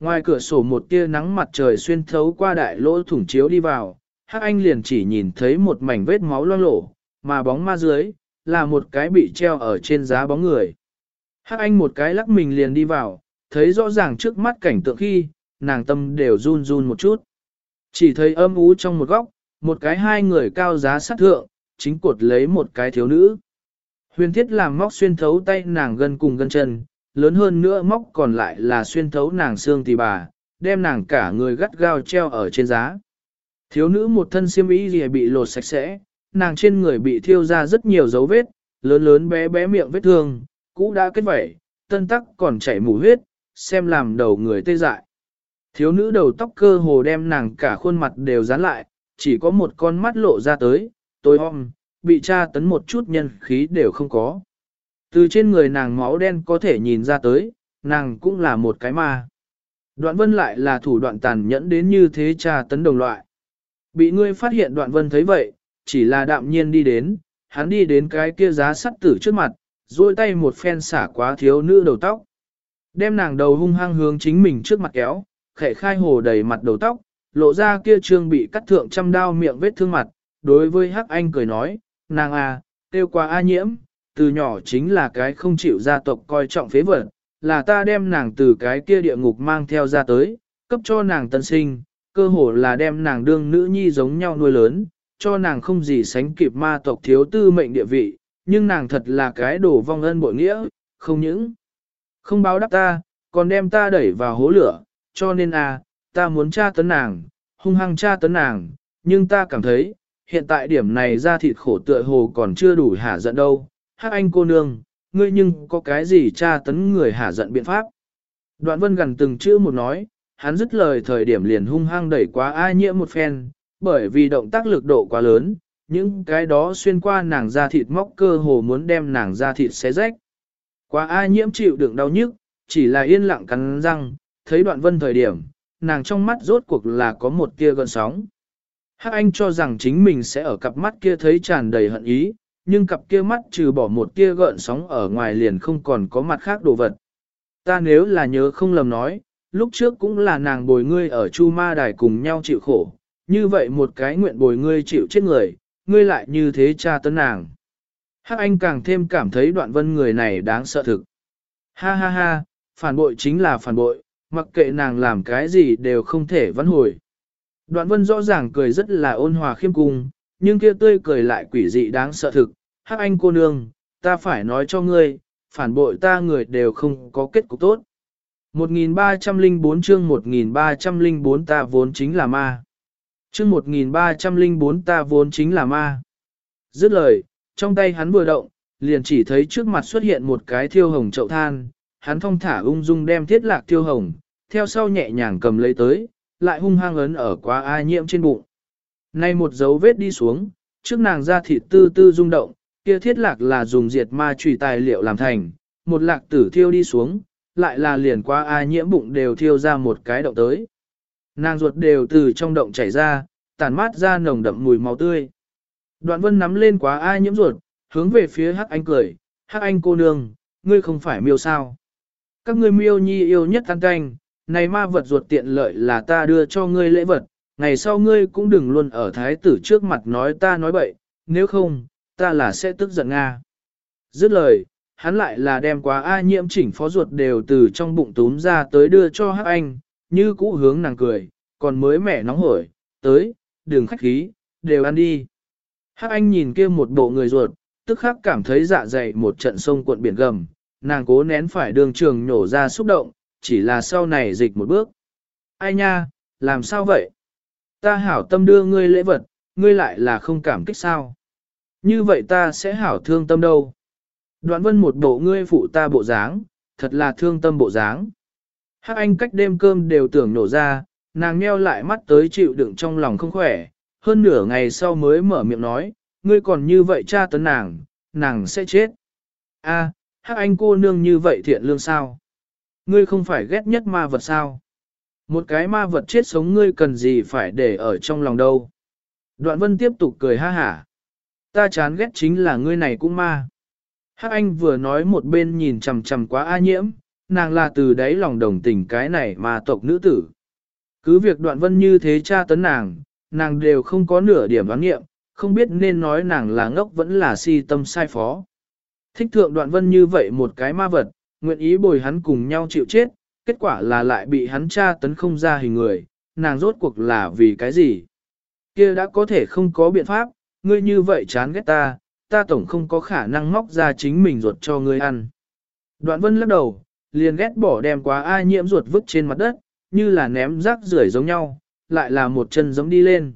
Ngoài cửa sổ một tia nắng mặt trời xuyên thấu qua đại lỗ thủng chiếu đi vào, Hắc Anh liền chỉ nhìn thấy một mảnh vết máu loang lổ, mà bóng ma dưới, là một cái bị treo ở trên giá bóng người. Hắc Anh một cái lắc mình liền đi vào, thấy rõ ràng trước mắt cảnh tượng khi, nàng tâm đều run run một chút. Chỉ thấy âm ú trong một góc, một cái hai người cao giá sát thượng, chính cột lấy một cái thiếu nữ. Huyền thiết làm móc xuyên thấu tay nàng gần cùng gần chân, lớn hơn nữa móc còn lại là xuyên thấu nàng xương tỳ bà, đem nàng cả người gắt gao treo ở trên giá. Thiếu nữ một thân xiêm y gì bị lột sạch sẽ, nàng trên người bị thiêu ra rất nhiều dấu vết, lớn lớn bé bé miệng vết thương, cũ đã kết vẩy, tân tắc còn chảy mù huyết, xem làm đầu người tê dại. Thiếu nữ đầu tóc cơ hồ đem nàng cả khuôn mặt đều dán lại, chỉ có một con mắt lộ ra tới, tối om, bị tra tấn một chút nhân khí đều không có. Từ trên người nàng máu đen có thể nhìn ra tới, nàng cũng là một cái ma. Đoạn vân lại là thủ đoạn tàn nhẫn đến như thế tra tấn đồng loại. Bị ngươi phát hiện đoạn vân thấy vậy, chỉ là đạm nhiên đi đến, hắn đi đến cái kia giá sắt tử trước mặt, duỗi tay một phen xả quá thiếu nữ đầu tóc. Đem nàng đầu hung hăng hướng chính mình trước mặt kéo, khẽ khai hồ đầy mặt đầu tóc, lộ ra kia trương bị cắt thượng trăm đao miệng vết thương mặt, đối với Hắc Anh cười nói, nàng à, tiêu quá A nhiễm, từ nhỏ chính là cái không chịu gia tộc coi trọng phế vật, là ta đem nàng từ cái kia địa ngục mang theo ra tới, cấp cho nàng tân sinh, cơ hồ là đem nàng đương nữ nhi giống nhau nuôi lớn, cho nàng không gì sánh kịp ma tộc thiếu tư mệnh địa vị, nhưng nàng thật là cái đồ vong ân bội nghĩa, không những không báo đáp ta, còn đem ta đẩy vào hố lửa, cho nên à, ta muốn tra tấn nàng, hung hăng tra tấn nàng, nhưng ta cảm thấy, hiện tại điểm này ra thịt khổ tựa hồ còn chưa đủ hả giận đâu. Hắc anh cô nương, ngươi nhưng có cái gì tra tấn người hả giận biện pháp? Đoạn vân gần từng chữ một nói, hắn dứt lời thời điểm liền hung hăng đẩy quá ai nhiễm một phen, bởi vì động tác lực độ quá lớn, những cái đó xuyên qua nàng da thịt móc cơ hồ muốn đem nàng da thịt xé rách. Quá ai nhiễm chịu đựng đau nhức, chỉ là yên lặng cắn răng, thấy đoạn vân thời điểm, nàng trong mắt rốt cuộc là có một tia gợn sóng. Hắc Anh cho rằng chính mình sẽ ở cặp mắt kia thấy tràn đầy hận ý, nhưng cặp kia mắt trừ bỏ một kia gợn sóng ở ngoài liền không còn có mặt khác đồ vật. Ta nếu là nhớ không lầm nói, lúc trước cũng là nàng bồi ngươi ở Chu Ma Đài cùng nhau chịu khổ, như vậy một cái nguyện bồi ngươi chịu chết người, ngươi lại như thế cha tấn nàng. Hắc Anh càng thêm cảm thấy đoạn vân người này đáng sợ thực. Ha ha ha, phản bội chính là phản bội, mặc kệ nàng làm cái gì đều không thể vãn hồi. Đoạn vân rõ ràng cười rất là ôn hòa khiêm cung, nhưng kia tươi cười lại quỷ dị đáng sợ thực. Hắc anh cô nương, ta phải nói cho ngươi, phản bội ta người đều không có kết cục tốt. 1304 chương 1304 ta vốn chính là ma. Chương 1304 ta vốn chính là ma. Dứt lời, trong tay hắn vừa động, liền chỉ thấy trước mặt xuất hiện một cái thiêu hồng chậu than, hắn thong thả ung dung đem thiết lạc thiêu hồng, theo sau nhẹ nhàng cầm lấy tới, lại hung hăng ấn ở quá ai nhiễm trên bụng. Nay một dấu vết đi xuống, trước nàng ra thịt tư tư rung động, kia thiết lạc là dùng diệt ma trùy tài liệu làm thành, một lạc tử thiêu đi xuống, lại là liền qua ai nhiễm bụng đều thiêu ra một cái động tới. Nàng ruột đều từ trong động chảy ra, tàn mát ra nồng đậm mùi máu tươi. Đoạn vân nắm lên quá ai nhiễm ruột, hướng về phía hắc anh cười, hắc anh cô nương, ngươi không phải miêu sao. Các ngươi miêu nhi yêu nhất ăn canh, này ma vật ruột tiện lợi là ta đưa cho ngươi lễ vật, ngày sau ngươi cũng đừng luôn ở thái tử trước mặt nói ta nói bậy, nếu không, ta là sẽ tức giận Nga. Dứt lời, hắn lại là đem quá A nhiễm chỉnh phó ruột đều từ trong bụng túm ra tới đưa cho hắc anh, như cũ hướng nàng cười, còn mới mẻ nóng hổi, tới, đừng khách khí, đều ăn đi. Hắc anh nhìn kia một bộ người ruột, tức khắc cảm thấy dạ dày một trận sông cuộn biển gầm, nàng cố nén phải đường trường nhổ ra xúc động, chỉ là sau này dịch một bước. Ai nha, làm sao vậy? Ta hảo tâm đưa ngươi lễ vật, ngươi lại là không cảm kích sao? Như vậy ta sẽ hảo thương tâm đâu? Đoạn vân một bộ ngươi phụ ta bộ dáng, thật là thương tâm bộ dáng. Hắc anh cách đêm cơm đều tưởng nổ ra, nàng nheo lại mắt tới chịu đựng trong lòng không khỏe, hơn nửa ngày sau mới mở miệng nói, ngươi còn như vậy cha tấn nàng, nàng sẽ chết. A, Hắc anh cô nương như vậy thiện lương sao? Ngươi không phải ghét nhất ma vật sao? Một cái ma vật chết sống ngươi cần gì phải để ở trong lòng đâu? Đoạn vân tiếp tục cười ha hả. Ta chán ghét chính là ngươi này cũng ma. Hắc anh vừa nói một bên nhìn chằm chằm quá A nhiễm, nàng là từ đáy lòng đồng tình cái này mà tộc nữ tử. Cứ việc đoạn vân như thế cha tấn nàng, nàng đều không có nửa điểm đoán nghiệm, không biết nên nói nàng là ngốc vẫn là si tâm sai phó. Thích thượng đoạn vân như vậy một cái ma vật, nguyện ý bồi hắn cùng nhau chịu chết, kết quả là lại bị hắn cha tấn không ra hình người, nàng rốt cuộc là vì cái gì? Kia đã có thể không có biện pháp, ngươi như vậy chán ghét ta, ta tổng không có khả năng móc ra chính mình ruột cho ngươi ăn. Đoạn vân lắc đầu, liền ghét bỏ đem quá ai nhiễm ruột vứt trên mặt đất, như là ném rác rưởi giống nhau, lại là một chân giống đi lên.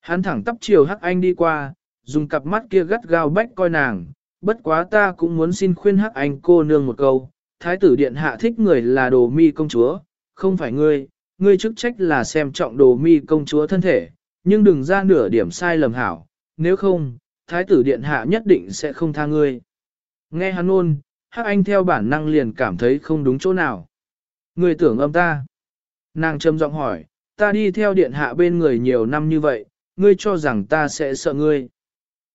Hắn thẳng tắp chiều hắc anh đi qua, dùng cặp mắt kia gắt gao bách coi nàng, bất quá ta cũng muốn xin khuyên hắc anh cô nương một câu, thái tử điện hạ thích người là đồ mi công chúa, không phải ngươi, ngươi chức trách là xem trọng đồ mi công chúa thân thể, nhưng đừng ra nửa điểm sai lầm hảo, nếu không, thái tử điện hạ nhất định sẽ không tha ngươi. Nghe hắn ôn, hắc anh theo bản năng liền cảm thấy không đúng chỗ nào. Ngươi tưởng âm ta. Nàng trầm giọng hỏi, ta đi theo điện hạ bên người nhiều năm như vậy, ngươi cho rằng ta sẽ sợ ngươi.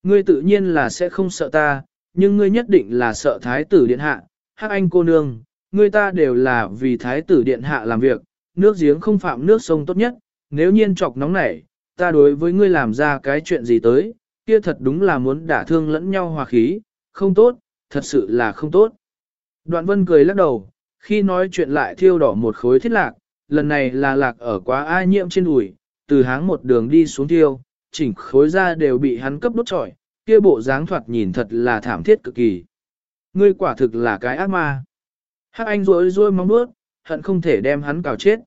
Ngươi tự nhiên là sẽ không sợ ta, nhưng ngươi nhất định là sợ thái tử điện hạ, hắc anh cô nương, ngươi ta đều là vì thái tử điện hạ làm việc, nước giếng không phạm nước sông tốt nhất, nếu nhiên chọc nóng nảy, ta đối với ngươi làm ra cái chuyện gì tới, kia thật đúng là muốn đả thương lẫn nhau hòa khí, không tốt, thật sự là không tốt. Đoạn vân cười lắc đầu, khi nói chuyện lại thiêu đỏ một khối thiết lạc, lần này là lạc ở quá ai nhiễm trên đùi, từ háng một đường đi xuống thiêu, chỉnh khối ra đều bị hắn cấp đốt trọi, kia bộ dáng thoạt nhìn thật là thảm thiết cực kỳ. Ngươi quả thực là cái ác ma. Hắc anh rối rối mong bước, hận không thể đem hắn cào chết.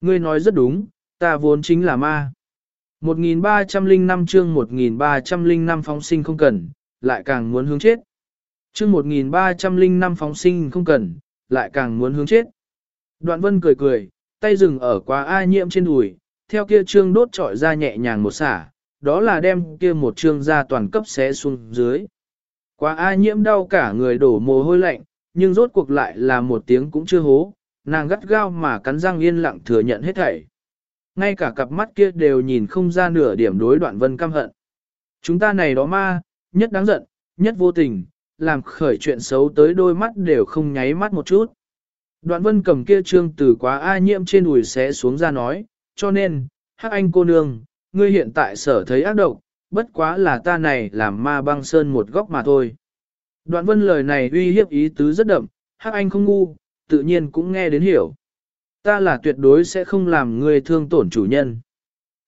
Ngươi nói rất đúng, ta vốn chính là ma. 1305 chương 1305 phóng sinh không cần, lại càng muốn hướng chết. Chương 1305 phóng sinh không cần, lại càng muốn hướng chết. Đoạn vân cười cười, tay dừng ở quá A nhiễm trên đùi, theo kia trương đốt trọi ra nhẹ nhàng một xả, đó là đem kia một trương ra toàn cấp xé xuống dưới. Quá A nhiễm đau cả người đổ mồ hôi lạnh, nhưng rốt cuộc lại là một tiếng cũng chưa hố, nàng gắt gao mà cắn răng yên lặng thừa nhận hết thảy. Ngay cả cặp mắt kia đều nhìn không ra nửa điểm đối đoạn vân căm hận. Chúng ta này đó ma, nhất đáng giận, nhất vô tình, làm khởi chuyện xấu tới đôi mắt đều không nháy mắt một chút. Đoạn vân cầm kia trương từ quá ai nhiễm trên đùi xé xuống ra nói, cho nên, hắc anh cô nương, ngươi hiện tại sở thấy ác độc, bất quá là ta này làm ma băng sơn một góc mà thôi. Đoạn vân lời này uy hiếp ý tứ rất đậm, hắc anh không ngu, tự nhiên cũng nghe đến hiểu. Ta là tuyệt đối sẽ không làm ngươi thương tổn chủ nhân.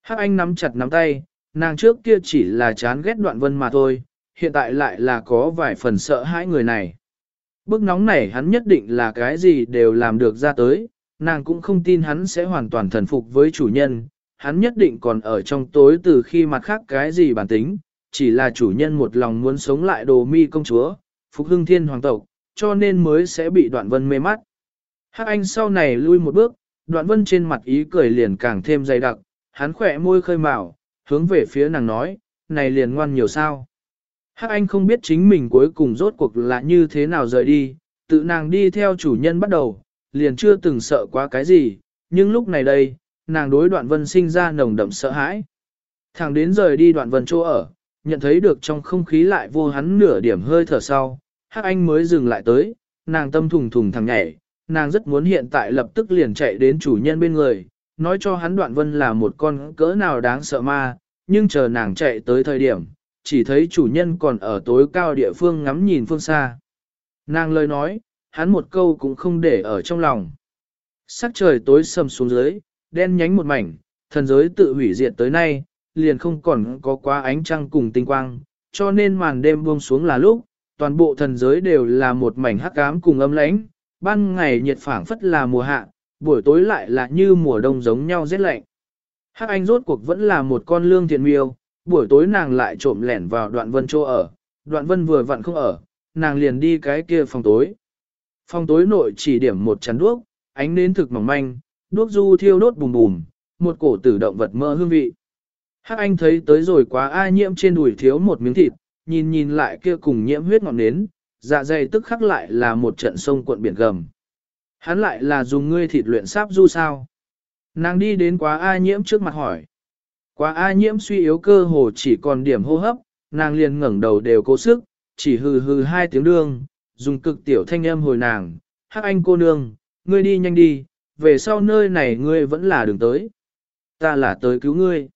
Hắc anh nắm chặt nắm tay, nàng trước kia chỉ là chán ghét đoạn vân mà thôi, hiện tại lại là có vài phần sợ hãi người này. Bức nóng này hắn nhất định là cái gì đều làm được ra tới, nàng cũng không tin hắn sẽ hoàn toàn thần phục với chủ nhân, hắn nhất định còn ở trong tối từ khi mặt khác cái gì bản tính, chỉ là chủ nhân một lòng muốn sống lại đồ mi công chúa, phục hưng thiên hoàng tộc, cho nên mới sẽ bị đoạn vân mê mắt. Hắc anh sau này lui một bước, đoạn vân trên mặt ý cười liền càng thêm dày đặc, hắn khỏe môi khơi mào, hướng về phía nàng nói, này liền ngoan nhiều sao. Hắc anh không biết chính mình cuối cùng rốt cuộc là như thế nào rời đi, tự nàng đi theo chủ nhân bắt đầu, liền chưa từng sợ quá cái gì, nhưng lúc này đây, nàng đối đoạn vân sinh ra nồng đậm sợ hãi. Thằng đến rời đi đoạn vân chỗ ở, nhận thấy được trong không khí lại vô hắn nửa điểm hơi thở sau, Hắc Anh mới dừng lại tới, nàng tâm thùng thùng thằng nhảy, nàng rất muốn hiện tại lập tức liền chạy đến chủ nhân bên người, nói cho hắn đoạn vân là một con cỡ nào đáng sợ ma, nhưng chờ nàng chạy tới thời điểm, chỉ thấy chủ nhân còn ở tối cao địa phương ngắm nhìn phương xa. Nàng lời nói, hắn một câu cũng không để ở trong lòng. Sắc trời tối sầm xuống dưới, đen nhánh một mảnh, thần giới tự hủy diệt tới nay, liền không còn có quá ánh trăng cùng tinh quang, cho nên màn đêm buông xuống là lúc, toàn bộ thần giới đều là một mảnh hắc ám cùng âm lãnh, ban ngày nhiệt phảng phất là mùa hạ, buổi tối lại là như mùa đông giống nhau rét lạnh. Hắc Anh rốt cuộc vẫn là một con lương thiện miêu, buổi tối nàng lại trộm lẻn vào đoạn vân chỗ ở, đoạn vân vừa vặn không ở, nàng liền đi cái kia phòng tối. Phòng tối nội chỉ điểm một chắn đuốc, ánh nến thực mỏng manh, đuốc du thiêu đốt bùm bùm, một cổ tử động vật mơ hương vị. Hắc Anh thấy tới rồi quá ai nhiễm trên đùi thiếu một miếng thịt, nhìn nhìn lại kia cùng nhiễm huyết ngọn nến, dạ dày tức khắc lại là một trận sông cuộn biển gầm. Hắn lại là dùng ngươi thịt luyện sáp du sao? Nàng đi đến quá a nhiễm trước mặt hỏi. Quá a nhiễm suy yếu cơ hồ chỉ còn điểm hô hấp, nàng liền ngẩng đầu đều cố sức, chỉ hừ hừ hai tiếng đương, dùng cực tiểu thanh âm hồi nàng, hắc anh cô nương, ngươi đi nhanh đi, về sau nơi này ngươi vẫn là đường tới. Ta là tới cứu ngươi.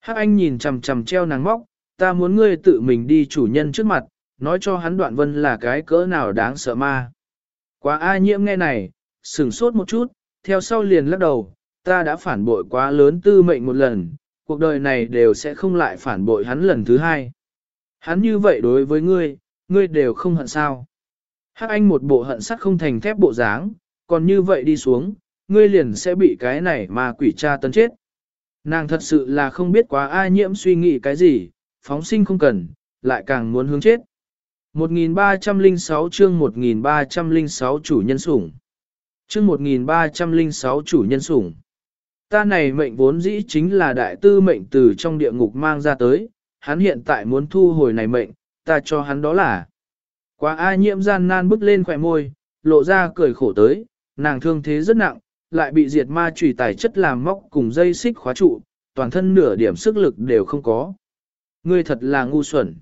Hắc anh nhìn chằm chằm treo nàng móc, ta muốn ngươi tự mình đi chủ nhân trước mặt, nói cho hắn đoạn vân là cái cỡ nào đáng sợ ma. Quá A nhiễm nghe này, sửng sốt một chút, theo sau liền lắc đầu, ta đã phản bội quá lớn tư mệnh một lần, cuộc đời này đều sẽ không lại phản bội hắn lần thứ hai. Hắn như vậy đối với ngươi, ngươi đều không hận sao. Hắc anh một bộ hận sắt không thành thép bộ dáng, còn như vậy đi xuống, ngươi liền sẽ bị cái này mà quỷ cha tấn chết. Nàng thật sự là không biết quá ai nhiễm suy nghĩ cái gì, phóng sinh không cần, lại càng muốn hướng chết. 1306 chương 1306 chủ nhân sủng. Chương 1306 chủ nhân sủng. Ta này mệnh vốn dĩ chính là đại tư mệnh từ trong địa ngục mang ra tới, hắn hiện tại muốn thu hồi này mệnh, ta cho hắn đó là. Quá A nhiễm gian nan bước lên khỏe môi, lộ ra cười khổ tới, nàng thương thế rất nặng, lại bị diệt ma trùy tài chất làm móc cùng dây xích khóa trụ, toàn thân nửa điểm sức lực đều không có. Ngươi thật là ngu xuẩn.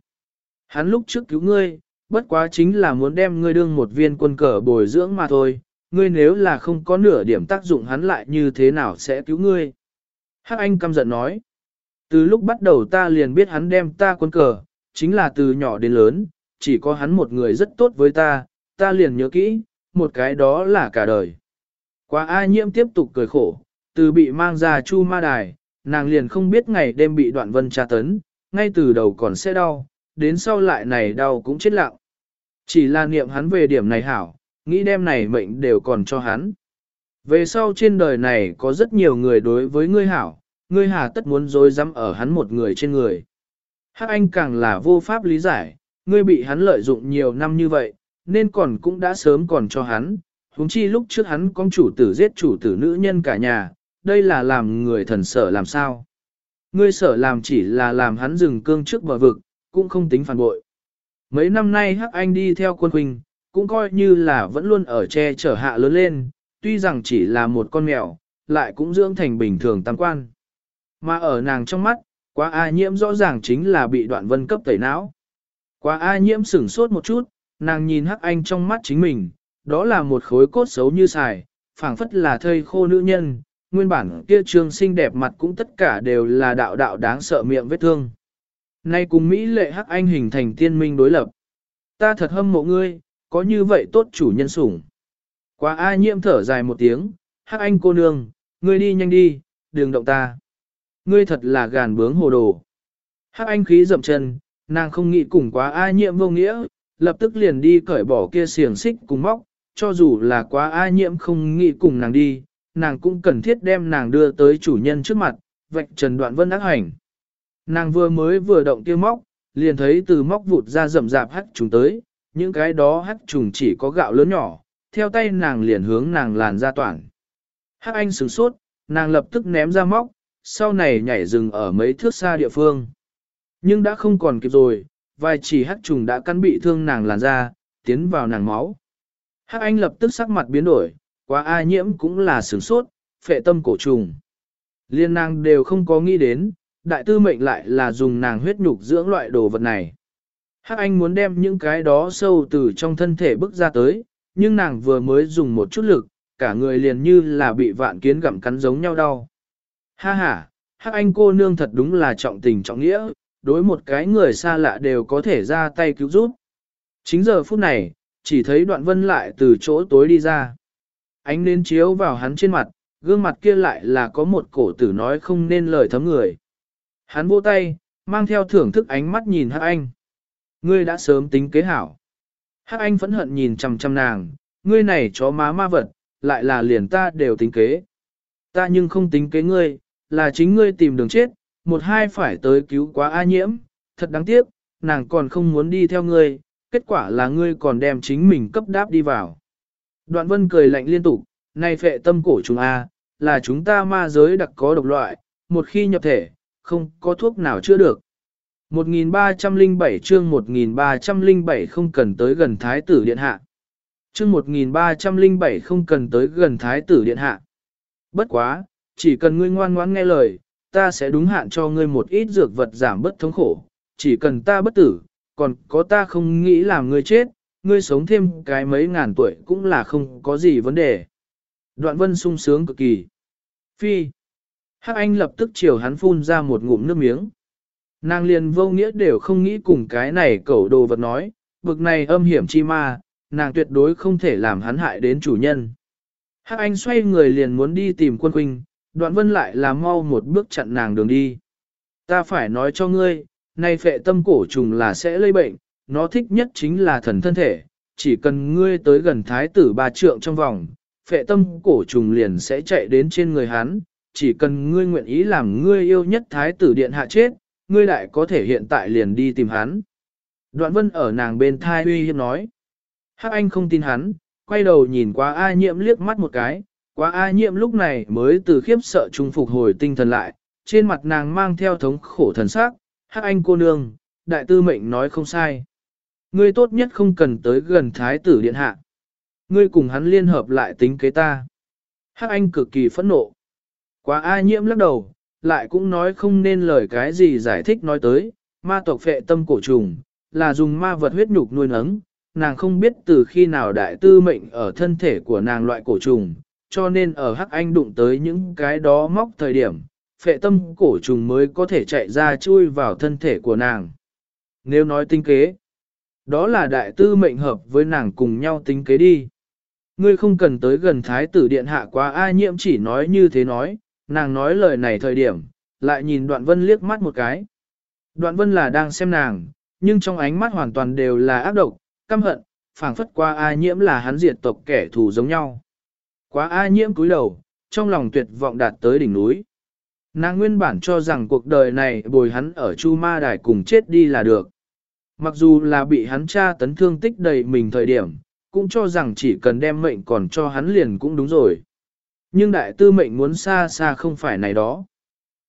Hắn lúc trước cứu ngươi, bất quá chính là muốn đem ngươi đương một viên quân cờ bồi dưỡng mà thôi, ngươi nếu là không có nửa điểm tác dụng hắn lại như thế nào sẽ cứu ngươi. Hắc Anh căm giận nói, từ lúc bắt đầu ta liền biết hắn đem ta quân cờ, chính là từ nhỏ đến lớn, chỉ có hắn một người rất tốt với ta, ta liền nhớ kỹ, một cái đó là cả đời. Quá A nhiễm tiếp tục cười khổ, từ bị mang ra chu ma đài, nàng liền không biết ngày đêm bị đoạn vân tra tấn, ngay từ đầu còn sẽ đau, đến sau lại này đau cũng chết lặng. Chỉ là niệm hắn về điểm này hảo, nghĩ đem này mệnh đều còn cho hắn. Về sau trên đời này có rất nhiều người đối với ngươi hảo, ngươi hà tất muốn dối dám ở hắn một người trên người. Hắc anh càng là vô pháp lý giải, ngươi bị hắn lợi dụng nhiều năm như vậy, nên còn cũng đã sớm còn cho hắn, huống chi lúc trước hắn con chủ tử giết chủ tử nữ nhân cả nhà, đây là làm người thần sở làm sao. Ngươi sở làm chỉ là làm hắn dừng cương trước bờ vực, cũng không tính phản bội. Mấy năm nay Hắc Anh đi theo quân huynh, cũng coi như là vẫn luôn ở che chở hạ lớn lên, tuy rằng chỉ là một con mèo, lại cũng dưỡng thành bình thường tam quan. Mà ở nàng trong mắt, quá A nhiễm rõ ràng chính là bị đoạn vân cấp tẩy não. Quá A nhiễm sửng sốt một chút, nàng nhìn Hắc Anh trong mắt chính mình, đó là một khối cốt xấu như xài, phảng phất là thây khô nữ nhân, nguyên bản kia trương xinh đẹp mặt cũng tất cả đều là đạo đạo đáng sợ miệng vết thương. Nay cùng Mỹ lệ hắc anh hình thành tiên minh đối lập. Ta thật hâm mộ ngươi, có như vậy tốt chủ nhân sủng. Quá A nhiễm thở dài một tiếng, hắc anh cô nương, ngươi đi nhanh đi, đừng động ta. Ngươi thật là gàn bướng hồ đồ. Hắc anh khí dậm chân, nàng không nghĩ cùng quá A nhiễm vô nghĩa, lập tức liền đi cởi bỏ kia xiềng xích cùng móc, cho dù là quá A nhiễm không nghĩ cùng nàng đi, nàng cũng cần thiết đem nàng đưa tới chủ nhân trước mặt, vạch trần đoạn vân ác hành. Nàng vừa mới vừa động kia móc, liền thấy từ móc vụt ra rậm rạp hắc trùng tới, những cái đó hắc trùng chỉ có gạo lớn nhỏ, theo tay nàng liền hướng nàng làn ra toàn. Hắc anh sửng sốt, nàng lập tức ném ra móc, sau này nhảy rừng ở mấy thước xa địa phương. Nhưng đã không còn kịp rồi, vài chỉ hắc trùng đã căn bị thương nàng làn ra, tiến vào nàng máu. Hắc anh lập tức sắc mặt biến đổi, quá A nhiễm cũng là sửng sốt, phệ tâm cổ trùng. Liên nàng đều không có nghĩ đến, đại tư mệnh lại là dùng nàng huyết nhục dưỡng loại đồ vật này. Hắc Anh muốn đem những cái đó sâu từ trong thân thể bước ra tới, nhưng nàng vừa mới dùng một chút lực, cả người liền như là bị vạn kiến gặm cắn giống nhau đau. Ha ha, Hắc Anh cô nương thật đúng là trọng tình trọng nghĩa, đối một cái người xa lạ đều có thể ra tay cứu giúp. Chính giờ phút này, chỉ thấy đoạn vân lại từ chỗ tối đi ra. Ánh nến chiếu vào hắn trên mặt, gương mặt kia lại là có một cổ tử nói không nên lời thấm người. Hắn vỗ tay, mang theo thưởng thức ánh mắt nhìn Hắc Anh. Ngươi đã sớm tính kế hảo. Hắc Anh phẫn hận nhìn chằm chằm nàng, ngươi này chó má ma vật, lại là liền ta đều tính kế. Ta nhưng không tính kế ngươi, là chính ngươi tìm đường chết, một hai phải tới cứu quá A nhiễm, thật đáng tiếc, nàng còn không muốn đi theo ngươi, kết quả là ngươi còn đem chính mình cấp đáp đi vào. Đoạn vân cười lạnh liên tục, này phệ tâm cổ chúng A, là chúng ta ma giới đặc có độc loại, một khi nhập thể, không có thuốc nào chữa được. 1307 chương 1307 không cần tới gần Thái tử Điện Hạ. Chương 1307 không cần tới gần Thái tử Điện Hạ. Bất quá, chỉ cần ngươi ngoan ngoãn nghe lời, ta sẽ đúng hạn cho ngươi một ít dược vật giảm bất thống khổ. Chỉ cần ta bất tử, còn có ta không nghĩ làm ngươi chết, ngươi sống thêm cái mấy ngàn tuổi cũng là không có gì vấn đề. Đoạn vân sung sướng cực kỳ. Phi. Hắc Anh lập tức chiều hắn phun ra một ngụm nước miếng. Nàng liền vô nghĩa đều không nghĩ cùng cái này cẩu đồ vật nói, bực này âm hiểm chi ma, nàng tuyệt đối không thể làm hắn hại đến chủ nhân. Hắc Anh xoay người liền muốn đi tìm quân huynh, đoạn vân lại là mau một bước chặn nàng đường đi. Ta phải nói cho ngươi, nay phệ tâm cổ trùng là sẽ lây bệnh, nó thích nhất chính là thần thân thể, chỉ cần ngươi tới gần thái tử ba trượng trong vòng, phệ tâm cổ trùng liền sẽ chạy đến trên người hắn, chỉ cần ngươi nguyện ý làm ngươi yêu nhất thái tử điện hạ chết, ngươi lại có thể hiện tại liền đi tìm hắn. Đoạn vân ở nàng bên thai uy hiếp nói. Hắc anh không tin hắn, quay đầu nhìn qua A nhiễm liếc mắt một cái, qua A nhiễm lúc này mới từ khiếp sợ trung phục hồi tinh thần lại, trên mặt nàng mang theo thống khổ thần sắc, Hắc anh cô nương, đại tư mệnh nói không sai. Ngươi tốt nhất không cần tới gần thái tử điện hạ. Ngươi cùng hắn liên hợp lại tính kế ta. Hắc anh cực kỳ phẫn nộ. Quá A nhiễm lắc đầu, lại cũng nói không nên lời cái gì giải thích nói tới, ma tộc phệ tâm cổ trùng, là dùng ma vật huyết nhục nuôi nấng, nàng không biết từ khi nào đại tư mệnh ở thân thể của nàng loại cổ trùng, cho nên ở Hắc Anh đụng tới những cái đó móc thời điểm, phệ tâm cổ trùng mới có thể chạy ra chui vào thân thể của nàng. Nếu nói tinh kế, đó là đại tư mệnh hợp với nàng cùng nhau tính kế đi. Ngươi không cần tới gần thái tử điện hạ quá ai nhiễm chỉ nói như thế nói, nàng nói lời này thời điểm, lại nhìn đoạn vân liếc mắt một cái. Đoạn vân là đang xem nàng, nhưng trong ánh mắt hoàn toàn đều là ác độc, căm hận, phảng phất qua ai nhiễm là hắn diệt tộc kẻ thù giống nhau. Quá ai nhiễm cúi đầu, trong lòng tuyệt vọng đạt tới đỉnh núi. Nàng nguyên bản cho rằng cuộc đời này bồi hắn ở Chu Ma Đài cùng chết đi là được. Mặc dù là bị hắn tra tấn thương tích đầy mình thời điểm, cũng cho rằng chỉ cần đem mệnh còn cho hắn liền cũng đúng rồi. Nhưng đại tư mệnh muốn xa xa không phải này đó.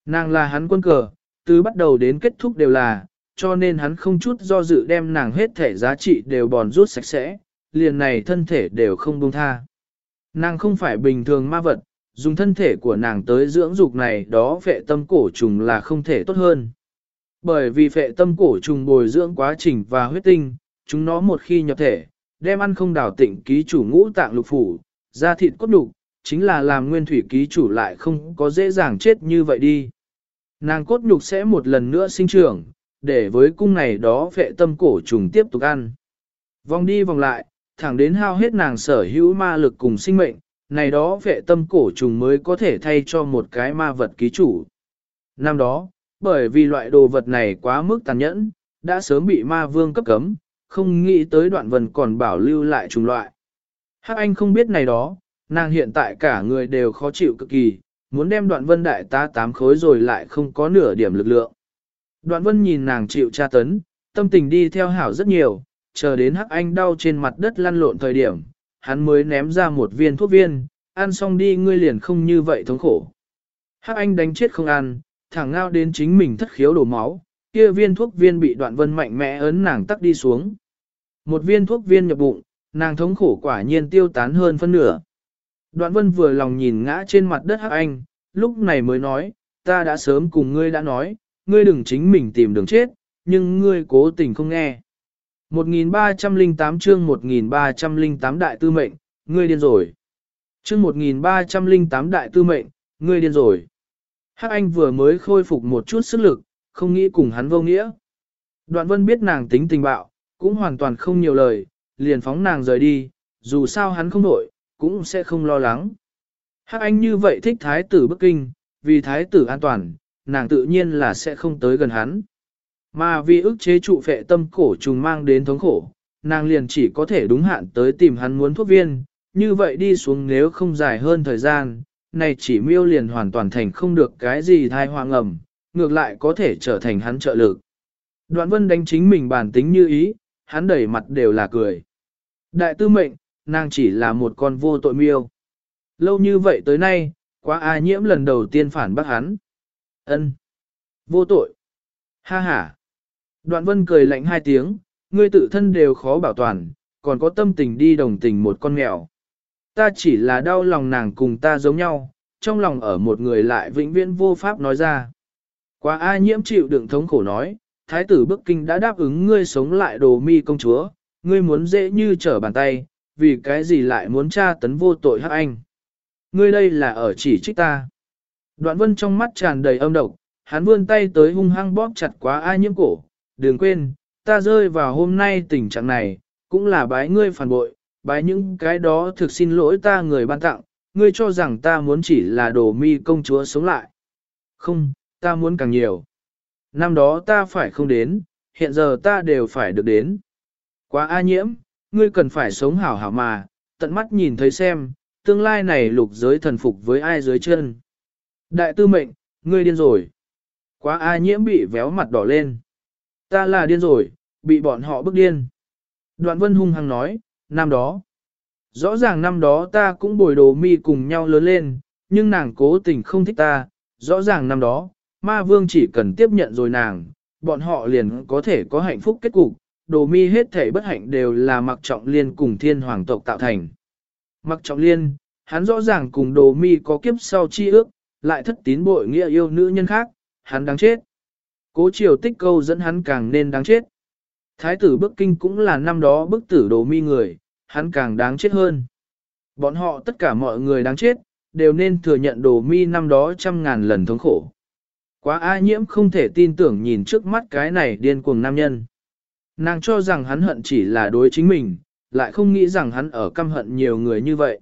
Nàng là hắn quân cờ, từ bắt đầu đến kết thúc đều là, cho nên hắn không chút do dự đem nàng hết thể giá trị đều bòn rút sạch sẽ, liền này thân thể đều không buông tha. Nàng không phải bình thường ma vật, dùng thân thể của nàng tới dưỡng dục này đó phệ tâm cổ trùng là không thể tốt hơn. Bởi vì phệ tâm cổ trùng bồi dưỡng quá trình và huyết tinh, chúng nó một khi nhập thể, đem ăn không đào tịnh ký chủ ngũ tạng lục phủ, da thịt cốt đục, chính là làm nguyên thủy ký chủ lại không có dễ dàng chết như vậy đi. Nàng cốt nhục sẽ một lần nữa sinh trưởng, để với cung này đó phệ tâm cổ trùng tiếp tục ăn. Vòng đi vòng lại, thẳng đến hao hết nàng sở hữu ma lực cùng sinh mệnh, này đó phệ tâm cổ trùng mới có thể thay cho một cái ma vật ký chủ. Năm đó, bởi vì loại đồ vật này quá mức tàn nhẫn, đã sớm bị ma vương cấp cấm, không nghĩ tới đoạn vần còn bảo lưu lại trùng loại. Hắc Anh không biết này đó, nàng hiện tại cả người đều khó chịu cực kỳ, muốn đem đoạn vân đại tá tám khối rồi lại không có nửa điểm lực lượng. Đoạn vân nhìn nàng chịu tra tấn, tâm tình đi theo hảo rất nhiều, chờ đến hắc anh đau trên mặt đất lăn lộn thời điểm, hắn mới ném ra một viên thuốc viên, ăn xong đi ngươi liền không như vậy thống khổ. Hắc anh đánh chết không ăn, thẳng ngao đến chính mình thất khiếu đổ máu, kia viên thuốc viên bị đoạn vân mạnh mẽ ấn nàng tắc đi xuống. Một viên thuốc viên nhập bụng, nàng thống khổ quả nhiên tiêu tán hơn phân nửa. Đoạn vân vừa lòng nhìn ngã trên mặt đất hắc anh, lúc này mới nói, ta đã sớm cùng ngươi đã nói, ngươi đừng chính mình tìm đường chết, nhưng ngươi cố tình không nghe. 1308 chương 1308 đại tư mệnh, ngươi điên rồi. Chương 1308 đại tư mệnh, ngươi điên rồi. Hắc Anh vừa mới khôi phục một chút sức lực, không nghĩ cùng hắn vô nghĩa. Đoạn vân biết nàng tính tình bạo, cũng hoàn toàn không nhiều lời, liền phóng nàng rời đi, dù sao hắn không đổi, cũng sẽ không lo lắng. Hắc Anh như vậy thích thái tử Bắc Kinh, vì thái tử an toàn, nàng tự nhiên là sẽ không tới gần hắn. Mà vì ức chế trụ phệ tâm cổ trùng mang đến thống khổ, nàng liền chỉ có thể đúng hạn tới tìm hắn muốn thuốc viên, như vậy đi xuống nếu không dài hơn thời gian, này chỉ miêu liền hoàn toàn thành không được cái gì thai hoang ẩm, ngược lại có thể trở thành hắn trợ lực. Đoạn vân đánh chính mình bản tính như ý, hắn đẩy mặt đều là cười. Đại tư mệnh, nàng chỉ là một con vô tội miêu. Lâu như vậy tới nay, quá A nhiễm lần đầu tiên phản bác hắn. ân Vô tội. Ha ha. Đoạn vân cười lạnh hai tiếng, ngươi tự thân đều khó bảo toàn, còn có tâm tình đi đồng tình một con mèo. Ta chỉ là đau lòng nàng cùng ta giống nhau, trong lòng ở một người lại vĩnh viễn vô pháp nói ra. Quá A nhiễm chịu đựng thống khổ nói, thái tử Bắc Kinh đã đáp ứng ngươi sống lại đồ mi công chúa, ngươi muốn dễ như trở bàn tay, vì cái gì lại muốn tra tấn vô tội hắc anh. Ngươi đây là ở chỉ trích ta. Đoạn vân trong mắt tràn đầy âm độc, hắn vươn tay tới hung hăng bóp chặt quá ai nhiễm cổ. Đừng quên, ta rơi vào hôm nay tình trạng này, cũng là bái ngươi phản bội, bái những cái đó thực xin lỗi ta người ban tặng, ngươi cho rằng ta muốn chỉ là đồ mi công chúa sống lại. Không, ta muốn càng nhiều. Năm đó ta phải không đến, hiện giờ ta đều phải được đến. Quá a nhiễm, ngươi cần phải sống hảo hảo mà, tận mắt nhìn thấy xem, tương lai này lục giới thần phục với ai dưới chân. Đại tư mệnh, ngươi điên rồi. Quá a nhiễm bị véo mặt đỏ lên. Ta là điên rồi, bị bọn họ bức điên. Đoạn vân hung hăng nói, năm đó. Rõ ràng năm đó ta cũng bồi đồ mi cùng nhau lớn lên, nhưng nàng cố tình không thích ta. Rõ ràng năm đó, ma vương chỉ cần tiếp nhận rồi nàng, bọn họ liền có thể có hạnh phúc kết cục. Đồ mi hết thể bất hạnh đều là mặc trọng liên cùng thiên hoàng tộc tạo thành. Mặc trọng liên, hắn rõ ràng cùng đồ mi có kiếp sau chi ước, lại thất tín bội nghĩa yêu nữ nhân khác, hắn đáng chết. Cố triều tích câu dẫn hắn càng nên đáng chết. Thái tử bức kinh cũng là năm đó bức tử đồ mi người, hắn càng đáng chết hơn. Bọn họ tất cả mọi người đáng chết, đều nên thừa nhận đồ mi năm đó trăm ngàn lần thống khổ. Quá A nhiễm không thể tin tưởng nhìn trước mắt cái này điên cuồng nam nhân. Nàng cho rằng hắn hận chỉ là đối chính mình, lại không nghĩ rằng hắn ở căm hận nhiều người như vậy.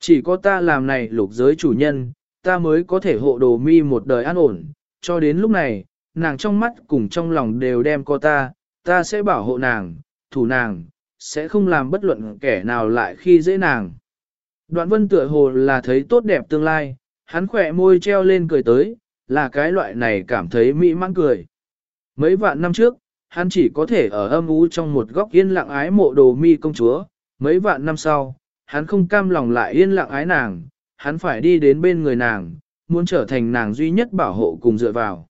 Chỉ có ta làm này lục giới chủ nhân, ta mới có thể hộ đồ mi một đời an ổn, cho đến lúc này, nàng trong mắt cùng trong lòng đều đem có ta, ta sẽ bảo hộ nàng, thủ nàng, sẽ không làm bất luận kẻ nào lại khi dễ nàng. Đoạn vân tựa hồ là thấy tốt đẹp tương lai, hắn khỏe môi treo lên cười tới, là cái loại này cảm thấy mỹ mãn cười. Mấy vạn năm trước, hắn chỉ có thể ở âm ú trong một góc yên lặng ái mộ đồ mi công chúa, mấy vạn năm sau, hắn không cam lòng lại yên lặng ái nàng, hắn phải đi đến bên người nàng, muốn trở thành nàng duy nhất bảo hộ cùng dựa vào.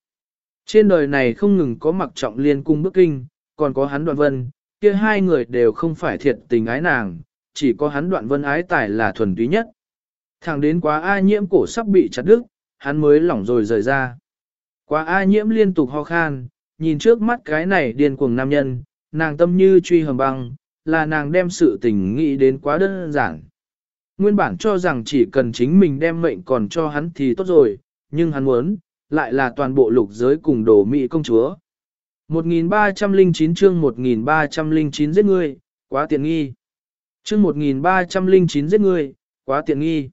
Trên đời này không ngừng có mặc trọng liên cung bức kinh, còn có hắn đoạn vân, kia hai người đều không phải thiệt tình ái nàng, chỉ có hắn đoạn vân ái tài là thuần túy nhất. Thẳng đến quá A nhiễm cổ sắp bị chặt đứt, hắn mới lỏng rồi rời ra. Quá A nhiễm liên tục ho khan, nhìn trước mắt cái này điên cuồng nam nhân, nàng tâm như truy hầm băng, là nàng đem sự tình nghĩ đến quá đơn giản. Nguyên bản cho rằng chỉ cần chính mình đem mệnh còn cho hắn thì tốt rồi, nhưng hắn muốn, lại là toàn bộ lục giới cùng đồ mỹ công chúa. 1309 chương 1309 giết ngươi, quá tiện nghi. Chương 1309 giết ngươi, quá tiện nghi.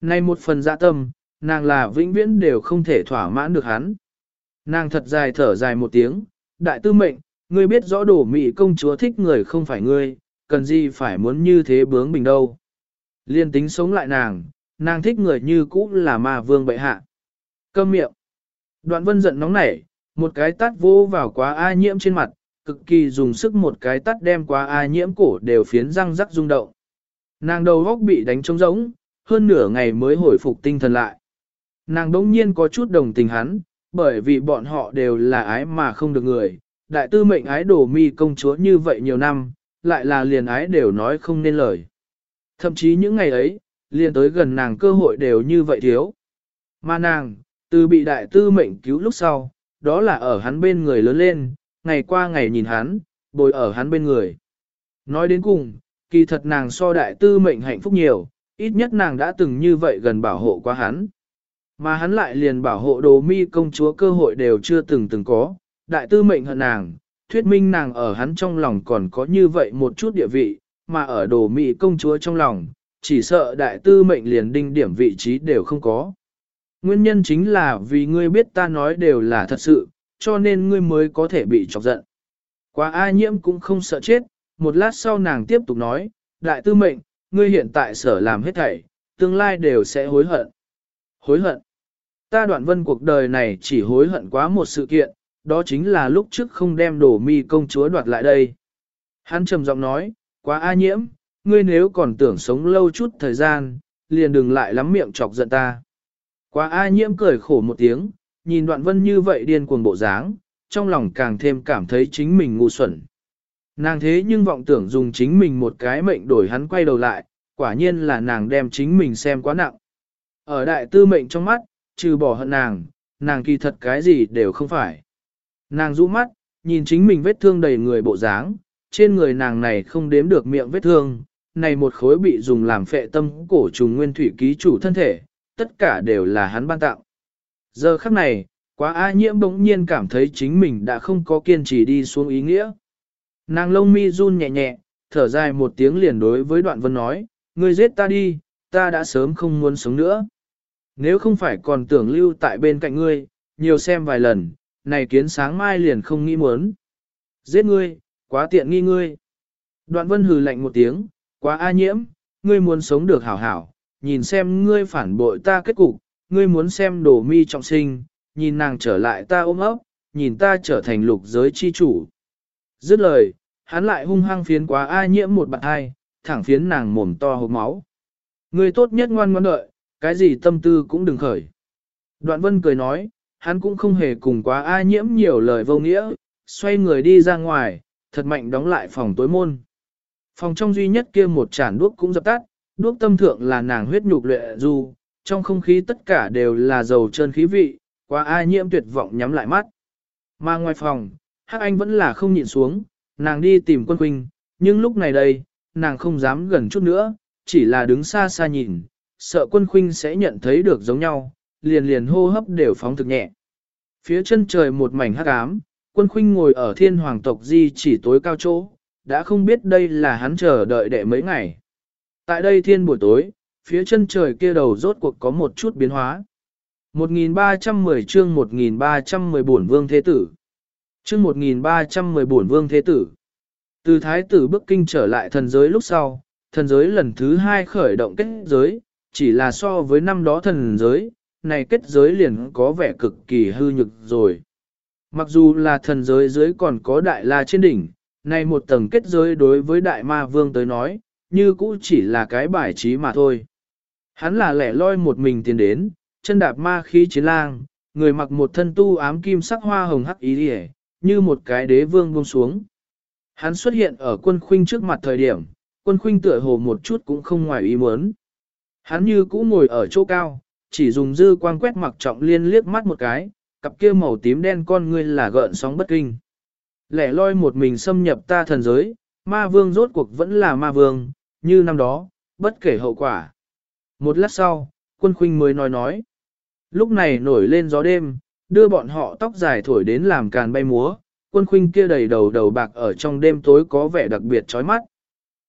Này một phần dạ tâm, nàng là vĩnh viễn đều không thể thỏa mãn được hắn. Nàng thật dài thở dài một tiếng, đại tư mệnh, ngươi biết rõ đổ mị công chúa thích người không phải ngươi, cần gì phải muốn như thế bướng bình đâu. Liên tính sống lại nàng, nàng thích người như cũ là ma vương bệ hạ. Câm miệng. Đoạn vân giận nóng nảy, một cái tát vô vào quá A nhiễm trên mặt, cực kỳ dùng sức một cái tát đem quá A nhiễm cổ đều phiến răng rắc rung động. Nàng đầu góc bị đánh trống rỗng, hơn nửa ngày mới hồi phục tinh thần lại. Nàng đống nhiên có chút đồng tình hắn, bởi vì bọn họ đều là ái mà không được người. Đại tư mệnh ái đổ mi công chúa như vậy nhiều năm, lại là liền ái đều nói không nên lời. Thậm chí những ngày ấy, liền tới gần nàng cơ hội đều như vậy thiếu. Mà nàng, từ bị đại tư mệnh cứu lúc sau, đó là ở hắn bên người lớn lên, ngày qua ngày nhìn hắn, bồi ở hắn bên người. Nói đến cùng, kỳ thật nàng so đại tư mệnh hạnh phúc nhiều, ít nhất nàng đã từng như vậy gần bảo hộ qua hắn. Mà hắn lại liền bảo hộ đồ mi công chúa cơ hội đều chưa từng từng có, đại tư mệnh hận nàng, thuyết minh nàng ở hắn trong lòng còn có như vậy một chút địa vị, mà ở đồ mi công chúa trong lòng, chỉ sợ đại tư mệnh liền đinh điểm vị trí đều không có. Nguyên nhân chính là vì ngươi biết ta nói đều là thật sự, cho nên ngươi mới có thể bị chọc giận. Quá A nhiễm cũng không sợ chết, một lát sau nàng tiếp tục nói, đại tư mệnh, ngươi hiện tại sở làm hết thảy, tương lai đều sẽ hối hận. Hối hận. Ta đoạn vân cuộc đời này chỉ hối hận quá một sự kiện, đó chính là lúc trước không đem đổ mi công chúa đoạt lại đây. Hắn trầm giọng nói, quá A nhiễm, ngươi nếu còn tưởng sống lâu chút thời gian, liền đừng lại lắm miệng chọc giận ta. Quá A nhiễm cười khổ một tiếng, nhìn đoạn vân như vậy điên cuồng bộ dáng, trong lòng càng thêm cảm thấy chính mình ngu xuẩn. Nàng thế nhưng vọng tưởng dùng chính mình một cái mệnh đổi hắn quay đầu lại, quả nhiên là nàng đem chính mình xem quá nặng. Ở đại tư mệnh trong mắt, trừ bỏ hận nàng, nàng kỳ thật cái gì đều không phải. Nàng rũ mắt, nhìn chính mình vết thương đầy người bộ dáng, trên người nàng này không đếm được miệng vết thương, này một khối bị dùng làm phệ tâm cổ trùng nguyên thủy ký chủ thân thể, tất cả đều là hắn ban tặng. Giờ khắc này, quá A nhiễm bỗng nhiên cảm thấy chính mình đã không có kiên trì đi xuống ý nghĩa. Nàng lông mi run nhẹ nhẹ, thở dài một tiếng liền đối với đoạn vân nói, ngươi giết ta đi, ta đã sớm không muốn sống nữa. Nếu không phải còn tưởng lưu tại bên cạnh ngươi, nhiều xem vài lần, này kiến sáng mai liền không nghĩ muốn. Giết ngươi, quá tiện nghi ngươi. Đoạn vân hừ lạnh một tiếng, quá a nhiễm, ngươi muốn sống được hảo hảo, nhìn xem ngươi phản bội ta kết cục, ngươi muốn xem đồ mi trọng sinh, nhìn nàng trở lại ta ôm ấp, nhìn ta trở thành lục giới chi chủ. Dứt lời, hắn lại hung hăng phiến quá a nhiễm một bạn hai, thẳng phiến nàng mồm to hộp máu. Ngươi tốt nhất ngoan ngoãn đợi, cái gì tâm tư cũng đừng khởi. Đoạn vân cười nói, hắn cũng không hề cùng quá a nhiễm nhiều lời vô nghĩa, xoay người đi ra ngoài, thật mạnh đóng lại phòng tối môn. Phòng trong duy nhất kia một chản đuốc cũng dập tắt, đuốc tâm thượng là nàng huyết nhục lệ du, trong không khí tất cả đều là dầu trơn khí vị, quá a nhiễm tuyệt vọng nhắm lại mắt. Mà ngoài phòng, Hắc Anh vẫn là không nhịn xuống, nàng đi tìm quân huynh, nhưng lúc này đây, nàng không dám gần chút nữa, chỉ là đứng xa xa nhìn, sợ quân khuynh sẽ nhận thấy được giống nhau, liền liền hô hấp đều phóng thực nhẹ. Phía chân trời một mảnh hắc ám, quân khuynh ngồi ở thiên hoàng tộc di chỉ tối cao chỗ, đã không biết đây là hắn chờ đợi đệ mấy ngày. Tại đây thiên buổi tối, phía chân trời kia đầu rốt cuộc có một chút biến hóa. 1310 chương 1310 bổn vương thế tử. Chương 1310 bổn vương thế tử. Từ thái tử Bắc Kinh trở lại thần giới lúc sau, thần giới lần thứ hai khởi động kết giới, chỉ là so với năm đó thần giới, này kết giới liền có vẻ cực kỳ hư nhực rồi. Mặc dù là thần giới dưới còn có đại la trên đỉnh, này một tầng kết giới đối với đại ma vương tới nói, như cũ chỉ là cái bài trí mà thôi. Hắn là lẻ loi một mình tiến đến, chân đạp ma khí chiến lang, người mặc một thân tu ám kim sắc hoa hồng hắc ý đi như một cái đế vương buông xuống. Hắn xuất hiện ở quân khuynh trước mặt thời điểm, quân khuynh tựa hồ một chút cũng không ngoài ý muốn. Hắn như cũ ngồi ở chỗ cao, chỉ dùng dư quang quét mặc trọng liên liếc mắt một cái, cặp kia màu tím đen con ngươi là gợn sóng bất kinh. Lẻ loi một mình xâm nhập ta thần giới, ma vương rốt cuộc vẫn là ma vương, như năm đó, bất kể hậu quả. Một lát sau, quân khuynh mới nói nói. Lúc này nổi lên gió đêm, đưa bọn họ tóc dài thổi đến làm càn bay múa, quân khuynh kia đầy đầu đầu bạc ở trong đêm tối có vẻ đặc biệt chói mắt.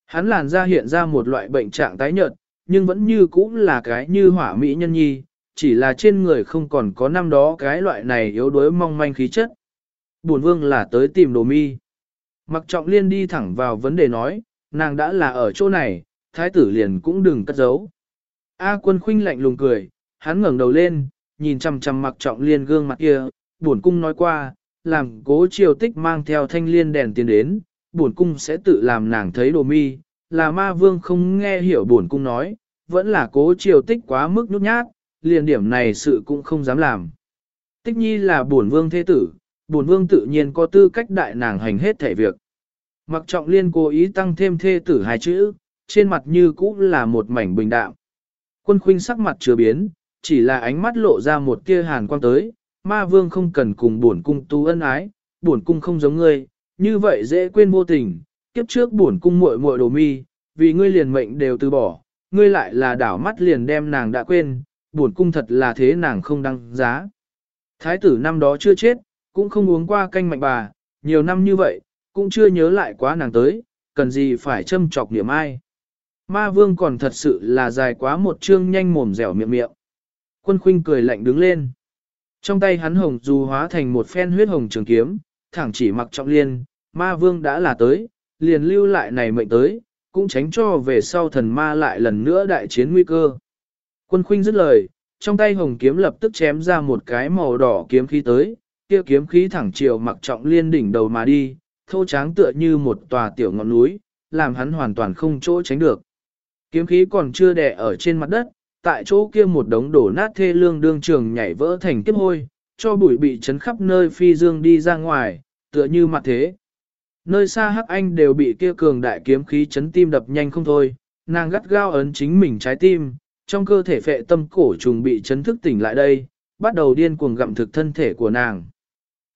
Hắn làn da hiện ra một loại bệnh trạng tái nhợt, nhưng vẫn như cũ là cái như hỏa mỹ nhân nhi, chỉ là trên người không còn có năm đó cái loại này yếu đuối mong manh khí chất. Bổn vương là tới tìm đồ mi. Mặc trọng liên đi thẳng vào vấn đề nói, nàng đã là ở chỗ này, thái tử liền cũng đừng cất giấu. A quân khinh lạnh lùng cười, hắn ngẩng đầu lên, nhìn chằm chằm mặc trọng liên gương mặt kia, bổn cung nói qua, làm cố triều tích mang theo thanh liên đèn tiến đến, bổn cung sẽ tự làm nàng thấy đồ mi, là ma vương không nghe hiểu bổn cung nói, vẫn là cố triều tích quá mức nhút nhát, liền điểm này sự cũng không dám làm. Tích nhi là bổn vương thế tử, bổn vương tự nhiên có tư cách đại nàng hành hết thể việc. Mặc trọng liên cố ý tăng thêm thê tử hai chữ, trên mặt như cũ là một mảnh bình đạm. Quân khuynh sắc mặt chưa biến, chỉ là ánh mắt lộ ra một tia hàn quang tới, ma vương không cần cùng bổn cung tu ân ái, bổn cung không giống ngươi, như vậy dễ quên vô tình, kiếp trước buồn cung muội muội đồ mi, vì ngươi liền mệnh đều từ bỏ, ngươi lại là đảo mắt liền đem nàng đã quên, buồn cung thật là thế nàng không đăng giá. Thái tử năm đó chưa chết, cũng không uống qua canh mạnh bà, nhiều năm như vậy, cũng chưa nhớ lại quá nàng tới, cần gì phải châm chọc niệm ai. Ma vương còn thật sự là dài quá một chương nhanh mồm dẻo miệng miệng. Quân khuynh cười lạnh đứng lên. Trong tay hắn hồng dù hóa thành một phen huyết hồng trường kiếm, thẳng chỉ mặc trọng liên, ma vương đã là tới, liền lưu lại này mệnh tới, cũng tránh cho về sau thần ma lại lần nữa đại chiến nguy cơ. Quân khuynh dứt lời, trong tay hồng kiếm lập tức chém ra một cái màu đỏ kiếm khí tới, kia kiếm khí thẳng chiều mặc trọng liên đỉnh đầu mà đi, thô tráng tựa như một tòa tiểu ngọn núi, làm hắn hoàn toàn không chỗ tránh được. Kiếm khí còn chưa đè ở trên mặt đất, tại chỗ kia một đống đổ nát thê lương đương trường nhảy vỡ thành kiếp hôi, cho bụi bị chấn khắp nơi phi dương đi ra ngoài, tựa như mặt thế. Nơi xa hắc anh đều bị kia cường đại kiếm khí chấn tim đập nhanh không thôi, nàng gắt gao ấn chính mình trái tim, trong cơ thể phệ tâm cổ trùng bị chấn thức tỉnh lại đây, bắt đầu điên cuồng gặm thực thân thể của nàng.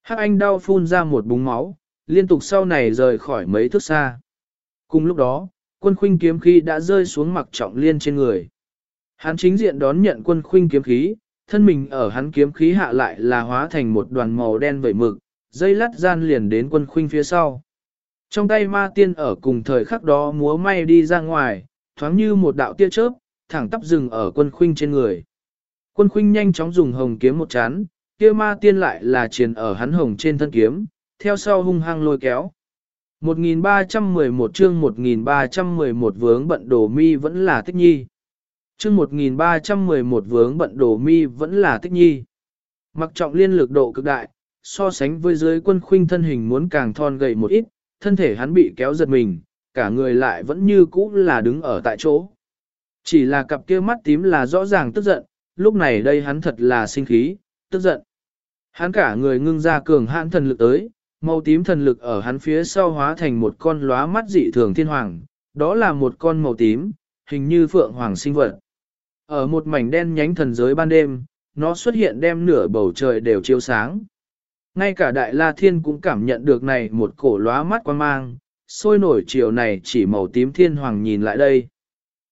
Hắc anh đau phun ra một búng máu, liên tục sau này rời khỏi mấy thước xa. Cùng lúc đó, quân khuynh kiếm khí đã rơi xuống mặc trọng liên trên người. Hắn chính diện đón nhận quân khuynh kiếm khí, thân mình ở hắn kiếm khí hạ lại là hóa thành một đoàn màu đen vẩy mực, dây lắt gian liền đến quân khuynh phía sau. Trong tay ma tiên ở cùng thời khắc đó múa may đi ra ngoài, thoáng như một đạo tia chớp, thẳng tắp rừng ở quân khuynh trên người. Quân khuynh nhanh chóng dùng hồng kiếm một chán, kia ma tiên lại là triền ở hắn hồng trên thân kiếm, theo sau hung hăng lôi kéo. 1311 chương 1311 vướng bận đồ mi vẫn là tích nhi. Chương 1311 vướng bận đồ mi vẫn là tích nhi. Mặc trọng liên lực độ cực đại, so sánh với dưới quân khuynh thân hình muốn càng thon gầy một ít, thân thể hắn bị kéo giật mình, cả người lại vẫn như cũ là đứng ở tại chỗ. Chỉ là cặp kia mắt tím là rõ ràng tức giận, lúc này đây hắn thật là sinh khí, tức giận. Hắn cả người ngưng ra cường hãn thần lực tới, màu tím thần lực ở hắn phía sau hóa thành một con lóa mắt dị thường thiên hoàng, đó là một con màu tím, hình như phượng hoàng sinh vật. Ở một mảnh đen nhánh thần giới ban đêm, nó xuất hiện đem nửa bầu trời đều chiếu sáng. Ngay cả Đại La Thiên cũng cảm nhận được này một cổ lóa mắt quan mang, sôi nổi chiều này chỉ màu tím thiên hoàng nhìn lại đây.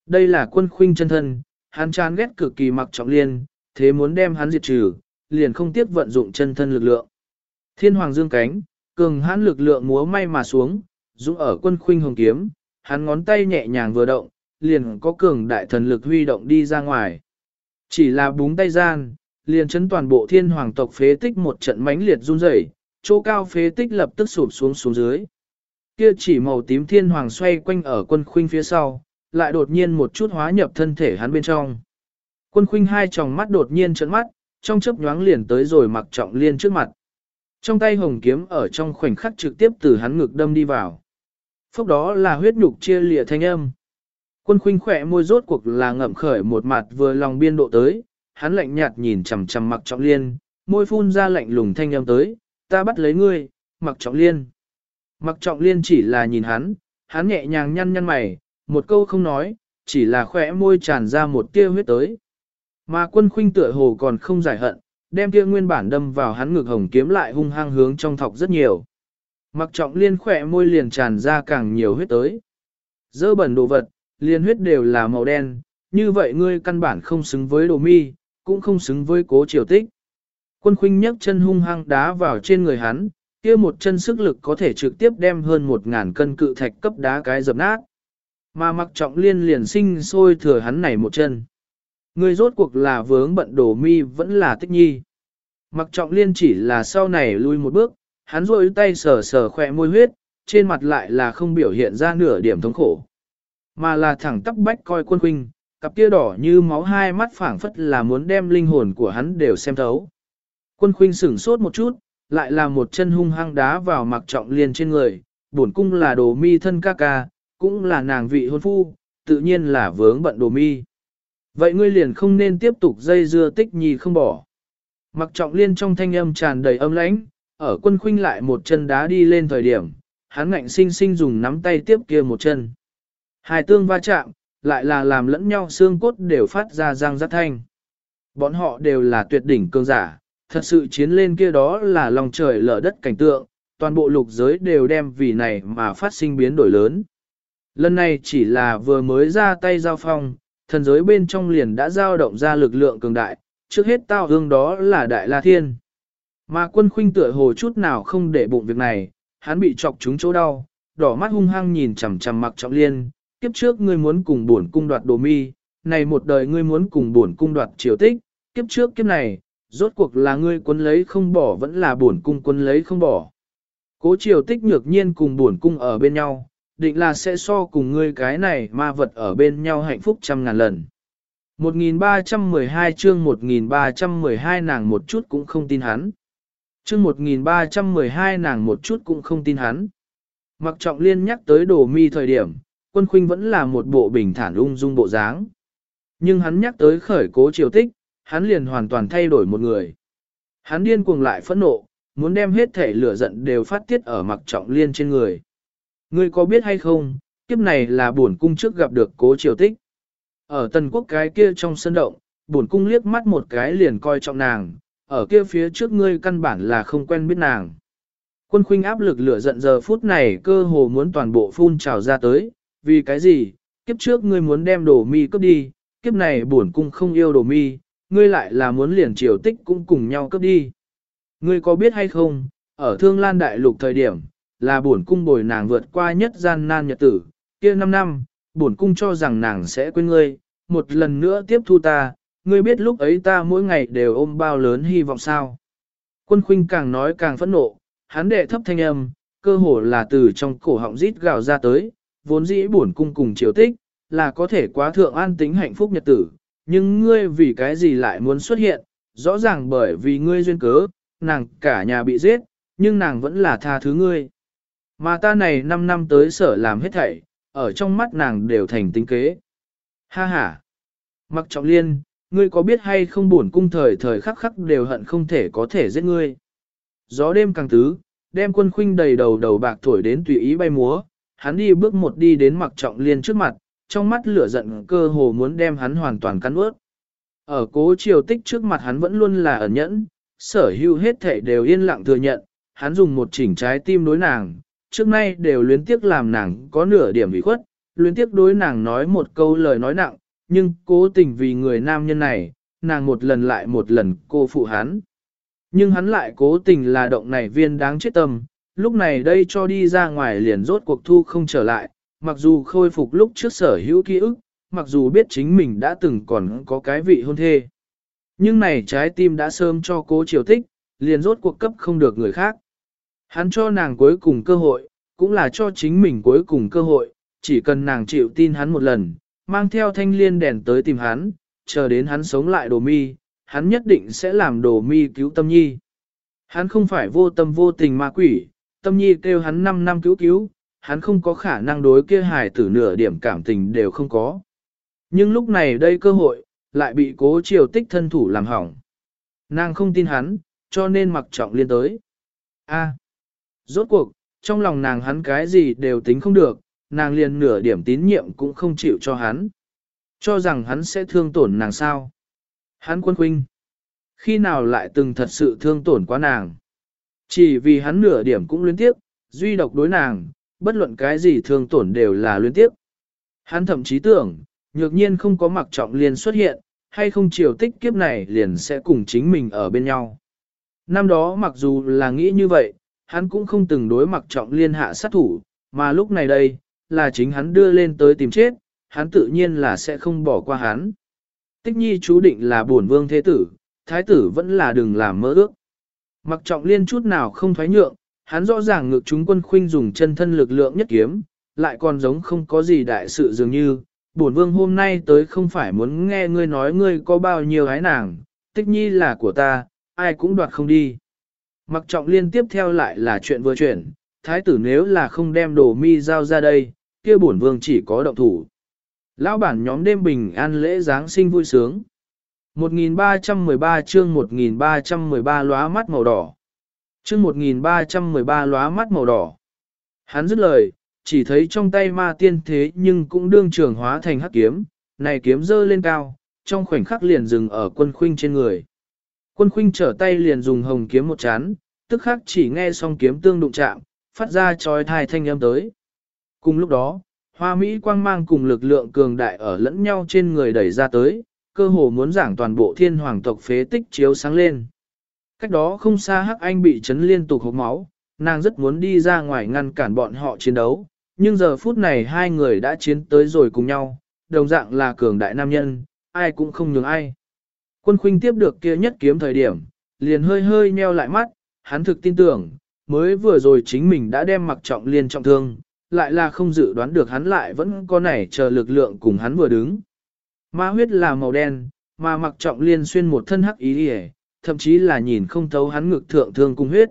Đây là quân khuynh chân thân, hắn chán ghét cực kỳ mặc trọng liên, thế muốn đem hắn diệt trừ, liền không tiếp vận dụng chân thân lực lượng. Thiên hoàng dương cánh, cường hãn lực lượng múa may mà xuống, dũng ở quân khuynh hồng kiếm, hắn ngón tay nhẹ nhàng vừa động, liền có cường đại thần lực huy động đi ra ngoài. Chỉ là búng tay gian, liền chấn toàn bộ thiên hoàng tộc phế tích một trận mãnh liệt run rẩy, chỗ cao phế tích lập tức sụp xuống xuống dưới. Kia chỉ màu tím thiên hoàng xoay quanh ở quân khuynh phía sau, lại đột nhiên một chút hóa nhập thân thể hắn bên trong. Quân khuynh hai tròng mắt đột nhiên trợn mắt, trong chớp nhoáng liền tới rồi mặc trọng liên trước mặt. Trong tay hồng kiếm ở trong khoảnh khắc trực tiếp từ hắn ngực đâm đi vào. Phốc đó là huyết nhục chia lìa thanh âm. Quân khuynh khỏe môi rốt cuộc là ngậm khởi một mặt vừa lòng biên độ tới, hắn lạnh nhạt nhìn chằm chằm mặc trọng liên, môi phun ra lạnh lùng thanh âm tới, ta bắt lấy ngươi, mặc trọng liên. Mặc trọng liên chỉ là nhìn hắn, hắn nhẹ nhàng nhăn nhăn mày, một câu không nói, chỉ là khỏe môi tràn ra một tia huyết tới. Mà quân khuynh tựa hồ còn không giải hận, đem kia nguyên bản đâm vào hắn ngực hồng kiếm lại hung hăng hướng trong thọc rất nhiều. Mặc trọng liên khỏe môi liền tràn ra càng nhiều huyết tới. Dơ bẩn đồ vật, liên huyết đều là màu đen, như vậy ngươi căn bản không xứng với đồ mi, cũng không xứng với cố triều tích. Quân khuynh nhấc chân hung hăng đá vào trên người hắn, kia một chân sức lực có thể trực tiếp đem hơn một ngàn cân cự thạch cấp đá cái dập nát. Mà mặc trọng liên liền sinh sôi thừa hắn này một chân. Người rốt cuộc là vướng bận đổ mi vẫn là tích nhi. Mặc trọng liên chỉ là sau này lui một bước, hắn rôi tay sờ sờ khỏe môi huyết, trên mặt lại là không biểu hiện ra nửa điểm thống khổ. Mà là thẳng tắp bách coi quân khuynh, cặp kia đỏ như máu hai mắt phảng phất là muốn đem linh hồn của hắn đều xem thấu. Quân khuynh sửng sốt một chút, lại là một chân hung hăng đá vào mặc trọng liên trên người, bổn cung là đồ mi thân ca ca, cũng là nàng vị hôn phu, tự nhiên là vướng bận đồ mi. Vậy ngươi liền không nên tiếp tục dây dưa tích nhì không bỏ. Mặc trọng liên trong thanh âm tràn đầy âm lãnh, ở quân khuynh lại một chân đá đi lên thời điểm, hắn ngạnh sinh sinh dùng nắm tay tiếp kia một chân. Hai tương va chạm, lại là làm lẫn nhau xương cốt đều phát ra răng rắc thanh. Bọn họ đều là tuyệt đỉnh cương giả, thật sự chiến lên kia đó là lòng trời lở đất cảnh tượng, toàn bộ lục giới đều đem vì này mà phát sinh biến đổi lớn. Lần này chỉ là vừa mới ra tay giao phong, thần giới bên trong liền đã giao động ra lực lượng cường đại, trước hết tao hương đó là Đại La Thiên. Mà quân khuynh tựa hồ chút nào không để bụng việc này, hắn bị chọc trúng chỗ đau, đỏ mắt hung hăng nhìn chằm chằm mặc trọng liên, kiếp trước ngươi muốn cùng bổn cung đoạt đồ mi, này một đời ngươi muốn cùng bổn cung đoạt triều tích, kiếp trước kiếp này, rốt cuộc là ngươi quân lấy không bỏ vẫn là bổn cung quân lấy không bỏ. Cố triều tích nhược nhiên cùng bổn cung ở bên nhau, định là sẽ so cùng ngươi cái này ma vật ở bên nhau hạnh phúc trăm ngàn lần. 1312 chương 1312 nàng một chút cũng không tin hắn. Chương 1312 nàng một chút cũng không tin hắn. Mặc trọng liên nhắc tới đồ mi thời điểm, quân khuynh vẫn là một bộ bình thản ung dung bộ dáng. Nhưng hắn nhắc tới khởi cố triều tích, hắn liền hoàn toàn thay đổi một người. Hắn điên cuồng lại phẫn nộ, muốn đem hết thể lửa giận đều phát tiết ở mặc trọng liên trên người. Ngươi có biết hay không, kiếp này là bổn cung trước gặp được cố triều tích. Ở tần quốc cái kia trong sân động, bổn cung liếc mắt một cái liền coi trọng nàng, ở kia phía trước ngươi căn bản là không quen biết nàng. Quân khuynh áp lực lửa giận giờ phút này cơ hồ muốn toàn bộ phun trào ra tới, vì cái gì, kiếp trước ngươi muốn đem đồ mi cướp đi, kiếp này bổn cung không yêu đồ mi, ngươi lại là muốn liền triều tích cũng cùng nhau cướp đi. Ngươi có biết hay không, ở thương lan đại lục thời điểm, là bổn cung bồi nàng vượt qua nhất gian nan nhật tử, kia 5 năm, bổn cung cho rằng nàng sẽ quên ngươi, một lần nữa tiếp thu ta, ngươi biết lúc ấy ta mỗi ngày đều ôm bao lớn hy vọng sao. Quân khuynh càng nói càng phẫn nộ, hắn đệ thấp thanh âm, cơ hồ là từ trong cổ họng rít gào ra tới, vốn dĩ bổn cung cùng chiếu tích, là có thể quá thượng an tính hạnh phúc nhật tử, nhưng ngươi vì cái gì lại muốn xuất hiện, rõ ràng bởi vì ngươi duyên cớ, nàng cả nhà bị giết, nhưng nàng vẫn là tha thứ ngươi. Mà ta này 5 năm tới sở làm hết thảy, ở trong mắt nàng đều thành tính kế. Ha ha! Mặc trọng liên, ngươi có biết hay không buồn cung thời thời khắc khắc đều hận không thể có thể giết ngươi. Gió đêm càng tứ, đem quân khuynh đầy đầu đầu bạc thổi đến tùy ý bay múa, hắn đi bước một đi đến mặc trọng liên trước mặt, trong mắt lửa giận cơ hồ muốn đem hắn hoàn toàn cắn ướt. Ở cố triều tích trước mặt hắn vẫn luôn là ẩn nhẫn, sở hữu hết thể đều yên lặng thừa nhận, hắn dùng một chỉnh trái tim đối nàng, trước nay đều luyến tiếc làm nàng có nửa điểm bị khuất, luyến tiếc đối nàng nói một câu lời nói nặng, nhưng cố tình vì người nam nhân này, nàng một lần lại một lần cô phụ hắn. Nhưng hắn lại cố tình là động này viên đáng chết tâm, lúc này đây cho đi ra ngoài liền rốt cuộc thu không trở lại, mặc dù khôi phục lúc trước sở hữu ký ức, mặc dù biết chính mình đã từng còn có cái vị hôn thê. Nhưng này trái tim đã sớm cho cố triều tích, liền rốt cuộc cấp không được người khác. Hắn cho nàng cuối cùng cơ hội, cũng là cho chính mình cuối cùng cơ hội, chỉ cần nàng chịu tin hắn một lần, mang theo thanh liên đèn tới tìm hắn, chờ đến hắn sống lại đồ mi, hắn nhất định sẽ làm đồ mi cứu tâm nhi. Hắn không phải vô tâm vô tình ma quỷ, tâm nhi kêu hắn 5 năm cứu cứu, hắn không có khả năng đối kia hài tử nửa điểm cảm tình đều không có. Nhưng lúc này đây cơ hội, lại bị cố triều tích thân thủ làm hỏng. Nàng không tin hắn, cho nên mặc trọng liên tới. A. rốt cuộc, trong lòng nàng hắn cái gì đều tính không được, nàng liền nửa điểm tín nhiệm cũng không chịu cho hắn. Cho rằng hắn sẽ thương tổn nàng sao. Hắn quân huynh Khi nào lại từng thật sự thương tổn quá nàng. Chỉ vì hắn nửa điểm cũng luyến tiếp, duy độc đối nàng, bất luận cái gì thương tổn đều là luyến tiếp. Hắn thậm chí tưởng, nhược nhiên không có mặc trọng liền xuất hiện, hay không chiều tích kiếp này liền sẽ cùng chính mình ở bên nhau. Năm đó mặc dù là nghĩ như vậy, hắn cũng không từng đối mặc trọng liên hạ sát thủ, mà lúc này đây, là chính hắn đưa lên tới tìm chết, hắn tự nhiên là sẽ không bỏ qua hắn. Tích nhi chú định là bổn vương thế tử, thái tử vẫn là đừng làm mơ ước. Mặc trọng liên chút nào không thoái nhượng, hắn rõ ràng ngược chúng quân khuynh dùng chân thân lực lượng nhất kiếm, lại còn giống không có gì đại sự dường như, bổn vương hôm nay tới không phải muốn nghe ngươi nói ngươi có bao nhiêu gái nàng, tích nhi là của ta, ai cũng đoạt không đi. Mặc trọng liên tiếp theo lại là chuyện vừa chuyển, thái tử nếu là không đem đồ mi giao ra đây, kia bổn vương chỉ có động thủ. Lão bản nhóm đêm bình an lễ Giáng sinh vui sướng. 1313 chương 1313 lóa mắt màu đỏ. Chương 1313 lóa mắt màu đỏ. Hắn dứt lời, chỉ thấy trong tay ma tiên thế nhưng cũng đương trường hóa thành hắc kiếm, này kiếm dơ lên cao, trong khoảnh khắc liền dừng ở quân khuynh trên người. Quân khuynh trở tay liền dùng hồng kiếm một chán, tức khắc chỉ nghe xong kiếm tương đụng chạm, phát ra trói thai thanh âm tới. Cùng lúc đó, hoa Mỹ quang mang cùng lực lượng cường đại ở lẫn nhau trên người đẩy ra tới, cơ hồ muốn giảng toàn bộ thiên hoàng tộc phế tích chiếu sáng lên. Cách đó không xa Hắc Anh bị chấn liên tục hốc máu, nàng rất muốn đi ra ngoài ngăn cản bọn họ chiến đấu, nhưng giờ phút này hai người đã chiến tới rồi cùng nhau, đồng dạng là cường đại nam nhân, ai cũng không nhường ai. Quân khuynh tiếp được kia nhất kiếm thời điểm, liền hơi hơi nheo lại mắt, hắn thực tin tưởng, mới vừa rồi chính mình đã đem mặc trọng liên trọng thương, lại là không dự đoán được hắn lại vẫn có nảy chờ lực lượng cùng hắn vừa đứng. Ma huyết là màu đen, mà mặc trọng liên xuyên một thân hắc ý hề, thậm chí là nhìn không thấu hắn ngực thượng thương cung huyết.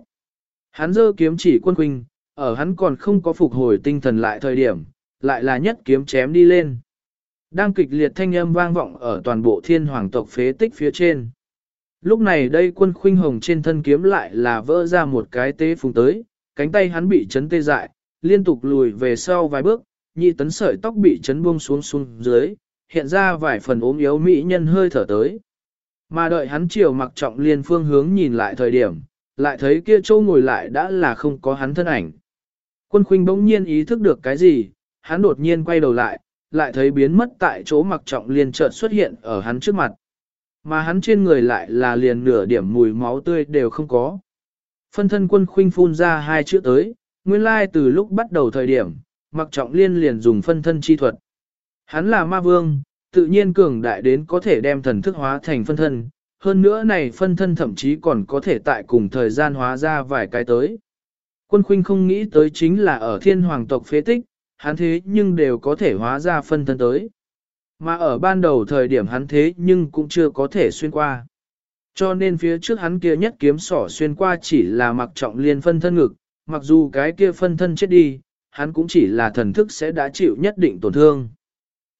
Hắn giơ kiếm chỉ quân khuynh, ở hắn còn không có phục hồi tinh thần lại thời điểm, lại là nhất kiếm chém đi lên. Đang kịch liệt thanh âm vang vọng ở toàn bộ thiên hoàng tộc phế tích phía trên. Lúc này đây quân khuynh hồng trên thân kiếm lại là vỡ ra một cái tế phùng tới, cánh tay hắn bị chấn tê dại, liên tục lùi về sau vài bước, nhị tấn sợi tóc bị chấn buông xuống xuống dưới, hiện ra vài phần ốm yếu mỹ nhân hơi thở tới. Mà đợi hắn chiều mặc trọng liên phương hướng nhìn lại thời điểm, lại thấy kia châu ngồi lại đã là không có hắn thân ảnh. Quân khuynh bỗng nhiên ý thức được cái gì, hắn đột nhiên quay đầu lại, lại thấy biến mất tại chỗ mặc trọng liên chợt xuất hiện ở hắn trước mặt. Mà hắn trên người lại là liền nửa điểm mùi máu tươi đều không có. Phân thân quân khuynh phun ra hai chữ tới, nguyên lai từ lúc bắt đầu thời điểm, mặc trọng liên liền dùng phân thân chi thuật. Hắn là ma vương, tự nhiên cường đại đến có thể đem thần thức hóa thành phân thân, hơn nữa này phân thân thậm chí còn có thể tại cùng thời gian hóa ra vài cái tới. Quân khuynh không nghĩ tới chính là ở thiên hoàng tộc phế tích, hắn thế nhưng đều có thể hóa ra phân thân tới. Mà ở ban đầu thời điểm hắn thế nhưng cũng chưa có thể xuyên qua. Cho nên phía trước hắn kia nhất kiếm sỏ xuyên qua chỉ là mặc trọng liên phân thân ngực, mặc dù cái kia phân thân chết đi, hắn cũng chỉ là thần thức sẽ đã chịu nhất định tổn thương.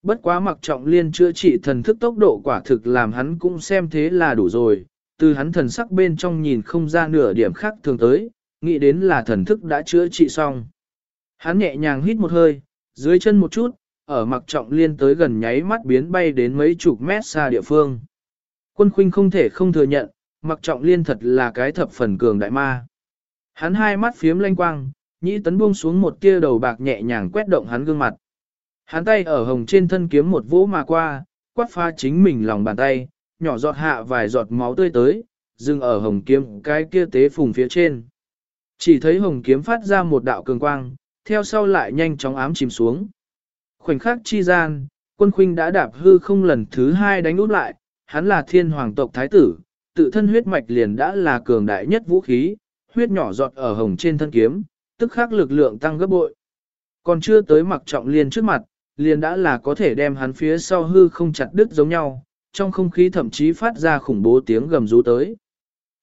Bất quá mặc trọng liên chữa trị thần thức tốc độ quả thực làm hắn cũng xem thế là đủ rồi, từ hắn thần sắc bên trong nhìn không ra nửa điểm khác thường tới, nghĩ đến là thần thức đã chữa trị xong. Hắn nhẹ nhàng hít một hơi, dưới chân một chút, ở mặc trọng liên tới gần nháy mắt biến bay đến mấy chục mét xa địa phương. Quân khuynh không thể không thừa nhận, mặc trọng liên thật là cái thập phần cường đại ma. Hắn hai mắt phiếm lanh quang, nhĩ tấn buông xuống một tia đầu bạc nhẹ nhàng quét động hắn gương mặt. Hắn tay ở hồng trên thân kiếm một vỗ mà qua, quát pha chính mình lòng bàn tay, nhỏ giọt hạ vài giọt máu tươi tới, dừng ở hồng kiếm cái kia tế phùng phía trên. Chỉ thấy hồng kiếm phát ra một đạo cường quang, theo sau lại nhanh chóng ám chìm xuống. Khoảnh khắc chi gian, quân khuynh đã đạp hư không lần thứ hai đánh út lại, hắn là thiên hoàng tộc thái tử, tự thân huyết mạch liền đã là cường đại nhất vũ khí, huyết nhỏ giọt ở hồng trên thân kiếm, tức khắc lực lượng tăng gấp bội. Còn chưa tới mặc trọng liên trước mặt, liền đã là có thể đem hắn phía sau hư không chặt đứt giống nhau, trong không khí thậm chí phát ra khủng bố tiếng gầm rú tới.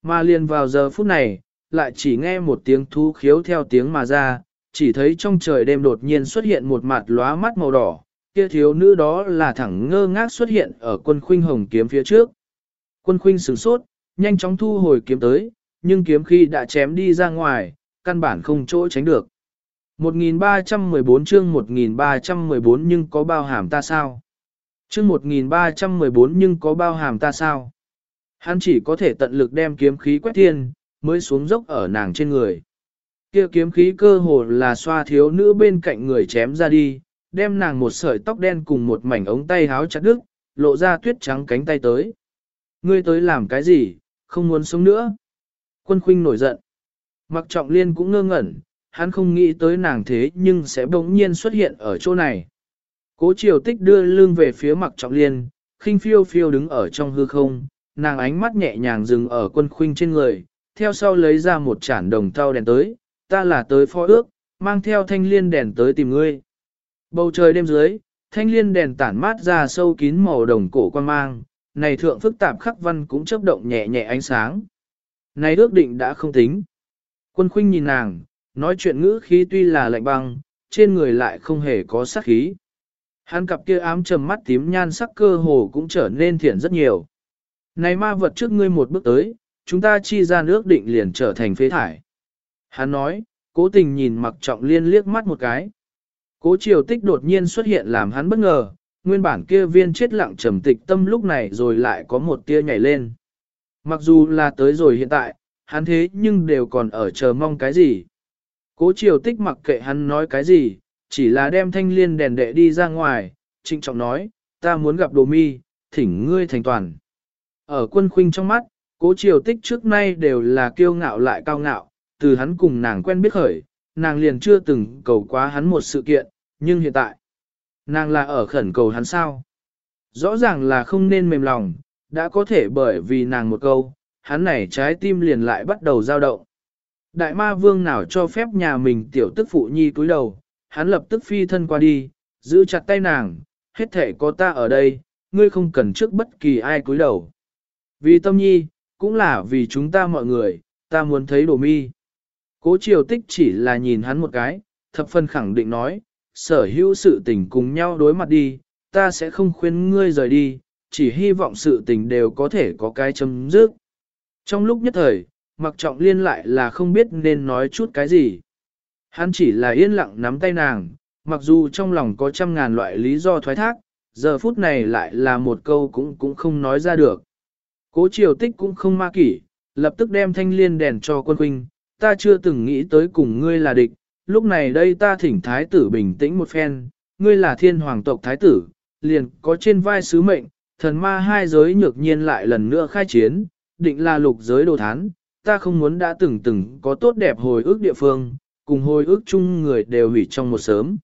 Mà liền vào giờ phút này, lại chỉ nghe một tiếng thú khiếu theo tiếng mà ra, chỉ thấy trong trời đêm đột nhiên xuất hiện một mặt lóa mắt màu đỏ, kia thiếu nữ đó là thẳng ngơ ngác xuất hiện ở quân khuynh hồng kiếm phía trước. Quân khuynh sửng sốt, nhanh chóng thu hồi kiếm tới, nhưng kiếm khi đã chém đi ra ngoài, căn bản không chỗ tránh được. 1314 chương 1314 nhưng có bao hàm ta sao? Chương 1314 nhưng có bao hàm ta sao? Hắn chỉ có thể tận lực đem kiếm khí quét thiên, mới xuống dốc ở nàng trên người. Kia kiếm khí cơ hồ là xoa thiếu nữ bên cạnh người chém ra đi, đem nàng một sợi tóc đen cùng một mảnh ống tay háo chặt đứt, lộ ra tuyết trắng cánh tay tới. Ngươi tới làm cái gì, không muốn sống nữa. Quân khuynh nổi giận. Mặc trọng liên cũng ngơ ngẩn, hắn không nghĩ tới nàng thế nhưng sẽ bỗng nhiên xuất hiện ở chỗ này. Cố triều tích đưa lưng về phía mặc trọng liên, khinh phiêu phiêu đứng ở trong hư không, nàng ánh mắt nhẹ nhàng dừng ở quân khuynh trên người, theo sau lấy ra một chản đồng thau đèn tới, ta là tới phó ước, mang theo thanh liên đèn tới tìm ngươi. Bầu trời đêm dưới, thanh liên đèn tản mát ra sâu kín màu đồng cổ quan mang, này thượng phức tạp khắc văn cũng chớp động nhẹ nhẹ ánh sáng. Này ước định đã không tính. Quân khuynh nhìn nàng, nói chuyện ngữ khí tuy là lạnh băng, trên người lại không hề có sát khí. Hắn cặp kia ám trầm mắt tím nhan sắc cơ hồ cũng trở nên thiện rất nhiều. Này ma vật trước ngươi một bước tới, chúng ta chi ra nước định liền trở thành phế thải. Hắn nói, cố tình nhìn mặc trọng liên liếc mắt một cái. Cố triều tích đột nhiên xuất hiện làm hắn bất ngờ, nguyên bản kia viên chết lặng trầm tịch tâm lúc này rồi lại có một tia nhảy lên. Mặc dù là tới rồi hiện tại, hắn thế nhưng đều còn ở chờ mong cái gì. Cố triều tích mặc kệ hắn nói cái gì, chỉ là đem thanh liên đèn đệ đi ra ngoài, trịnh trọng nói, ta muốn gặp đồ mi, thỉnh ngươi thành toàn. Ở quân khuynh trong mắt, cố triều tích trước nay đều là kiêu ngạo lại cao ngạo, từ hắn cùng nàng quen biết khởi, nàng liền chưa từng cầu quá hắn một sự kiện, nhưng hiện tại, nàng là ở khẩn cầu hắn sao. Rõ ràng là không nên mềm lòng, đã có thể bởi vì nàng một câu, hắn này trái tim liền lại bắt đầu dao động. Đại ma vương nào cho phép nhà mình tiểu tức phụ nhi cúi đầu, hắn lập tức phi thân qua đi, giữ chặt tay nàng, hết thể có ta ở đây, ngươi không cần trước bất kỳ ai cúi đầu. Vì tâm nhi, cũng là vì chúng ta mọi người, ta muốn thấy đồ mi. Cố triều tích chỉ là nhìn hắn một cái, thập phân khẳng định nói, sở hữu sự tình cùng nhau đối mặt đi, ta sẽ không khuyên ngươi rời đi, chỉ hy vọng sự tình đều có thể có cái chấm dứt. Trong lúc nhất thời, mặc trọng liên lại là không biết nên nói chút cái gì. Hắn chỉ là yên lặng nắm tay nàng, mặc dù trong lòng có trăm ngàn loại lý do thoái thác, giờ phút này lại là một câu cũng cũng không nói ra được. Cố triều tích cũng không ma kỷ, lập tức đem thanh liên đèn cho quân huynh. ta chưa từng nghĩ tới cùng ngươi là địch, lúc này đây ta thỉnh thái tử bình tĩnh một phen, ngươi là thiên hoàng tộc thái tử, liền có trên vai sứ mệnh, thần ma hai giới nhược nhiên lại lần nữa khai chiến, định là lục giới đồ thán, ta không muốn đã từng từng có tốt đẹp hồi ức địa phương, cùng hồi ức chung người đều hủy trong một sớm.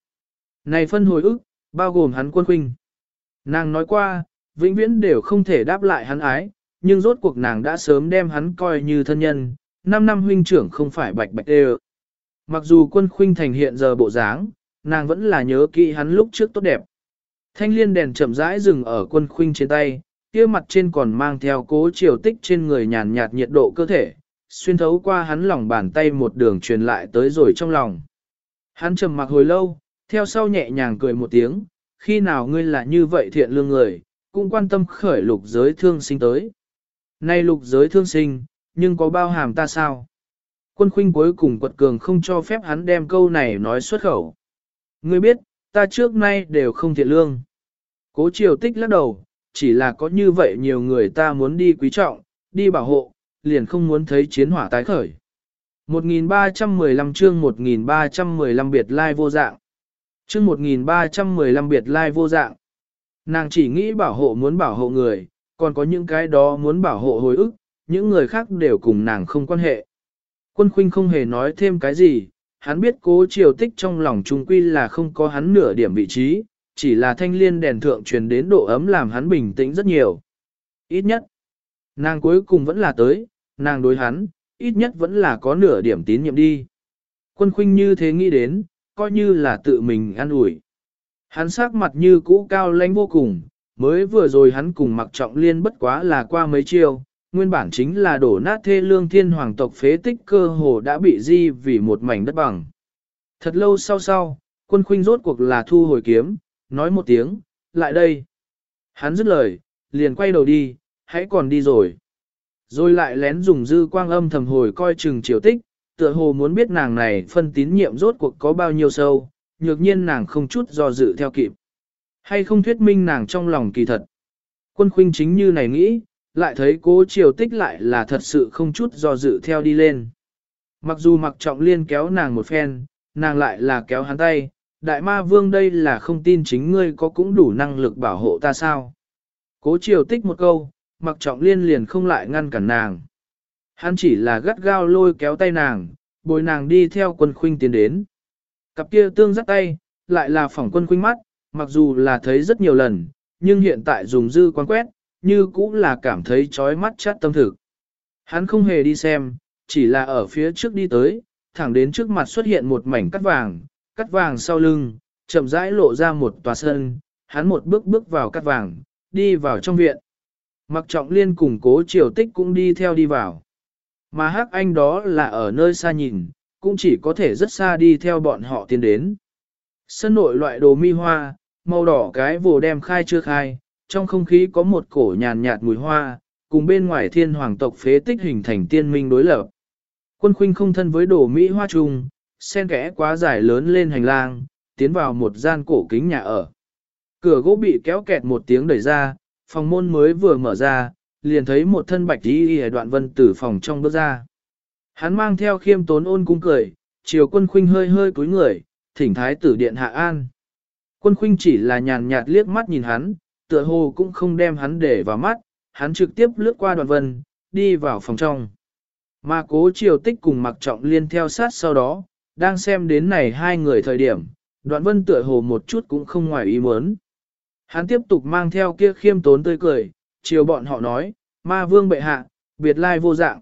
Này phân hồi ức, bao gồm hắn quân khuynh. Nàng nói qua, vĩnh viễn đều không thể đáp lại hắn ái, nhưng rốt cuộc nàng đã sớm đem hắn coi như thân nhân, 5 năm huynh trưởng không phải bạch bạch đê Mặc dù quân khuynh thành hiện giờ bộ dáng, nàng vẫn là nhớ kỹ hắn lúc trước tốt đẹp. Thanh liên đèn chậm rãi dừng ở quân khuynh trên tay, kia mặt trên còn mang theo cố chiều tích trên người nhàn nhạt nhiệt độ cơ thể, xuyên thấu qua hắn lòng bàn tay một đường truyền lại tới rồi trong lòng. Hắn trầm mặc hồi lâu, theo sau nhẹ nhàng cười một tiếng, khi nào ngươi là như vậy thiện lương người, cũng quan tâm khởi lục giới thương sinh tới. Nay lục giới thương sinh, nhưng có bao hàm ta sao? Quân khuynh cuối cùng quật cường không cho phép hắn đem câu này nói xuất khẩu. Ngươi biết, ta trước nay đều không thiện lương. Cố triều tích lắc đầu, chỉ là có như vậy nhiều người ta muốn đi quý trọng, đi bảo hộ, liền không muốn thấy chiến hỏa tái khởi. 1315 chương 1315 biệt lai vô dạng. Chương 1315 biệt lai vô dạng. Nàng chỉ nghĩ bảo hộ muốn bảo hộ người, còn có những cái đó muốn bảo hộ hồi ức, những người khác đều cùng nàng không quan hệ. Quân khuynh không hề nói thêm cái gì, hắn biết cố triều tích trong lòng trung quy là không có hắn nửa điểm vị trí, chỉ là thanh liên đèn thượng truyền đến độ ấm làm hắn bình tĩnh rất nhiều. Ít nhất, nàng cuối cùng vẫn là tới, nàng đối hắn, ít nhất vẫn là có nửa điểm tín nhiệm đi. Quân khuynh như thế nghĩ đến, coi như là tự mình ăn ủi. Hắn sắc mặt như cũ cao lãnh vô cùng, mới vừa rồi hắn cùng mặc trọng liên bất quá là qua mấy chiêu, nguyên bản chính là đổ nát thê lương thiên hoàng tộc phế tích cơ hồ đã bị di vì một mảnh đất bằng. Thật lâu sau sau, quân khuynh rốt cuộc là thu hồi kiếm, nói một tiếng, lại đây. Hắn dứt lời, liền quay đầu đi, hãy còn đi rồi. Rồi lại lén dùng dư quang âm thầm hồi coi chừng triều tích, tựa hồ muốn biết nàng này phân tín nhiệm rốt cuộc có bao nhiêu sâu, nhược nhiên nàng không chút do dự theo kịp. Hay không thuyết minh nàng trong lòng kỳ thật. Quân khuynh chính như này nghĩ, lại thấy cố triều tích lại là thật sự không chút do dự theo đi lên. Mặc dù mặc trọng liên kéo nàng một phen, nàng lại là kéo hắn tay, đại ma vương đây là không tin chính ngươi có cũng đủ năng lực bảo hộ ta sao. Cố triều tích một câu, mặc trọng liên liền không lại ngăn cản nàng. Hắn chỉ là gắt gao lôi kéo tay nàng, bồi nàng đi theo quân khuynh tiến đến. Cặp kia tương dắt tay, lại là phỏng quân khuynh mắt, mặc dù là thấy rất nhiều lần, nhưng hiện tại dùng dư quan quét, như cũng là cảm thấy chói mắt chát tâm thực. Hắn không hề đi xem, chỉ là ở phía trước đi tới, thẳng đến trước mặt xuất hiện một mảnh cắt vàng, cắt vàng sau lưng, chậm rãi lộ ra một tòa sân, hắn một bước bước vào cắt vàng, đi vào trong viện. Mặc trọng liên cùng cố triều tích cũng đi theo đi vào. Mà hắc anh đó là ở nơi xa nhìn, cũng chỉ có thể rất xa đi theo bọn họ tiến đến. Sân nội loại đồ mi hoa, màu đỏ cái vồ đem khai chưa khai, trong không khí có một cổ nhàn nhạt mùi hoa, cùng bên ngoài thiên hoàng tộc phế tích hình thành tiên minh đối lập. Quân khuynh không thân với đồ Mỹ hoa trùng, sen kẽ quá dài lớn lên hành lang, tiến vào một gian cổ kính nhà ở. Cửa gỗ bị kéo kẹt một tiếng đẩy ra, phòng môn mới vừa mở ra, liền thấy một thân bạch y y đoạn vân từ phòng trong bước ra. Hắn mang theo khiêm tốn ôn cung cười, chiều quân khuynh hơi hơi cúi người, thỉnh thái tử điện hạ an. Quân khuynh chỉ là nhàn nhạt liếc mắt nhìn hắn, tựa hồ cũng không đem hắn để vào mắt, hắn trực tiếp lướt qua đoạn vân, đi vào phòng trong. Mà cố triều tích cùng mặc trọng liên theo sát sau đó, đang xem đến này hai người thời điểm, đoạn vân tựa hồ một chút cũng không ngoài ý muốn. Hắn tiếp tục mang theo kia khiêm tốn tươi cười, chiều bọn họ nói, ma vương bệ hạ, biệt lai vô dạng.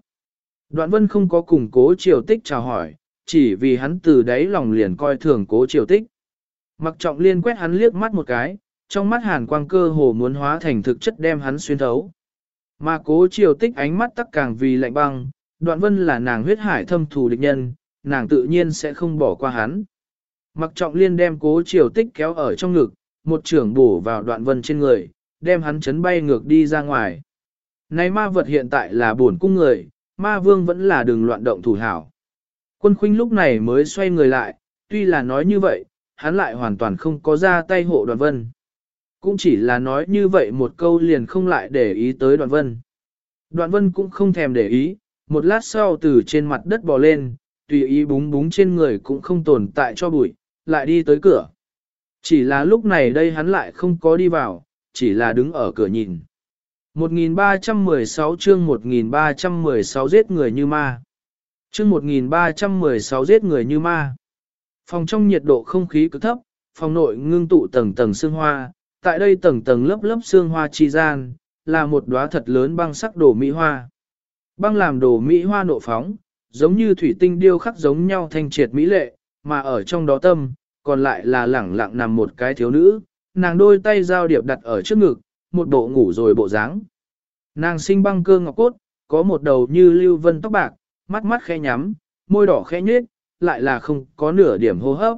Đoạn vân không có cùng cố triều tích chào hỏi, chỉ vì hắn từ đáy lòng liền coi thường cố triều tích. Mặc trọng liên quét hắn liếc mắt một cái, trong mắt hàn quang cơ hồ muốn hóa thành thực chất đem hắn xuyên thấu. Mà cố triều tích ánh mắt tắc càng vì lạnh băng, đoạn vân là nàng huyết hải thâm thù địch nhân, nàng tự nhiên sẽ không bỏ qua hắn. Mặc trọng liên đem cố triều tích kéo ở trong ngực, một trưởng bổ vào đoạn vân trên người, đem hắn chấn bay ngược đi ra ngoài. Này ma vật hiện tại là buồn cung người, ma vương vẫn là đường loạn động thủ hảo. Quân khuynh lúc này mới xoay người lại, tuy là nói như vậy, hắn lại hoàn toàn không có ra tay hộ đoạn vân. Cũng chỉ là nói như vậy một câu liền không lại để ý tới đoạn vân. Đoạn vân cũng không thèm để ý, một lát sau từ trên mặt đất bò lên, tùy ý búng búng trên người cũng không tồn tại cho bụi, lại đi tới cửa. Chỉ là lúc này đây hắn lại không có đi vào, chỉ là đứng ở cửa nhìn. 1316 chương 1316 giết người như ma. Chương 1316 giết người như ma. Phòng trong nhiệt độ không khí cực thấp, phòng nội ngưng tụ tầng tầng xương hoa, tại đây tầng tầng lớp lớp xương hoa chi gian, là một đóa thật lớn băng sắc đồ mỹ hoa. Băng làm đồ mỹ hoa nộ phóng, giống như thủy tinh điêu khắc giống nhau thanh triệt mỹ lệ, mà ở trong đó tâm, còn lại là lẳng lặng nằm một cái thiếu nữ, nàng đôi tay giao điệp đặt ở trước ngực, một bộ ngủ rồi bộ dáng. Nàng sinh băng cơ ngọc cốt, có một đầu như lưu vân tóc bạc, mắt mắt khẽ nhắm, môi đỏ khẽ nhếch, lại là không có nửa điểm hô hấp.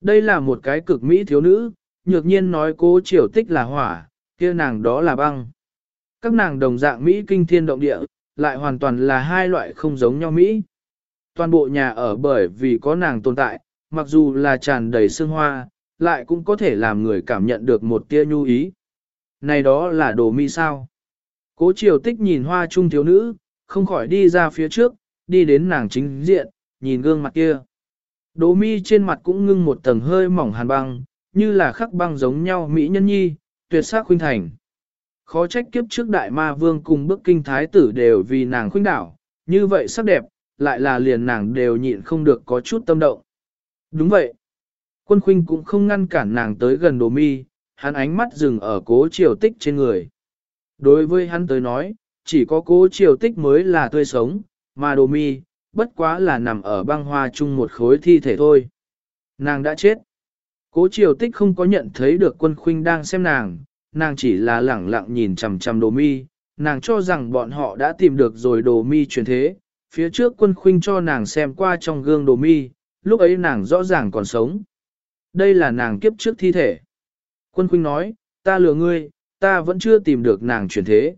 Đây là một cái cực mỹ thiếu nữ, nhược nhiên nói cố triều tích là hỏa, kia nàng đó là băng. Các nàng đồng dạng Mỹ kinh thiên động địa, lại hoàn toàn là hai loại không giống nhau Mỹ. Toàn bộ nhà ở bởi vì có nàng tồn tại, mặc dù là tràn đầy sương hoa, lại cũng có thể làm người cảm nhận được một tia nhu ý. Này đó là đồ mi sao? Cố triều tích nhìn hoa trung thiếu nữ, không khỏi đi ra phía trước, đi đến nàng chính diện, nhìn gương mặt kia. Đồ mi trên mặt cũng ngưng một tầng hơi mỏng hàn băng, như là khắc băng giống nhau mỹ nhân nhi, tuyệt sắc khuynh thành. Khó trách kiếp trước đại ma vương cùng bức kinh thái tử đều vì nàng khuynh đảo, như vậy sắc đẹp, lại là liền nàng đều nhịn không được có chút tâm động. Đúng vậy. Quân khuynh cũng không ngăn cản nàng tới gần đồ mi, hắn ánh mắt dừng ở cố triều tích trên người. Đối với hắn tới nói, chỉ có cố triều tích mới là tươi sống, mà đồ mi, bất quá là nằm ở băng hoa chung một khối thi thể thôi. Nàng đã chết. Cố triều tích không có nhận thấy được quân khuynh đang xem nàng, nàng chỉ là lẳng lặng nhìn chằm chằm đồ mi, nàng cho rằng bọn họ đã tìm được rồi đồ mi truyền thế, phía trước quân khuynh cho nàng xem qua trong gương đồ mi, lúc ấy nàng rõ ràng còn sống. Đây là nàng kiếp trước thi thể. Quân khuynh nói, ta lừa ngươi, ta vẫn chưa tìm được nàng chuyển thế.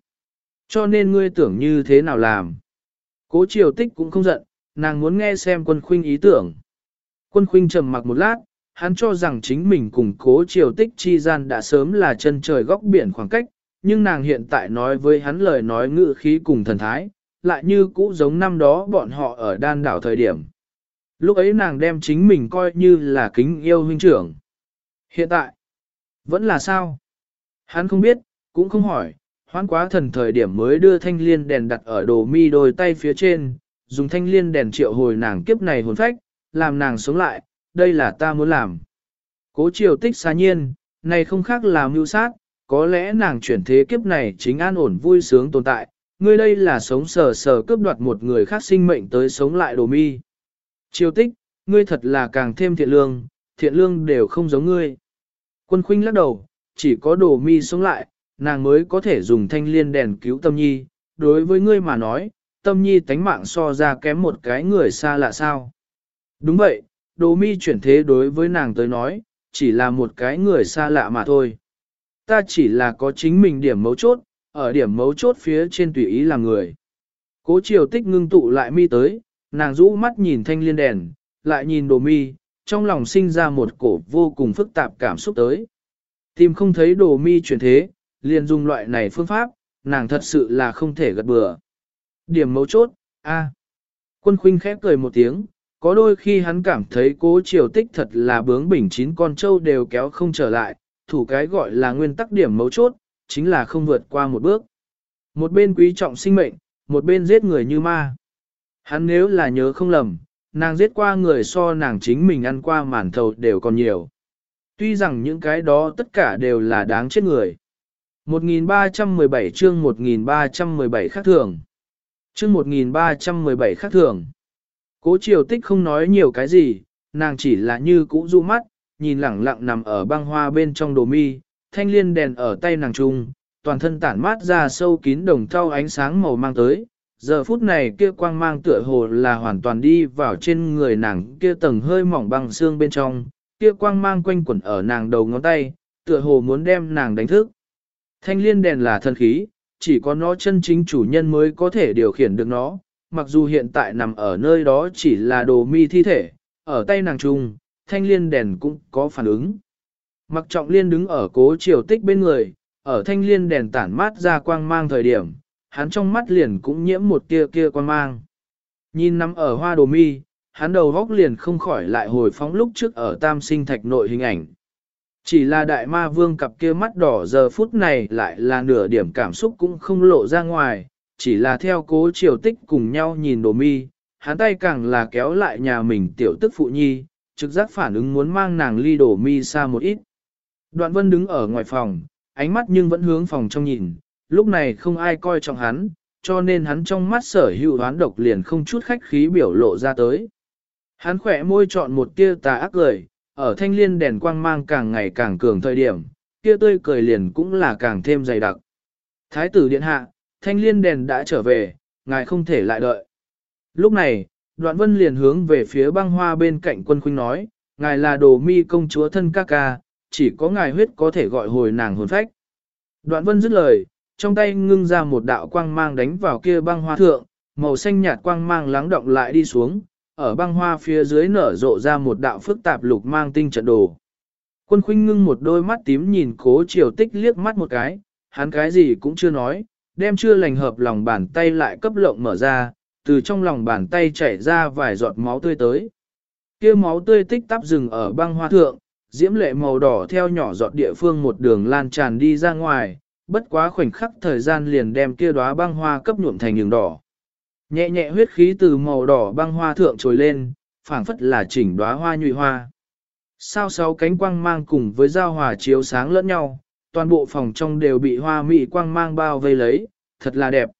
Cho nên ngươi tưởng như thế nào làm. Cố triều tích cũng không giận, nàng muốn nghe xem quân khuynh ý tưởng. Quân khuynh trầm mặc một lát, hắn cho rằng chính mình cùng cố triều tích chi gian đã sớm là chân trời góc biển khoảng cách, nhưng nàng hiện tại nói với hắn lời nói ngữ khí cùng thần thái, lại như cũ giống năm đó bọn họ ở đan đảo thời điểm. Lúc ấy nàng đem chính mình coi như là kính yêu huynh trưởng. Hiện tại, vẫn là sao? Hắn không biết, cũng không hỏi, hoán quá thần thời điểm mới đưa thanh liên đèn đặt ở đồ mi đôi tay phía trên, dùng thanh liên đèn triệu hồi nàng kiếp này hồn phách, làm nàng sống lại, đây là ta muốn làm. Cố triều tích xa nhiên, này không khác là mưu sát, có lẽ nàng chuyển thế kiếp này chính an ổn vui sướng tồn tại, ngươi đây là sống sờ sờ cướp đoạt một người khác sinh mệnh tới sống lại đồ mi. Triều tích, ngươi thật là càng thêm thiện lương, thiện lương đều không giống ngươi. Quân khuynh lắc đầu, chỉ có đồ mi sống lại, nàng mới có thể dùng thanh liên đèn cứu tâm nhi. Đối với ngươi mà nói, tâm nhi tánh mạng so ra kém một cái người xa lạ sao. Đúng vậy, đồ mi chuyển thế đối với nàng tới nói, chỉ là một cái người xa lạ mà thôi. Ta chỉ là có chính mình điểm mấu chốt, ở điểm mấu chốt phía trên tùy ý là người. Cố triều tích ngưng tụ lại mi tới, nàng rũ mắt nhìn thanh liên đèn, lại nhìn đồ mi, trong lòng sinh ra một cổ vô cùng phức tạp cảm xúc tới. Tìm không thấy đồ mi chuyển thế, liền dùng loại này phương pháp, nàng thật sự là không thể gật bừa. Điểm mấu chốt, A. Quân khuynh khép cười một tiếng, có đôi khi hắn cảm thấy cố triều tích thật là bướng bỉnh chín con trâu đều kéo không trở lại, thủ cái gọi là nguyên tắc điểm mấu chốt, chính là không vượt qua một bước. Một bên quý trọng sinh mệnh, một bên giết người như ma. Hắn nếu là nhớ không lầm, nàng giết qua người so nàng chính mình ăn qua màn thầu đều còn nhiều. Tuy rằng những cái đó tất cả đều là đáng chết người. 1317 chương 1317 khác thường. Chương 1317 khác thường. Cố triều tích không nói nhiều cái gì, nàng chỉ là như cũ du mắt, nhìn lẳng lặng nằm ở băng hoa bên trong đồ mi, thanh liên đèn ở tay nàng trung, toàn thân tản mát ra sâu kín đồng thau ánh sáng màu mang tới. Giờ phút này kia quang mang tựa hồ là hoàn toàn đi vào trên người nàng kia tầng hơi mỏng băng xương bên trong, kia quang mang quanh quẩn ở nàng đầu ngón tay, tựa hồ muốn đem nàng đánh thức. Thanh liên đèn là thân khí, chỉ có nó chân chính chủ nhân mới có thể điều khiển được nó, mặc dù hiện tại nằm ở nơi đó chỉ là đồ mi thi thể, ở tay nàng trung, thanh liên đèn cũng có phản ứng. Mặc trọng liên đứng ở cố triều tích bên người, ở thanh liên đèn tản mát ra quang mang thời điểm, hắn trong mắt liền cũng nhiễm một tia kia quan mang. Nhìn nằm ở hoa đồ mi, hắn đầu góc liền không khỏi lại hồi phóng lúc trước ở tam sinh thạch nội hình ảnh. Chỉ là đại ma vương cặp kia mắt đỏ giờ phút này lại là nửa điểm cảm xúc cũng không lộ ra ngoài, chỉ là theo cố triều tích cùng nhau nhìn đồ mi, hắn tay càng là kéo lại nhà mình tiểu tức phụ nhi, trực giác phản ứng muốn mang nàng ly đồ mi xa một ít. Đoạn vân đứng ở ngoài phòng, ánh mắt nhưng vẫn hướng phòng trong nhìn, lúc này không ai coi trọng hắn, cho nên hắn trong mắt sở hữu đoán độc liền không chút khách khí biểu lộ ra tới. Hắn khỏe môi chọn một tia tà ác cười, ở thanh liên đèn quang mang càng ngày càng cường thời điểm, tia tươi cười liền cũng là càng thêm dày đặc. Thái tử điện hạ, thanh liên đèn đã trở về, ngài không thể lại đợi. Lúc này, đoạn vân liền hướng về phía băng hoa bên cạnh quân khuynh nói, ngài là đồ mi công chúa thân ca ca, chỉ có ngài huyết có thể gọi hồi nàng hồn phách. Đoạn vân dứt lời, trong tay ngưng ra một đạo quang mang đánh vào kia băng hoa thượng, màu xanh nhạt quang mang lắng động lại đi xuống, ở băng hoa phía dưới nở rộ ra một đạo phức tạp lục mang tinh trận đồ. Quân khuynh ngưng một đôi mắt tím nhìn cố triều tích liếc mắt một cái, hắn cái gì cũng chưa nói, đem chưa lành hợp lòng bàn tay lại cấp lộng mở ra, từ trong lòng bàn tay chảy ra vài giọt máu tươi tới. kia máu tươi tích tắp rừng ở băng hoa thượng, diễm lệ màu đỏ theo nhỏ giọt địa phương một đường lan tràn đi ra ngoài, bất quá khoảnh khắc thời gian liền đem kia đóa băng hoa cấp nhuộm thành đường đỏ. Nhẹ nhẹ huyết khí từ màu đỏ băng hoa thượng trồi lên, phảng phất là chỉnh đóa hoa nhụy hoa. Sao sáu cánh quang mang cùng với giao hòa chiếu sáng lẫn nhau, toàn bộ phòng trong đều bị hoa mị quang mang bao vây lấy, thật là đẹp.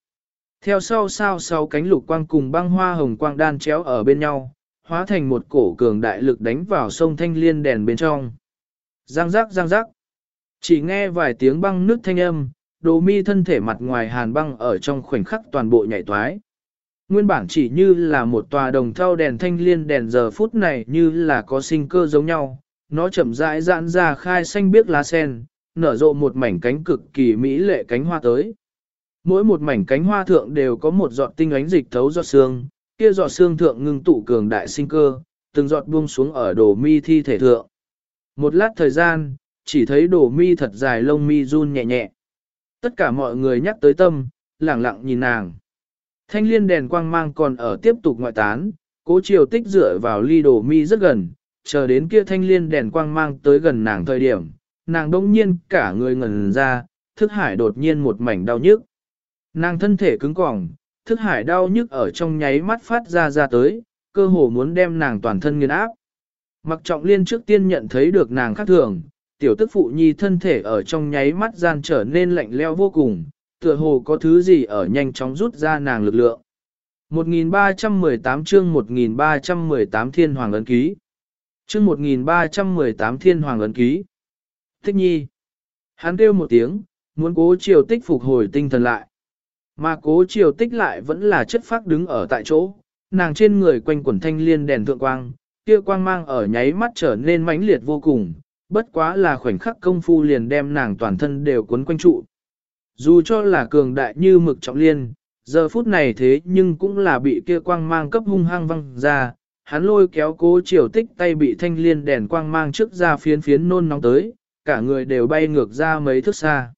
Theo sau sao sáu cánh lục quang cùng băng hoa hồng quang đan chéo ở bên nhau, hóa thành một cổ cường đại lực đánh vào sông thanh liên đèn bên trong. Giang giác giang giác. Chỉ nghe vài tiếng băng nước thanh âm, đồ mi thân thể mặt ngoài hàn băng ở trong khoảnh khắc toàn bộ nhảy toái. Nguyên bản chỉ như là một tòa đồng thau đèn thanh liên đèn giờ phút này như là có sinh cơ giống nhau, nó chậm rãi giãn ra khai xanh biếc lá sen, nở rộ một mảnh cánh cực kỳ mỹ lệ cánh hoa tới. Mỗi một mảnh cánh hoa thượng đều có một giọt tinh ánh dịch thấu giọt xương, kia giọt xương thượng ngưng tụ cường đại sinh cơ, từng giọt buông xuống ở đồ mi thi thể thượng. Một lát thời gian, chỉ thấy đồ mi thật dài lông mi run nhẹ nhẹ. Tất cả mọi người nhắc tới tâm, lẳng lặng nhìn nàng. Thanh liên đèn quang mang còn ở tiếp tục ngoại tán, cố chiều tích dựa vào ly đồ mi rất gần, chờ đến kia thanh liên đèn quang mang tới gần nàng thời điểm, nàng đông nhiên cả người ngẩn ra, thức hải đột nhiên một mảnh đau nhức. Nàng thân thể cứng cỏng, thức hải đau nhức ở trong nháy mắt phát ra ra tới, cơ hồ muốn đem nàng toàn thân nghiền áp. Mặc trọng liên trước tiên nhận thấy được nàng khác thường, tiểu tức phụ nhi thân thể ở trong nháy mắt gian trở nên lạnh leo vô cùng, tựa hồ có thứ gì ở nhanh chóng rút ra nàng lực lượng. 1318 chương 1318 Thiên Hoàng ấn ký. Chương 1318 Thiên Hoàng ấn ký. Tích nhi. Hắn kêu một tiếng, muốn cố triều tích phục hồi tinh thần lại. Mà cố triều tích lại vẫn là chất phác đứng ở tại chỗ, nàng trên người quanh quần thanh liên đèn thượng quang, kia quang mang ở nháy mắt trở nên mãnh liệt vô cùng, bất quá là khoảnh khắc công phu liền đem nàng toàn thân đều cuốn quanh trụ. Dù cho là cường đại như mực trọng liên, giờ phút này thế nhưng cũng là bị kia quang mang cấp hung hăng văng ra, hắn lôi kéo cố triều tích tay bị thanh liên đèn quang mang trước ra phiến phiến nôn nóng tới, cả người đều bay ngược ra mấy thước xa.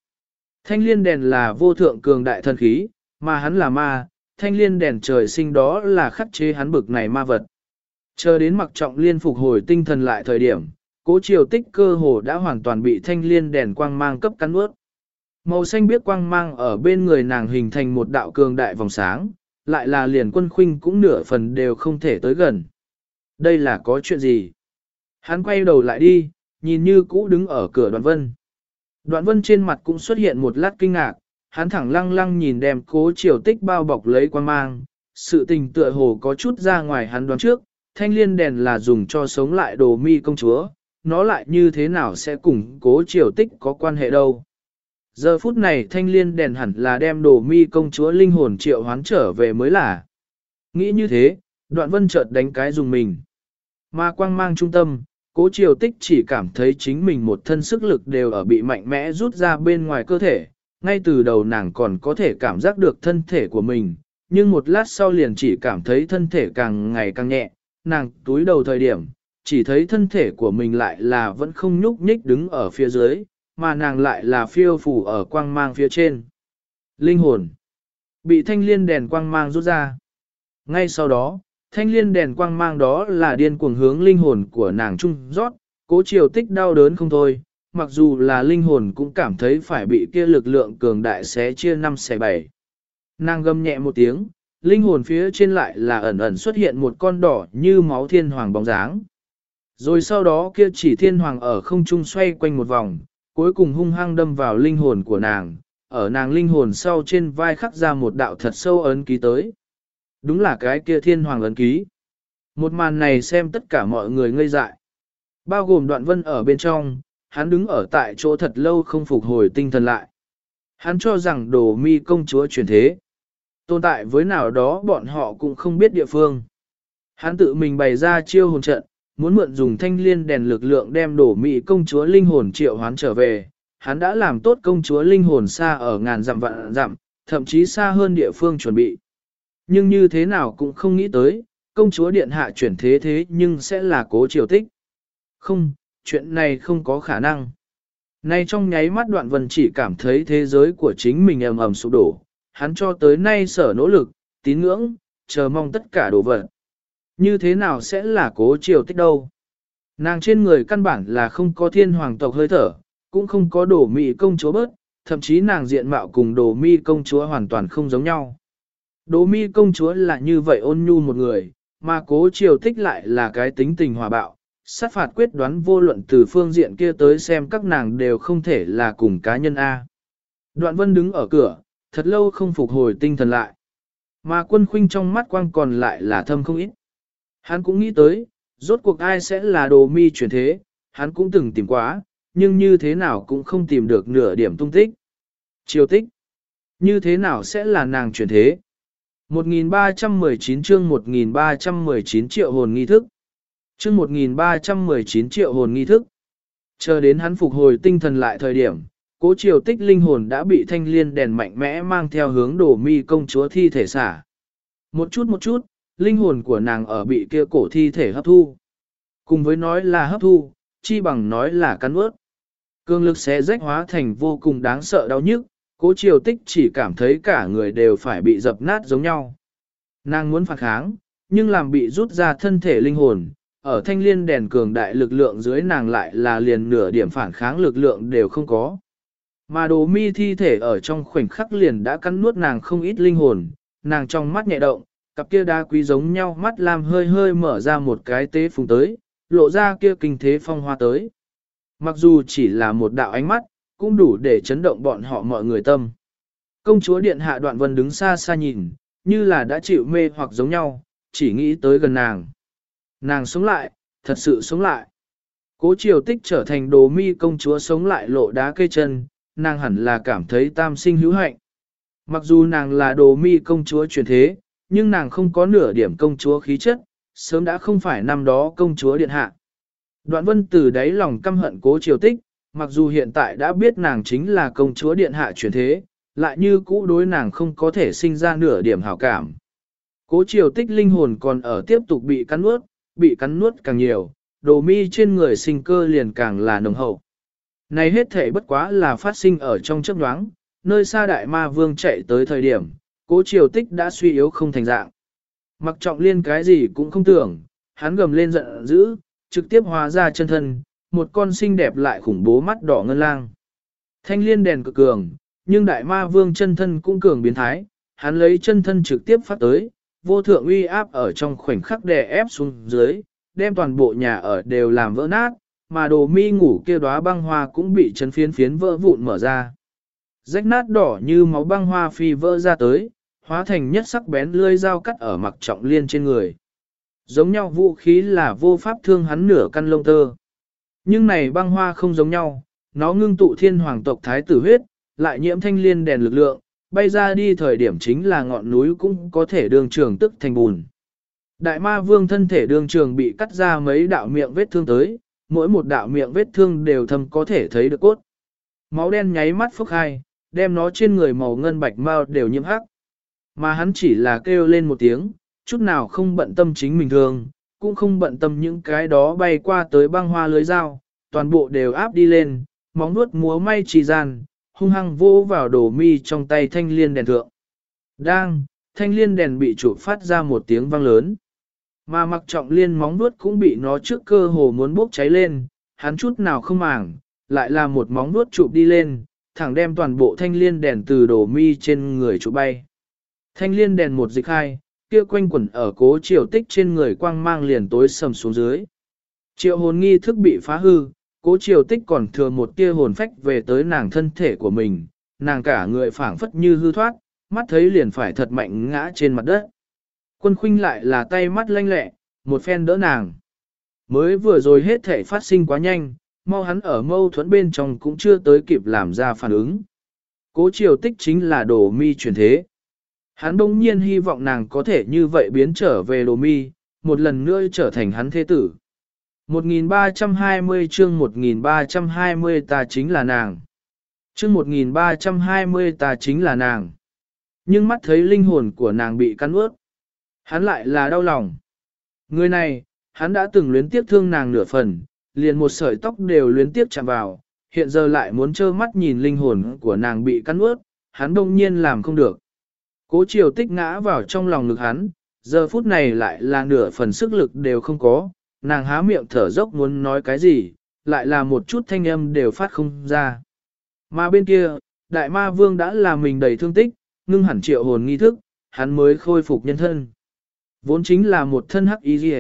Thanh liên đèn là vô thượng cường đại thần khí, mà hắn là ma, thanh liên đèn trời sinh đó là khắc chế hắn bực này ma vật. Chờ đến mặc trọng liên phục hồi tinh thần lại thời điểm, cố chiều tích cơ hồ đã hoàn toàn bị thanh liên đèn quang mang cấp cắn ướt. Màu xanh biếc quang mang ở bên người nàng hình thành một đạo cường đại vòng sáng, lại là liền quân khuynh cũng nửa phần đều không thể tới gần. Đây là có chuyện gì? Hắn quay đầu lại đi, nhìn như cũ đứng ở cửa đoạn vân. Đoạn vân trên mặt cũng xuất hiện một lát kinh ngạc, hắn thẳng lăng lăng nhìn đem cố chiều tích bao bọc lấy quang mang, sự tình tựa hồ có chút ra ngoài hắn đoán trước, thanh liên đèn là dùng cho sống lại đồ mi công chúa, nó lại như thế nào sẽ cùng cố triều tích có quan hệ đâu. Giờ phút này thanh liên đèn hẳn là đem đồ mi công chúa linh hồn triệu hoán trở về mới là. Nghĩ như thế, đoạn vân chợt đánh cái dùng mình. Mà quang mang trung tâm, cố triều tích chỉ cảm thấy chính mình một thân sức lực đều ở bị mạnh mẽ rút ra bên ngoài cơ thể. Ngay từ đầu nàng còn có thể cảm giác được thân thể của mình, nhưng một lát sau liền chỉ cảm thấy thân thể càng ngày càng nhẹ, nàng túi đầu thời điểm, chỉ thấy thân thể của mình lại là vẫn không nhúc nhích đứng ở phía dưới, mà nàng lại là phiêu phủ ở quang mang phía trên. Linh hồn. Bị thanh liên đèn quang mang rút ra. Ngay sau đó, thanh liên đèn quang mang đó là điên cuồng hướng linh hồn của nàng trung rót, cố triều tích đau đớn không thôi, mặc dù là linh hồn cũng cảm thấy phải bị kia lực lượng cường đại xé chia năm xẻ bảy. Nàng gầm nhẹ một tiếng, linh hồn phía trên lại là ẩn ẩn xuất hiện một con đỏ như máu thiên hoàng bóng dáng. Rồi sau đó kia chỉ thiên hoàng ở không trung xoay quanh một vòng, cuối cùng hung hăng đâm vào linh hồn của nàng, ở nàng linh hồn sau trên vai khắc ra một đạo thật sâu ấn ký tới. Đúng là cái kia thiên hoàng ấn ký. Một màn này xem tất cả mọi người ngây dại. Bao gồm đoạn vân ở bên trong, hắn đứng ở tại chỗ thật lâu không phục hồi tinh thần lại. Hắn cho rằng đồ mi công chúa chuyển thế. Tồn tại với nào đó bọn họ cũng không biết địa phương. Hắn tự mình bày ra chiêu hồn trận, muốn mượn dùng thanh liên đèn lực lượng đem đổ mị công chúa linh hồn triệu hoán trở về. Hắn đã làm tốt công chúa linh hồn xa ở ngàn dặm vạn dặm, thậm chí xa hơn địa phương chuẩn bị. Nhưng như thế nào cũng không nghĩ tới, công chúa điện hạ chuyển thế thế nhưng sẽ là cố triều tích. Không, chuyện này không có khả năng. Nay trong nháy mắt đoạn vân chỉ cảm thấy thế giới của chính mình ầm ầm sụp đổ, hắn cho tới nay sở nỗ lực, tín ngưỡng, chờ mong tất cả đồ vật. Như thế nào sẽ là cố triều tích đâu? Nàng trên người căn bản là không có thiên hoàng tộc hơi thở, cũng không có đổ mị công chúa bớt, thậm chí nàng diện mạo cùng đồ mi công chúa hoàn toàn không giống nhau. Đồ mi công chúa là như vậy ôn nhu một người, mà cố triều tích lại là cái tính tình hòa bạo, sát phạt quyết đoán vô luận từ phương diện kia tới xem các nàng đều không thể là cùng cá nhân A. Đoạn vân đứng ở cửa, thật lâu không phục hồi tinh thần lại. Mà quân khuynh trong mắt quang còn lại là thâm không ít. Hắn cũng nghĩ tới, rốt cuộc ai sẽ là đồ mi chuyển thế, hắn cũng từng tìm quá, nhưng như thế nào cũng không tìm được nửa điểm tung tích. Chiều tích, như thế nào sẽ là nàng chuyển thế? 1319 chương 1319 triệu hồn nghi thức. Chương 1319 triệu hồn nghi thức. Chờ đến hắn phục hồi tinh thần lại thời điểm, cố triều tích linh hồn đã bị thanh liên đèn mạnh mẽ mang theo hướng đổ mi công chúa thi thể xả. Một chút một chút, linh hồn của nàng ở bị kia cổ thi thể hấp thu. Cùng với nói là hấp thu, chi bằng nói là cắn ướt. Cương lực sẽ rách hóa thành vô cùng đáng sợ đau nhức, cố triều tích chỉ cảm thấy cả người đều phải bị dập nát giống nhau. Nàng muốn phản kháng, nhưng làm bị rút ra thân thể linh hồn, ở thanh liên đèn cường đại lực lượng dưới nàng lại là liền nửa điểm phản kháng lực lượng đều không có. Mà đồ mi thi thể ở trong khoảnh khắc liền đã cắn nuốt nàng không ít linh hồn, nàng trong mắt nhẹ động, cặp kia đá quý giống nhau mắt lam hơi hơi mở ra một cái tế phùng tới, lộ ra kia kinh thế phong hoa tới. Mặc dù chỉ là một đạo ánh mắt, cũng đủ để chấn động bọn họ mọi người tâm. Công chúa điện hạ đoạn vân đứng xa xa nhìn, như là đã chịu mê hoặc giống nhau, chỉ nghĩ tới gần nàng. Nàng sống lại, thật sự sống lại. Cố triều tích trở thành đồ mi công chúa sống lại lộ đá cây chân, nàng hẳn là cảm thấy tam sinh hữu hạnh. Mặc dù nàng là đồ mi công chúa truyền thế, nhưng nàng không có nửa điểm công chúa khí chất, sớm đã không phải năm đó công chúa điện hạ. Đoạn vân từ đáy lòng căm hận cố triều tích, mặc dù hiện tại đã biết nàng chính là công chúa điện hạ truyền thế, lại như cũ đối nàng không có thể sinh ra nửa điểm hảo cảm. Cố triều tích linh hồn còn ở tiếp tục bị cắn nuốt, bị cắn nuốt càng nhiều, đồ mi trên người sinh cơ liền càng là nồng hậu. Này hết thể bất quá là phát sinh ở trong chấp nhoáng, nơi xa đại ma vương chạy tới thời điểm, cố triều tích đã suy yếu không thành dạng. Mặc trọng liên cái gì cũng không tưởng, hắn gầm lên giận dữ, trực tiếp hóa ra chân thân, một con xinh đẹp lại khủng bố mắt đỏ ngân lang. Thanh liên đèn cực cường, nhưng đại ma vương chân thân cũng cường biến thái, hắn lấy chân thân trực tiếp phát tới, vô thượng uy áp ở trong khoảnh khắc đè ép xuống dưới, đem toàn bộ nhà ở đều làm vỡ nát, mà đồ mi ngủ kia đóa băng hoa cũng bị chấn phiến phiến vỡ vụn mở ra. Rách nát đỏ như máu băng hoa phi vỡ ra tới, hóa thành nhất sắc bén lươi dao cắt ở mặc trọng liên trên người. Giống nhau vũ khí là vô pháp thương hắn nửa căn lông tơ. Nhưng này băng hoa không giống nhau, nó ngưng tụ thiên hoàng tộc thái tử huyết, lại nhiễm thanh liên đèn lực lượng, bay ra đi thời điểm chính là ngọn núi cũng có thể đường trường tức thành bùn. Đại ma vương thân thể đường trường bị cắt ra mấy đạo miệng vết thương tới, mỗi một đạo miệng vết thương đều thâm có thể thấy được cốt. Máu đen nháy mắt phốc hai, đem nó trên người màu ngân bạch mau đều nhiễm hắc. Mà hắn chỉ là kêu lên một tiếng, chút nào không bận tâm chính mình thường, cũng không bận tâm những cái đó bay qua tới băng hoa lưới dao, toàn bộ đều áp đi lên, móng nuốt múa may trì gian, hung hăng vô vào đồ mi trong tay thanh liên đèn thượng. Đang, thanh liên đèn bị chủ phát ra một tiếng vang lớn. Mà mặc trọng liên móng nuốt cũng bị nó trước cơ hồ muốn bốc cháy lên, hắn chút nào không màng, lại là một móng nuốt chụp đi lên, thẳng đem toàn bộ thanh liên đèn từ đổ mi trên người chụp bay. Thanh liên đèn một dịch hai, kia quanh quẩn ở cố triều tích trên người quang mang liền tối sầm xuống dưới. Triệu hồn nghi thức bị phá hư, cố triều tích còn thừa một tia hồn phách về tới nàng thân thể của mình, nàng cả người phảng phất như hư thoát, mắt thấy liền phải thật mạnh ngã trên mặt đất. Quân khuynh lại là tay mắt lanh lẹ, một phen đỡ nàng. Mới vừa rồi hết thể phát sinh quá nhanh, mau hắn ở mâu thuẫn bên trong cũng chưa tới kịp làm ra phản ứng. Cố triều tích chính là đồ mi chuyển thế. Hắn đông nhiên hy vọng nàng có thể như vậy biến trở về đồ mi, một lần nữa trở thành hắn thế tử. 1320 chương 1320 ta chính là nàng. Chương 1320 ta chính là nàng. Nhưng mắt thấy linh hồn của nàng bị cắn ướt. Hắn lại là đau lòng. Người này, hắn đã từng luyến tiếc thương nàng nửa phần, liền một sợi tóc đều luyến tiếc chạm vào, hiện giờ lại muốn trơ mắt nhìn linh hồn của nàng bị cắn ướt, hắn đông nhiên làm không được. Cố chiều tích ngã vào trong lòng ngực hắn, giờ phút này lại là nửa phần sức lực đều không có, nàng há miệng thở dốc muốn nói cái gì, lại là một chút thanh âm đều phát không ra. Mà bên kia, đại ma vương đã làm mình đầy thương tích, ngưng hẳn triệu hồn nghi thức, hắn mới khôi phục nhân thân. Vốn chính là một thân hắc y gì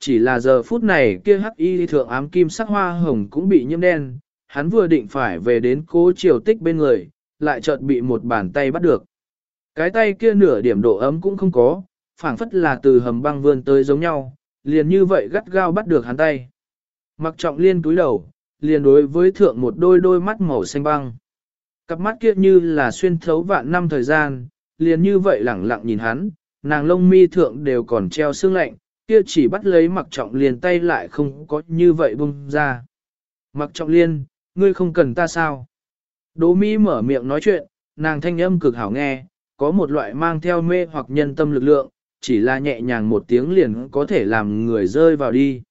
chỉ là giờ phút này kia hắc y thượng ám kim sắc hoa hồng cũng bị nhiễm đen, hắn vừa định phải về đến cố triều tích bên người, lại chợt bị một bàn tay bắt được. Cái tay kia nửa điểm độ ấm cũng không có, phảng phất là từ hầm băng vươn tới giống nhau, liền như vậy gắt gao bắt được hắn tay. Mặc trọng liên túi đầu, liền đối với thượng một đôi đôi mắt màu xanh băng. Cặp mắt kia như là xuyên thấu vạn năm thời gian, liền như vậy lẳng lặng nhìn hắn, nàng lông mi thượng đều còn treo xương lạnh, kia chỉ bắt lấy mặc trọng liên tay lại không có như vậy bung ra. Mặc trọng liên, ngươi không cần ta sao? Đỗ mi mở miệng nói chuyện, nàng thanh âm cực hảo nghe, có một loại mang theo mê hoặc nhân tâm lực lượng, chỉ là nhẹ nhàng một tiếng liền có thể làm người rơi vào đi.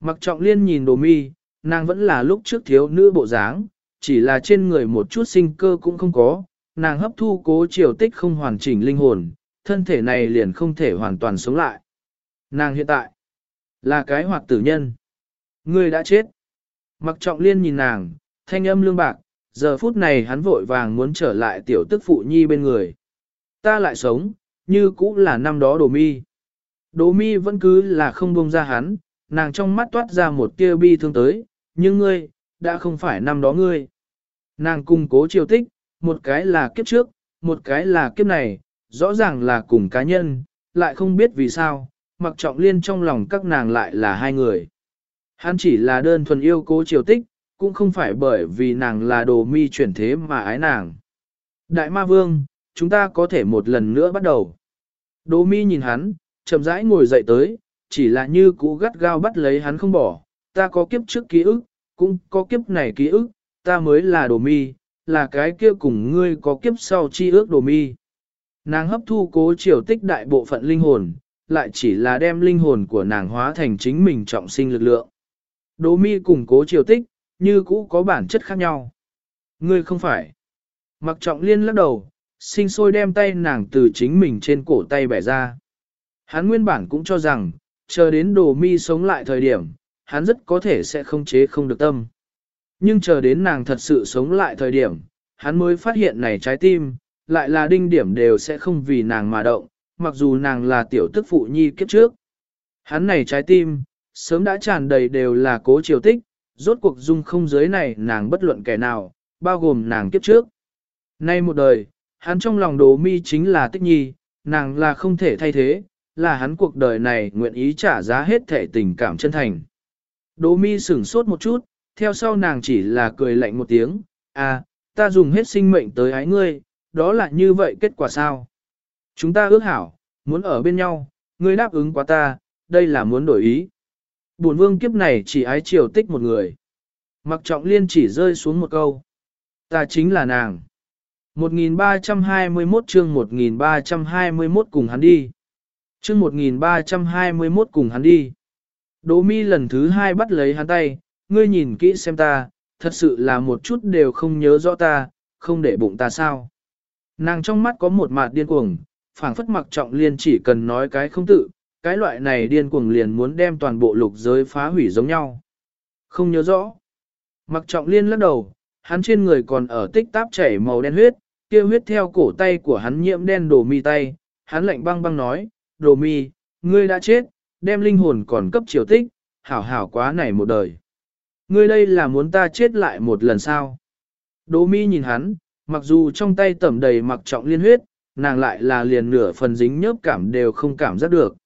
Mặc trọng liên nhìn đồ mi, nàng vẫn là lúc trước thiếu nữ bộ dáng, chỉ là trên người một chút sinh cơ cũng không có, nàng hấp thu cố triều tích không hoàn chỉnh linh hồn, thân thể này liền không thể hoàn toàn sống lại. Nàng hiện tại là cái hoạt tử nhân. Người đã chết. Mặc trọng liên nhìn nàng, thanh âm lương bạc, giờ phút này hắn vội vàng muốn trở lại tiểu tức phụ nhi bên người. Ta lại sống, như cũ là năm đó đồ mi. Đồ mi vẫn cứ là không buông ra hắn, nàng trong mắt toát ra một tia bi thương tới, nhưng ngươi, đã không phải năm đó ngươi. Nàng cung cố triều tích, một cái là kiếp trước, một cái là kiếp này, rõ ràng là cùng cá nhân, lại không biết vì sao, mặc trọng liên trong lòng các nàng lại là hai người. Hắn chỉ là đơn thuần yêu cố triều tích, cũng không phải bởi vì nàng là đồ mi chuyển thế mà ái nàng. Đại ma vương, chúng ta có thể một lần nữa bắt đầu. Đỗ mi nhìn hắn, chậm rãi ngồi dậy tới, chỉ là như cũ gắt gao bắt lấy hắn không bỏ, ta có kiếp trước ký ức, cũng có kiếp này ký ức, ta mới là đồ mi, là cái kia cùng ngươi có kiếp sau chi ước đồ mi. Nàng hấp thu cố triều tích đại bộ phận linh hồn, lại chỉ là đem linh hồn của nàng hóa thành chính mình trọng sinh lực lượng. Đồ mi cùng cố triều tích, như cũ có bản chất khác nhau. Ngươi không phải. Mặc trọng liên lắc đầu, sinh sôi đem tay nàng từ chính mình trên cổ tay bẻ ra. Hắn nguyên bản cũng cho rằng, chờ đến đồ mi sống lại thời điểm, hắn rất có thể sẽ không chế không được tâm. Nhưng chờ đến nàng thật sự sống lại thời điểm, hắn mới phát hiện này trái tim, lại là đinh điểm đều sẽ không vì nàng mà động, mặc dù nàng là tiểu tức phụ nhi kiếp trước. Hắn này trái tim, sớm đã tràn đầy đều là cố triều tích, rốt cuộc dung không giới này nàng bất luận kẻ nào, bao gồm nàng kiếp trước. Nay một đời, hắn trong lòng đồ mi chính là tích nhi, nàng là không thể thay thế, là hắn cuộc đời này nguyện ý trả giá hết thể tình cảm chân thành. Đồ mi sửng sốt một chút, theo sau nàng chỉ là cười lạnh một tiếng, à, ta dùng hết sinh mệnh tới ái ngươi, đó là như vậy kết quả sao? Chúng ta ước hảo, muốn ở bên nhau, ngươi đáp ứng quá ta, đây là muốn đổi ý. Bổn vương kiếp này chỉ ái triều tích một người. Mặc trọng liên chỉ rơi xuống một câu. Ta chính là nàng. 1321 chương 1321 cùng hắn đi. Chương 1321 cùng hắn đi. Đỗ mi lần thứ hai bắt lấy hắn tay, ngươi nhìn kỹ xem ta, thật sự là một chút đều không nhớ rõ ta, không để bụng ta sao. Nàng trong mắt có một mạt điên cuồng, phảng phất mặc trọng liên chỉ cần nói cái không tự, cái loại này điên cuồng liền muốn đem toàn bộ lục giới phá hủy giống nhau. Không nhớ rõ. Mặc trọng liên lắc đầu, hắn trên người còn ở tích táp chảy màu đen huyết, kia huyết theo cổ tay của hắn nhiễm đen đồ mi tay, hắn lạnh băng băng nói, đồ mi, ngươi đã chết, đem linh hồn còn cấp triều tích, hảo hảo quá này một đời. Ngươi đây là muốn ta chết lại một lần sao? Đồ mi nhìn hắn, mặc dù trong tay tẩm đầy mặc trọng liên huyết, nàng lại là liền nửa phần dính nhớp cảm đều không cảm giác được.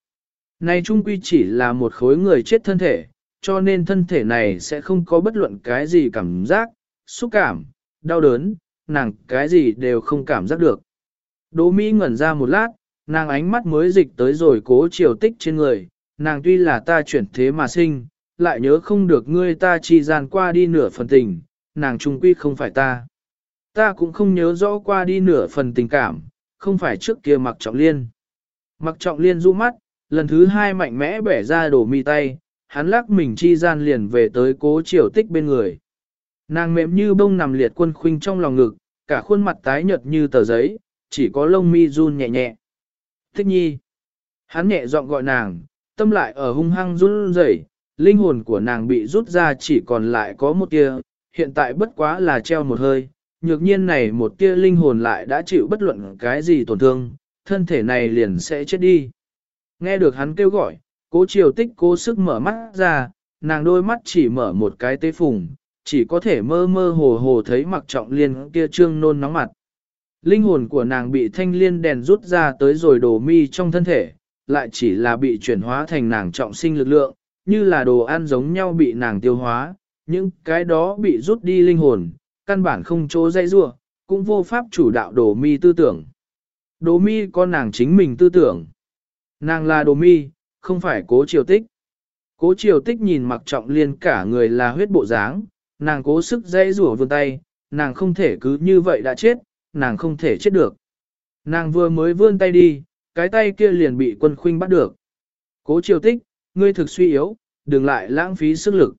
Này trung quy chỉ là một khối người chết thân thể, cho nên thân thể này sẽ không có bất luận cái gì cảm giác, xúc cảm, đau đớn, nàng cái gì đều không cảm giác được. Đỗ Mỹ ngẩn ra một lát, nàng ánh mắt mới dịch tới rồi cố chiều tích trên người, nàng tuy là ta chuyển thế mà sinh, lại nhớ không được ngươi ta chi gian qua đi nửa phần tình, nàng trung quy không phải ta. Ta cũng không nhớ rõ qua đi nửa phần tình cảm, không phải trước kia mặc trọng liên. Mặc trọng liên du mắt, lần thứ hai mạnh mẽ bẻ ra đổ mi tay, hắn lắc mình chi gian liền về tới cố triều tích bên người. Nàng mềm như bông nằm liệt quân khuynh trong lòng ngực, cả khuôn mặt tái nhợt như tờ giấy, chỉ có lông mi run nhẹ nhẹ. Thích nhi. Hắn nhẹ giọng gọi nàng, tâm lại ở hung hăng run rẩy, linh hồn của nàng bị rút ra chỉ còn lại có một tia, hiện tại bất quá là treo một hơi, nhược nhiên này một tia linh hồn lại đã chịu bất luận cái gì tổn thương, thân thể này liền sẽ chết đi. Nghe được hắn kêu gọi, cố triều tích cố sức mở mắt ra, nàng đôi mắt chỉ mở một cái tế phùng, chỉ có thể mơ mơ hồ hồ thấy mặc trọng liên kia trương nôn nóng mặt. Linh hồn của nàng bị thanh liên đèn rút ra tới rồi đổ mi trong thân thể, lại chỉ là bị chuyển hóa thành nàng trọng sinh lực lượng, như là đồ ăn giống nhau bị nàng tiêu hóa, những cái đó bị rút đi linh hồn, căn bản không chỗ dây rua, cũng vô pháp chủ đạo đồ mi tư tưởng. Đồ mi có nàng chính mình tư tưởng. Nàng là đồ mi, không phải cố triều tích. Cố triều tích nhìn mặc trọng liên cả người là huyết bộ dáng, nàng cố sức dây rủa vươn tay, nàng không thể cứ như vậy đã chết, nàng không thể chết được. Nàng vừa mới vươn tay đi, cái tay kia liền bị quân khuynh bắt được. Cố triều tích, ngươi thực suy yếu, đừng lại lãng phí sức lực.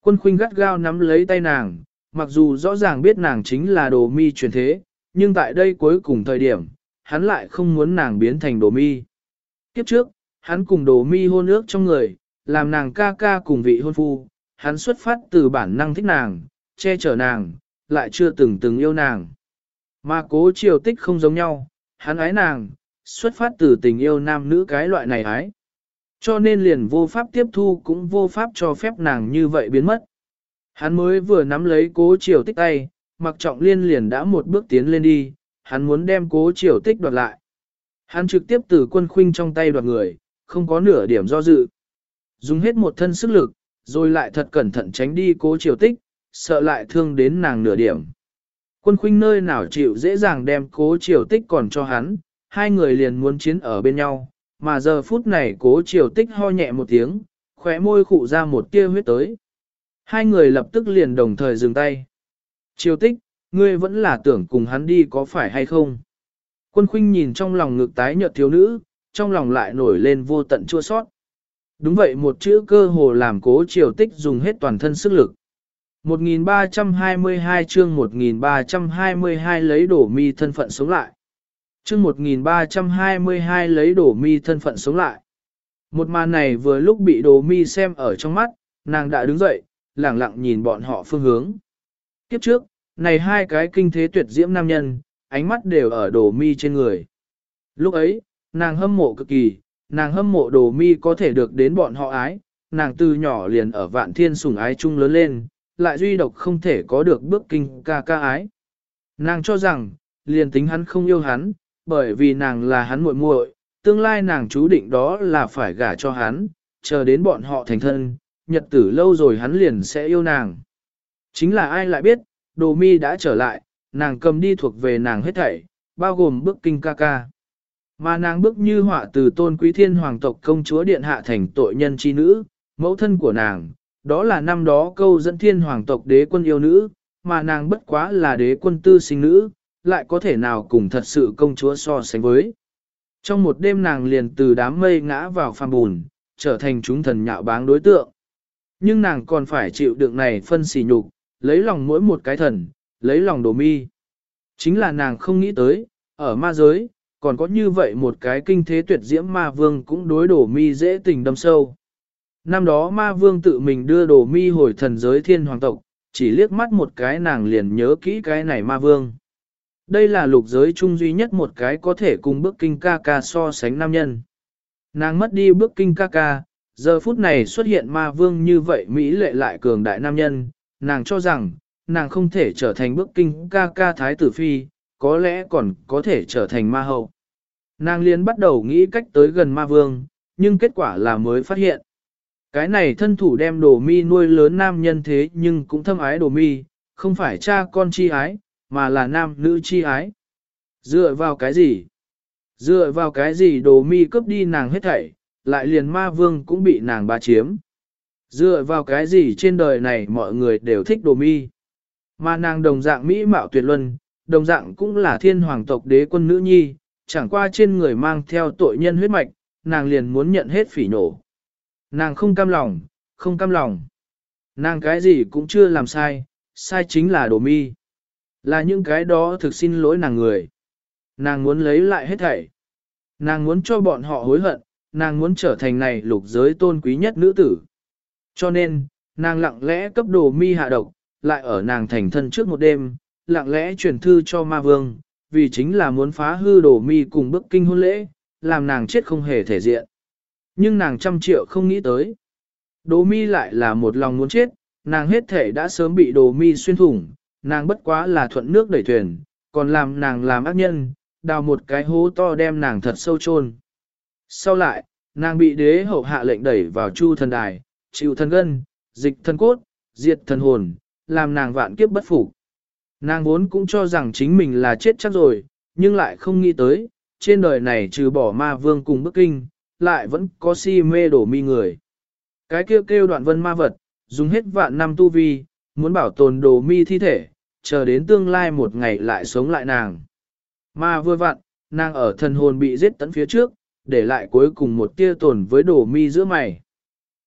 Quân khuynh gắt gao nắm lấy tay nàng, mặc dù rõ ràng biết nàng chính là đồ mi truyền thế, nhưng tại đây cuối cùng thời điểm, hắn lại không muốn nàng biến thành đồ mi. Kiếp trước, hắn cùng đồ mi hôn ước trong người, làm nàng ca ca cùng vị hôn phu, hắn xuất phát từ bản năng thích nàng, che chở nàng, lại chưa từng từng yêu nàng. Mà cố triều tích không giống nhau, hắn ái nàng, xuất phát từ tình yêu nam nữ cái loại này ái. Cho nên liền vô pháp tiếp thu cũng vô pháp cho phép nàng như vậy biến mất. Hắn mới vừa nắm lấy cố triều tích tay, mặc trọng liên liền đã một bước tiến lên đi, hắn muốn đem cố triều tích đoạt lại. Hắn trực tiếp từ quân khuynh trong tay đoạt người, không có nửa điểm do dự. Dùng hết một thân sức lực, rồi lại thật cẩn thận tránh đi cố triều tích, sợ lại thương đến nàng nửa điểm. Quân khuynh nơi nào chịu dễ dàng đem cố triều tích còn cho hắn, hai người liền muốn chiến ở bên nhau, mà giờ phút này cố triều tích ho nhẹ một tiếng, khóe môi khụ ra một tia huyết tới. Hai người lập tức liền đồng thời dừng tay. Triều tích, ngươi vẫn là tưởng cùng hắn đi có phải hay không? Quân khuynh nhìn trong lòng ngực tái nhợt thiếu nữ, trong lòng lại nổi lên vô tận chua sót. Đúng vậy một chữ cơ hồ làm cố triều tích dùng hết toàn thân sức lực. 1322 chương 1322 lấy đổ mi thân phận sống lại. Chương 1322 lấy đổ mi thân phận sống lại. Một màn này vừa lúc bị đổ mi xem ở trong mắt, nàng đã đứng dậy, lẳng lặng nhìn bọn họ phương hướng. Kiếp trước, này hai cái kinh thế tuyệt diễm nam nhân, ánh mắt đều ở đổ mi trên người. Lúc ấy, nàng hâm mộ cực kỳ, nàng hâm mộ đồ mi có thể được đến bọn họ ái, nàng từ nhỏ liền ở vạn thiên sủng ái chung lớn lên, lại duy độc không thể có được bước kinh ca ca ái. Nàng cho rằng, liền tính hắn không yêu hắn, bởi vì nàng là hắn muội muội, tương lai nàng chú định đó là phải gả cho hắn, chờ đến bọn họ thành thân, nhật tử lâu rồi hắn liền sẽ yêu nàng. Chính là ai lại biết, đồ mi đã trở lại, nàng cầm đi thuộc về nàng hết thảy, bao gồm bước kinh ca ca. Mà nàng bước như họa từ tôn quý thiên hoàng tộc công chúa điện hạ thành tội nhân chi nữ, mẫu thân của nàng, đó là năm đó câu dẫn thiên hoàng tộc đế quân yêu nữ, mà nàng bất quá là đế quân tư sinh nữ, lại có thể nào cùng thật sự công chúa so sánh với. Trong một đêm nàng liền từ đám mây ngã vào phàm bùn, trở thành chúng thần nhạo báng đối tượng. Nhưng nàng còn phải chịu đựng này phân xỉ nhục, lấy lòng mỗi một cái thần, lấy lòng đồ mi. Chính là nàng không nghĩ tới, ở ma giới, còn có như vậy một cái kinh thế tuyệt diễm ma vương cũng đối đổ mi dễ tình đâm sâu. Năm đó ma vương tự mình đưa đổ mi hồi thần giới thiên hoàng tộc, chỉ liếc mắt một cái nàng liền nhớ kỹ cái này ma vương. Đây là lục giới chung duy nhất một cái có thể cùng bước kinh ca ca so sánh nam nhân. Nàng mất đi bước kinh ca ca, giờ phút này xuất hiện ma vương như vậy Mỹ lệ lại cường đại nam nhân, nàng cho rằng, nàng không thể trở thành bước kinh ca ca thái tử phi, có lẽ còn có thể trở thành ma hậu. Nàng liền bắt đầu nghĩ cách tới gần ma vương, nhưng kết quả là mới phát hiện. Cái này thân thủ đem đồ mi nuôi lớn nam nhân thế nhưng cũng thâm ái đồ mi, không phải cha con chi ái, mà là nam nữ chi ái. Dựa vào cái gì? Dựa vào cái gì đồ mi cướp đi nàng hết thảy, lại liền ma vương cũng bị nàng ba chiếm. Dựa vào cái gì trên đời này mọi người đều thích đồ mi. Mà nàng đồng dạng mỹ mạo tuyệt luân, đồng dạng cũng là thiên hoàng tộc đế quân nữ nhi, chẳng qua trên người mang theo tội nhân huyết mạch, nàng liền muốn nhận hết phỉ nổ. Nàng không cam lòng, không cam lòng. Nàng cái gì cũng chưa làm sai, sai chính là đồ mi. Là những cái đó thực xin lỗi nàng người. Nàng muốn lấy lại hết thảy. Nàng muốn cho bọn họ hối hận, nàng muốn trở thành này lục giới tôn quý nhất nữ tử. Cho nên, nàng lặng lẽ cấp đồ mi hạ độc, lại ở nàng thành thân trước một đêm, lặng lẽ truyền thư cho ma vương, vì chính là muốn phá hư đồ mi cùng bức kinh hôn lễ, làm nàng chết không hề thể diện. Nhưng nàng trăm triệu không nghĩ tới. Đồ mi lại là một lòng muốn chết, nàng hết thể đã sớm bị đồ mi xuyên thủng, nàng bất quá là thuận nước đẩy thuyền, còn làm nàng làm ác nhân, đào một cái hố to đem nàng thật sâu chôn. Sau lại, nàng bị đế hậu hạ lệnh đẩy vào chu thần đài, chịu thần gân, dịch thần cốt, diệt thần hồn, làm nàng vạn kiếp bất phục. Nàng vốn cũng cho rằng chính mình là chết chắc rồi, nhưng lại không nghĩ tới, trên đời này trừ bỏ ma vương cùng bức kinh, lại vẫn có si mê đổ mi người. Cái kêu kêu đoạn vân ma vật, dùng hết vạn năm tu vi, muốn bảo tồn đồ mi thi thể, chờ đến tương lai một ngày lại sống lại nàng. Ma vừa vặn, nàng ở thần hồn bị giết tận phía trước, để lại cuối cùng một tia tồn với đồ mi giữa mày.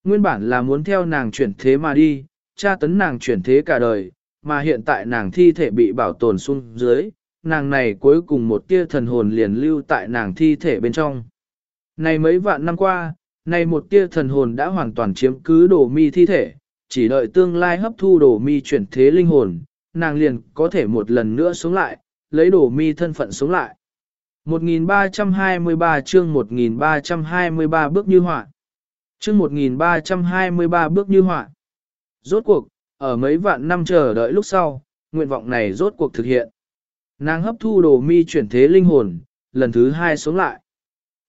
Nguyên bản là muốn theo nàng chuyển thế mà đi, tra tấn nàng chuyển thế cả đời, mà hiện tại nàng thi thể bị bảo tồn xuống dưới, nàng này cuối cùng một tia thần hồn liền lưu tại nàng thi thể bên trong. Này mấy vạn năm qua, này một tia thần hồn đã hoàn toàn chiếm cứ đồ mi thi thể, chỉ đợi tương lai hấp thu đồ mi chuyển thế linh hồn, nàng liền có thể một lần nữa sống lại, lấy đồ mi thân phận sống lại. 1323 chương 1323 bước như họa. Chương 1323 bước như họa. Rốt cuộc, ở mấy vạn năm chờ đợi lúc sau, nguyện vọng này rốt cuộc thực hiện. Nàng hấp thu đồ mi chuyển thế linh hồn, lần thứ hai sống lại.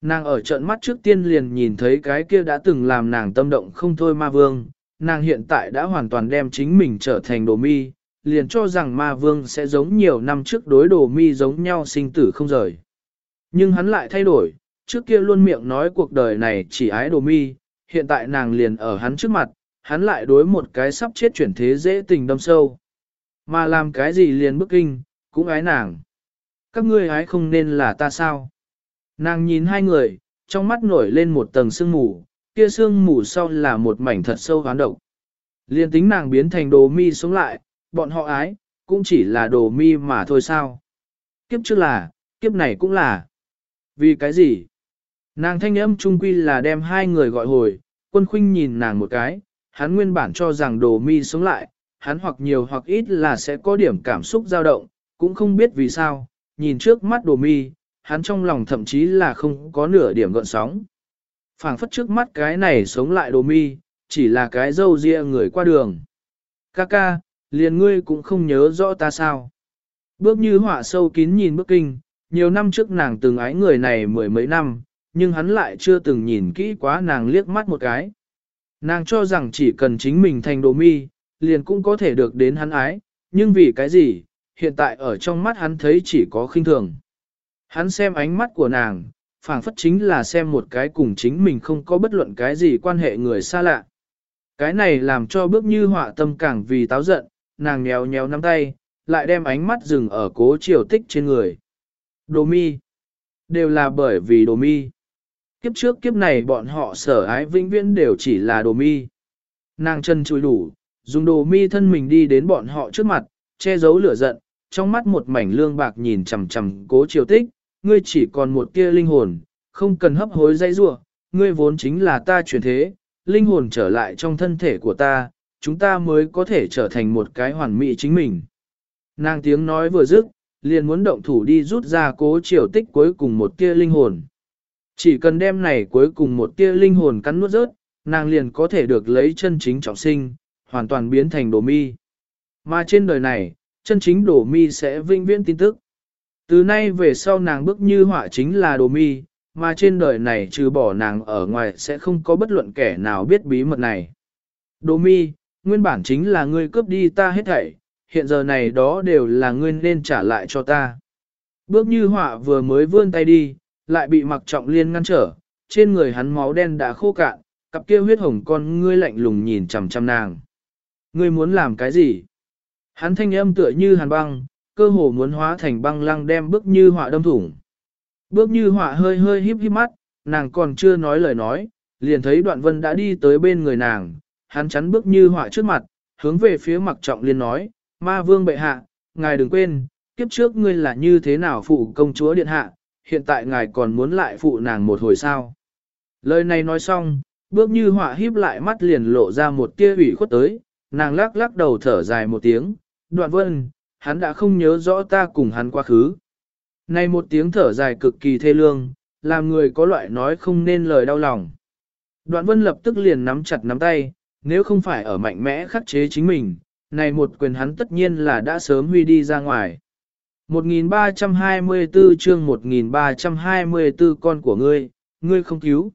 Nàng ở trận mắt trước tiên liền nhìn thấy cái kia đã từng làm nàng tâm động không thôi ma vương, nàng hiện tại đã hoàn toàn đem chính mình trở thành đồ mi, liền cho rằng ma vương sẽ giống nhiều năm trước đối đồ mi giống nhau sinh tử không rời. Nhưng hắn lại thay đổi, trước kia luôn miệng nói cuộc đời này chỉ ái đồ mi, hiện tại nàng liền ở hắn trước mặt, hắn lại đối một cái sắp chết chuyển thế dễ tình đâm sâu. Mà làm cái gì liền bức kinh, cũng ái nàng. Các ngươi ái không nên là ta sao? Nàng nhìn hai người, trong mắt nổi lên một tầng sương mù, kia sương mù sau là một mảnh thật sâu hoán độc. Liên tính nàng biến thành đồ mi sống lại, bọn họ ái, cũng chỉ là đồ mi mà thôi sao. Kiếp trước là, kiếp này cũng là. Vì cái gì? Nàng thanh âm trung quy là đem hai người gọi hồi, quân khuynh nhìn nàng một cái, hắn nguyên bản cho rằng đồ mi sống lại, hắn hoặc nhiều hoặc ít là sẽ có điểm cảm xúc dao động, cũng không biết vì sao, nhìn trước mắt đồ mi, hắn trong lòng thậm chí là không có nửa điểm gợn sóng. phảng phất trước mắt cái này sống lại đồ mi, chỉ là cái dâu ria người qua đường. Ca ca, liền ngươi cũng không nhớ rõ ta sao. Bước như họa sâu kín nhìn bước kinh, nhiều năm trước nàng từng ái người này mười mấy năm, nhưng hắn lại chưa từng nhìn kỹ quá nàng liếc mắt một cái. Nàng cho rằng chỉ cần chính mình thành đồ mi, liền cũng có thể được đến hắn ái, nhưng vì cái gì, hiện tại ở trong mắt hắn thấy chỉ có khinh thường. Hắn xem ánh mắt của nàng, phảng phất chính là xem một cái cùng chính mình không có bất luận cái gì quan hệ người xa lạ. Cái này làm cho bước như họa tâm càng vì táo giận, nàng nhéo nhéo nắm tay, lại đem ánh mắt dừng ở cố triều tích trên người. Đồ mi. Đều là bởi vì đồ mi. Kiếp trước kiếp này bọn họ sở ái vĩnh viễn đều chỉ là đồ mi. Nàng chân chui đủ, dùng đồ mi thân mình đi đến bọn họ trước mặt, che giấu lửa giận, trong mắt một mảnh lương bạc nhìn chằm chằm cố triều tích, ngươi chỉ còn một kia linh hồn, không cần hấp hối dây rua, ngươi vốn chính là ta chuyển thế, linh hồn trở lại trong thân thể của ta, chúng ta mới có thể trở thành một cái hoàn mỹ chính mình. Nàng tiếng nói vừa dứt, liền muốn động thủ đi rút ra cố triều tích cuối cùng một kia linh hồn. Chỉ cần đem này cuối cùng một tia linh hồn cắn nuốt rớt, nàng liền có thể được lấy chân chính trọng sinh, hoàn toàn biến thành đồ mi. Mà trên đời này, chân chính đồ mi sẽ vinh viễn tin tức. Từ nay về sau nàng bước như họa chính là đồ mi, mà trên đời này trừ bỏ nàng ở ngoài sẽ không có bất luận kẻ nào biết bí mật này. Đồ mi, nguyên bản chính là ngươi cướp đi ta hết thảy, hiện giờ này đó đều là ngươi nên trả lại cho ta. Bước như họa vừa mới vươn tay đi, lại bị mặc trọng liên ngăn trở, trên người hắn máu đen đã khô cạn, cặp kia huyết hồng con ngươi lạnh lùng nhìn chằm chằm nàng. Ngươi muốn làm cái gì? Hắn thanh âm tựa như hàn băng, cơ hồ muốn hóa thành băng lăng đem bước như họa đâm thủng. Bước như họa hơi hơi híp híp mắt, nàng còn chưa nói lời nói, liền thấy đoạn vân đã đi tới bên người nàng, hắn chắn bước như họa trước mặt, hướng về phía mặc trọng liên nói, ma vương bệ hạ, ngài đừng quên, kiếp trước ngươi là như thế nào phụ công chúa điện hạ, hiện tại ngài còn muốn lại phụ nàng một hồi sao. Lời này nói xong, bước như họa híp lại mắt liền lộ ra một tia ủy khuất tới, nàng lắc lắc đầu thở dài một tiếng, đoạn vân, hắn đã không nhớ rõ ta cùng hắn quá khứ. Này một tiếng thở dài cực kỳ thê lương, làm người có loại nói không nên lời đau lòng. Đoạn vân lập tức liền nắm chặt nắm tay, nếu không phải ở mạnh mẽ khắc chế chính mình, này một quyền hắn tất nhiên là đã sớm huy đi ra ngoài. 1324 chương 1324 con của ngươi, ngươi không cứu.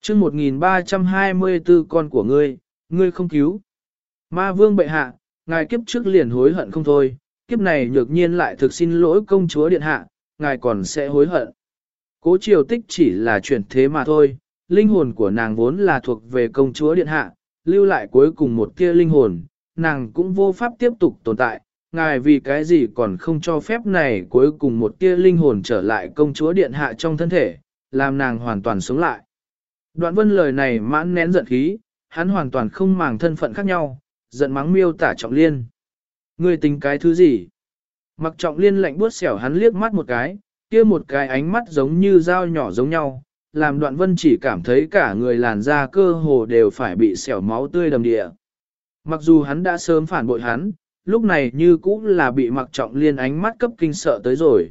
Chương 1324 con của ngươi, ngươi không cứu. Ma vương bệ hạ, ngài kiếp trước liền hối hận không thôi, kiếp này nhược nhiên lại thực xin lỗi công chúa điện hạ, ngài còn sẽ hối hận. Cố triều tích chỉ là chuyển thế mà thôi, linh hồn của nàng vốn là thuộc về công chúa điện hạ, lưu lại cuối cùng một tia linh hồn, nàng cũng vô pháp tiếp tục tồn tại, ngài vì cái gì còn không cho phép này cuối cùng một tia linh hồn trở lại công chúa điện hạ trong thân thể, làm nàng hoàn toàn sống lại. Đoạn vân lời này mãn nén giận khí, hắn hoàn toàn không màng thân phận khác nhau, giận mắng miêu tả trọng liên. Ngươi tính cái thứ gì? Mặc trọng liên lạnh buốt xẻo hắn liếc mắt một cái, kia một cái ánh mắt giống như dao nhỏ giống nhau, làm đoạn vân chỉ cảm thấy cả người làn da cơ hồ đều phải bị xẻo máu tươi đầm địa. Mặc dù hắn đã sớm phản bội hắn, lúc này như cũng là bị mặc trọng liên ánh mắt cấp kinh sợ tới rồi.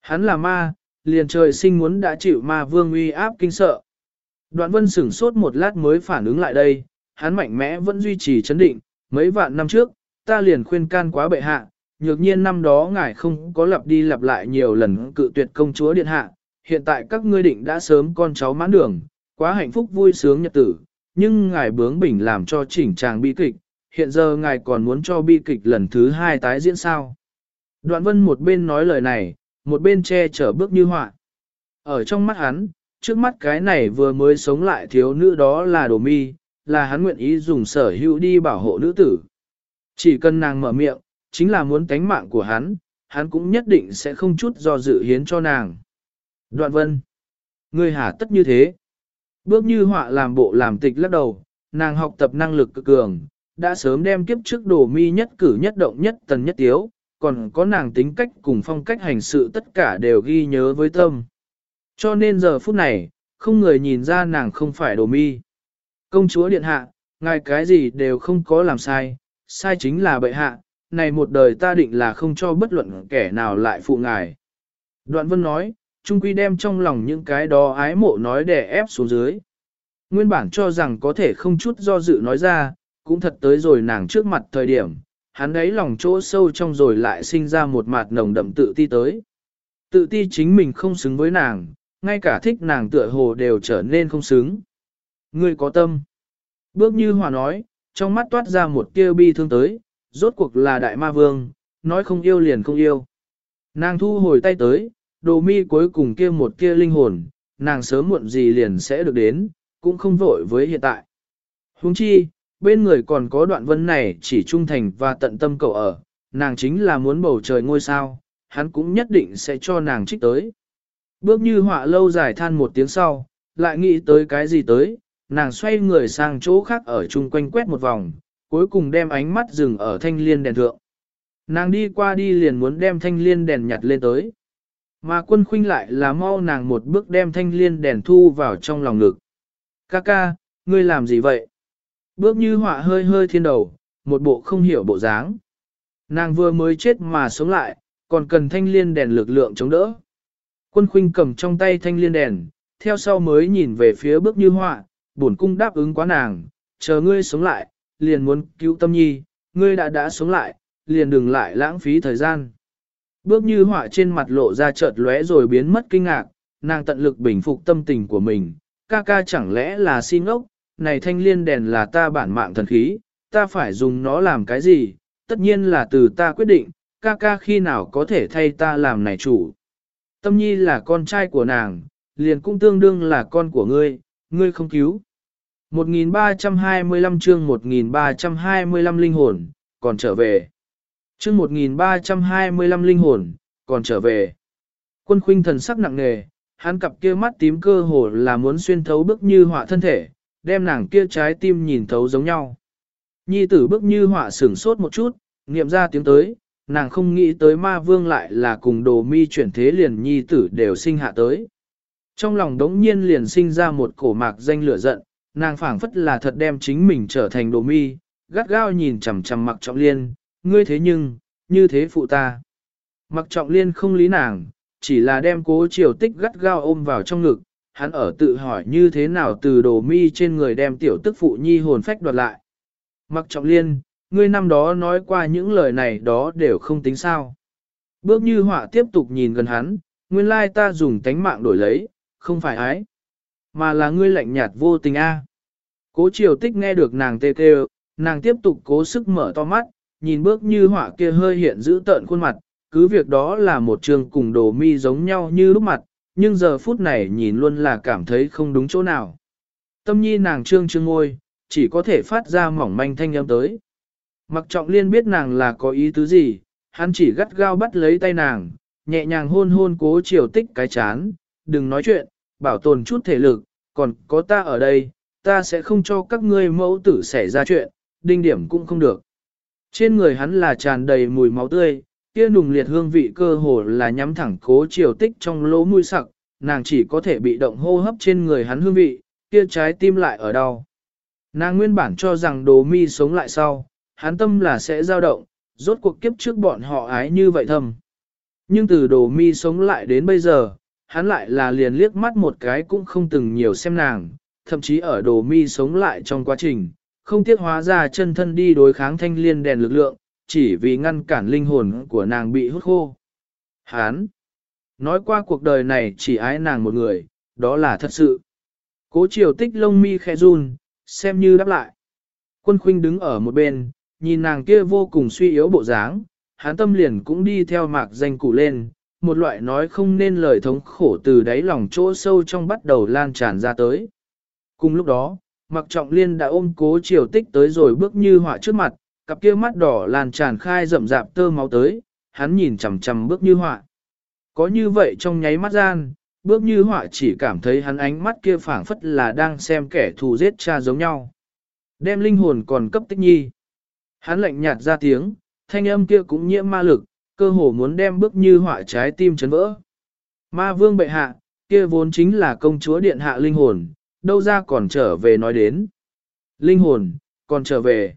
Hắn là ma, liền trời sinh muốn đã chịu ma vương uy áp kinh sợ. Đoạn vân sửng sốt một lát mới phản ứng lại đây, hắn mạnh mẽ vẫn duy trì chấn định, mấy vạn năm trước, ta liền khuyên can quá bệ hạ, nhược nhiên năm đó ngài không có lặp đi lặp lại nhiều lần cự tuyệt công chúa điện hạ, hiện tại các ngươi định đã sớm con cháu mãn đường, quá hạnh phúc vui sướng nhật tử, nhưng ngài bướng bỉnh làm cho chỉnh tràng bi kịch, hiện giờ ngài còn muốn cho bi kịch lần thứ hai tái diễn sao. Đoạn vân một bên nói lời này, một bên che chở bước như họa. Ở trong mắt hắn, trước mắt cái này vừa mới sống lại thiếu nữ đó là đồ mi, là hắn nguyện ý dùng sở hữu đi bảo hộ nữ tử. Chỉ cần nàng mở miệng, chính là muốn tánh mạng của hắn, hắn cũng nhất định sẽ không chút do dự hiến cho nàng. Đoạn vân. Ngươi hả tất như thế. Bước như họa làm bộ làm tịch lắc đầu, nàng học tập năng lực cực cường, đã sớm đem kiếp trước đồ mi nhất cử nhất động nhất tần nhất tiếu, còn có nàng tính cách cùng phong cách hành sự tất cả đều ghi nhớ với tâm. Cho nên giờ phút này, không người nhìn ra nàng không phải đồ mi. Công chúa điện hạ, ngài cái gì đều không có làm sai, sai chính là bệ hạ, này một đời ta định là không cho bất luận kẻ nào lại phụ ngài. Đoạn vân nói, trung quy đem trong lòng những cái đó ái mộ nói để ép xuống dưới. Nguyên bản cho rằng có thể không chút do dự nói ra, cũng thật tới rồi nàng trước mặt thời điểm, hắn ấy lòng chỗ sâu trong rồi lại sinh ra một mặt nồng đậm tự ti tới. Tự ti chính mình không xứng với nàng, ngay cả thích nàng tựa hồ đều trở nên không xứng. Ngươi có tâm. Bước như hòa nói, trong mắt toát ra một tia bi thương tới, rốt cuộc là đại ma vương, nói không yêu liền không yêu. Nàng thu hồi tay tới, đồ mi cuối cùng kia một kia linh hồn, nàng sớm muộn gì liền sẽ được đến, cũng không vội với hiện tại. Huống chi, bên người còn có đoạn vân này chỉ trung thành và tận tâm cậu ở, nàng chính là muốn bầu trời ngôi sao, hắn cũng nhất định sẽ cho nàng trích tới. Bước như họa lâu dài than một tiếng sau, lại nghĩ tới cái gì tới, nàng xoay người sang chỗ khác ở chung quanh quét một vòng, cuối cùng đem ánh mắt dừng ở thanh liên đèn thượng. Nàng đi qua đi liền muốn đem thanh liên đèn nhặt lên tới. Mà quân khuynh lại là mau nàng một bước đem thanh liên đèn thu vào trong lòng ngực. Ca ca, ngươi làm gì vậy? Bước như họa hơi hơi thiên đầu, một bộ không hiểu bộ dáng. Nàng vừa mới chết mà sống lại, còn cần thanh liên đèn lực lượng chống đỡ. Quân khuynh cầm trong tay thanh liên đèn, theo sau mới nhìn về phía bước như họa, bổn cung đáp ứng quá nàng, chờ ngươi sống lại, liền muốn cứu tâm nhi, ngươi đã đã sống lại, liền đừng lại lãng phí thời gian. Bước như họa trên mặt lộ ra chợt lóe rồi biến mất kinh ngạc, nàng tận lực bình phục tâm tình của mình, ca ca chẳng lẽ là si ngốc, này thanh liên đèn là ta bản mạng thần khí, ta phải dùng nó làm cái gì, tất nhiên là từ ta quyết định, ca ca khi nào có thể thay ta làm này chủ. Tâm nhi là con trai của nàng, liền cũng tương đương là con của ngươi, ngươi không cứu. 1325 chương 1325 linh hồn, còn trở về. Chương 1325 linh hồn, còn trở về. Quân khuynh thần sắc nặng nề, hắn cặp kia mắt tím cơ hồ là muốn xuyên thấu bức như họa thân thể, đem nàng kia trái tim nhìn thấu giống nhau. Nhi tử bước như họa sửng sốt một chút, niệm ra tiếng tới, nàng không nghĩ tới ma vương lại là cùng đồ mi chuyển thế liền nhi tử đều sinh hạ tới. Trong lòng đống nhiên liền sinh ra một cổ mạc danh lửa giận, nàng phảng phất là thật đem chính mình trở thành đồ mi, gắt gao nhìn chằm chằm mặc trọng liên, ngươi thế nhưng, như thế phụ ta. Mặc trọng liên không lý nàng, chỉ là đem cố triều tích gắt gao ôm vào trong ngực, hắn ở tự hỏi như thế nào từ đồ mi trên người đem tiểu tức phụ nhi hồn phách đoạt lại. Mặc trọng liên, ngươi năm đó nói qua những lời này đó đều không tính sao. Bước như họa tiếp tục nhìn gần hắn, nguyên lai ta dùng tánh mạng đổi lấy, không phải ái, mà là ngươi lạnh nhạt vô tình a. Cố triều tích nghe được nàng tê tê, nàng tiếp tục cố sức mở to mắt, nhìn bước như họa kia hơi hiện giữ tợn khuôn mặt, cứ việc đó là một trường cùng đồ mi giống nhau như lúc mặt, nhưng giờ phút này nhìn luôn là cảm thấy không đúng chỗ nào. Tâm nhi nàng trương trương ngôi, chỉ có thể phát ra mỏng manh thanh âm tới. Mặc trọng liên biết nàng là có ý tứ gì, hắn chỉ gắt gao bắt lấy tay nàng, nhẹ nhàng hôn hôn cố chiều tích cái chán, đừng nói chuyện, bảo tồn chút thể lực, còn có ta ở đây, ta sẽ không cho các ngươi mẫu tử xảy ra chuyện, đinh điểm cũng không được. Trên người hắn là tràn đầy mùi máu tươi, kia nùng liệt hương vị cơ hồ là nhắm thẳng cố chiều tích trong lỗ mũi sặc, nàng chỉ có thể bị động hô hấp trên người hắn hương vị, kia trái tim lại ở đau. Nàng nguyên bản cho rằng đồ mi sống lại sau, hắn tâm là sẽ dao động, rốt cuộc kiếp trước bọn họ ái như vậy thầm. Nhưng từ đồ mi sống lại đến bây giờ, hắn lại là liền liếc mắt một cái cũng không từng nhiều xem nàng, thậm chí ở đồ mi sống lại trong quá trình, không tiếc hóa ra chân thân đi đối kháng thanh liên đèn lực lượng, chỉ vì ngăn cản linh hồn của nàng bị hút khô. Hán! Nói qua cuộc đời này chỉ ái nàng một người, đó là thật sự. Cố triều tích lông mi khẽ run, xem như đáp lại. Quân khuynh đứng ở một bên, nhìn nàng kia vô cùng suy yếu bộ dáng, hán tâm liền cũng đi theo mạc danh cụ lên, một loại nói không nên lời thống khổ từ đáy lòng chỗ sâu trong bắt đầu lan tràn ra tới. Cùng lúc đó, Mặc trọng liên đã ôm cố triều tích tới rồi bước như họa trước mặt, cặp kia mắt đỏ lan tràn khai rậm rạp tơ máu tới, hắn nhìn chằm chằm bước như họa. Có như vậy trong nháy mắt gian, bước như họa chỉ cảm thấy hắn ánh mắt kia phảng phất là đang xem kẻ thù giết cha giống nhau. Đem linh hồn còn cấp tích nhi. Hắn lạnh nhạt ra tiếng, thanh âm kia cũng nhiễm ma lực, cơ hồ muốn đem bước như họa trái tim chấn vỡ. Ma vương bệ hạ, kia vốn chính là công chúa điện hạ linh hồn, đâu ra còn trở về nói đến. Linh hồn, còn trở về.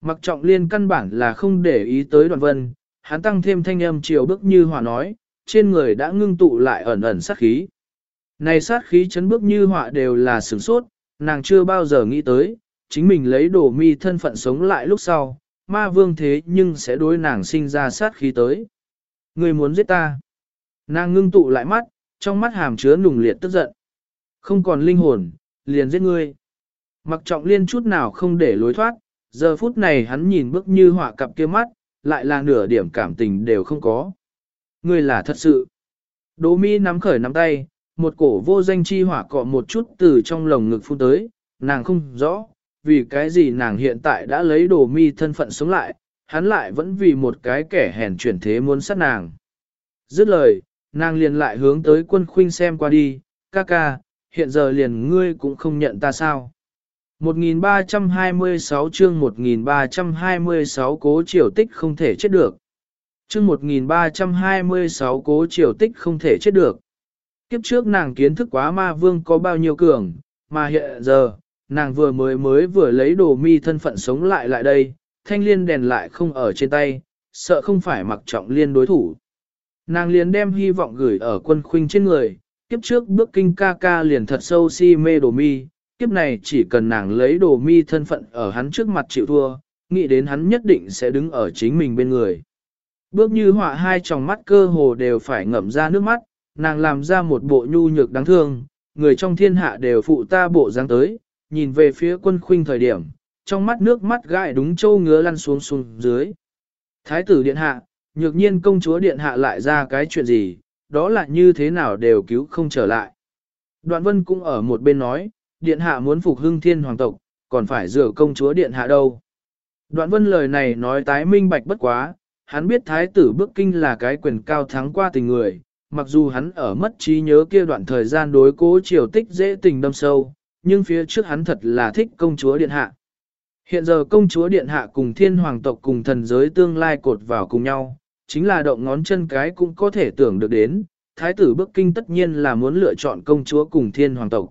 Mặc trọng liên căn bản là không để ý tới đoạn vân, hắn tăng thêm thanh âm chiều bước như hỏa nói, trên người đã ngưng tụ lại ẩn ẩn sát khí. Này sát khí chấn bước như họa đều là sửng sốt, nàng chưa bao giờ nghĩ tới, chính mình lấy đồ mi thân phận sống lại lúc sau, ma vương thế nhưng sẽ đối nàng sinh ra sát khí tới. Người muốn giết ta. Nàng ngưng tụ lại mắt, trong mắt hàm chứa nùng liệt tức giận. Không còn linh hồn, liền giết ngươi. Mặc trọng liên chút nào không để lối thoát, giờ phút này hắn nhìn bức như họa cặp kia mắt, lại là nửa điểm cảm tình đều không có. Ngươi là thật sự. Đỗ mi nắm khởi nắm tay, một cổ vô danh chi hỏa cọ một chút từ trong lồng ngực phun tới, nàng không rõ, vì cái gì nàng hiện tại đã lấy đồ mi thân phận sống lại, hắn lại vẫn vì một cái kẻ hèn chuyển thế muốn sát nàng. Dứt lời, nàng liền lại hướng tới quân khuynh xem qua đi, ca ca, hiện giờ liền ngươi cũng không nhận ta sao. 1326 chương 1326 cố triều tích không thể chết được. chương 1326 cố triều tích không thể chết được. Kiếp trước nàng kiến thức quá ma vương có bao nhiêu cường, mà hiện giờ, nàng vừa mới mới vừa lấy đồ mi thân phận sống lại lại đây, thanh liên đèn lại không ở trên tay, sợ không phải mặc trọng liên đối thủ. Nàng liền đem hy vọng gửi ở quân khuynh trên người, kiếp trước bước kinh ca ca liền thật sâu si mê đồ mi, kiếp này chỉ cần nàng lấy đồ mi thân phận ở hắn trước mặt chịu thua, nghĩ đến hắn nhất định sẽ đứng ở chính mình bên người. Bước như họa hai tròng mắt cơ hồ đều phải ngậm ra nước mắt, nàng làm ra một bộ nhu nhược đáng thương, người trong thiên hạ đều phụ ta bộ dáng tới, nhìn về phía quân khuynh thời điểm, trong mắt nước mắt gãi đúng châu ngứa lăn xuống xuống dưới. Thái tử điện hạ, nhược nhiên công chúa điện hạ lại ra cái chuyện gì, đó là như thế nào đều cứu không trở lại. Đoạn vân cũng ở một bên nói, điện hạ muốn phục hưng thiên hoàng tộc, còn phải rửa công chúa điện hạ đâu. Đoạn vân lời này nói tái minh bạch bất quá, hắn biết thái tử bước kinh là cái quyền cao thắng qua tình người, mặc dù hắn ở mất trí nhớ kia đoạn thời gian đối cố triều tích dễ tình đâm sâu, nhưng phía trước hắn thật là thích công chúa điện hạ. Hiện giờ công chúa điện hạ cùng thiên hoàng tộc cùng thần giới tương lai cột vào cùng nhau, chính là động ngón chân cái cũng có thể tưởng được đến, thái tử bức Kinh tất nhiên là muốn lựa chọn công chúa cùng thiên hoàng tộc.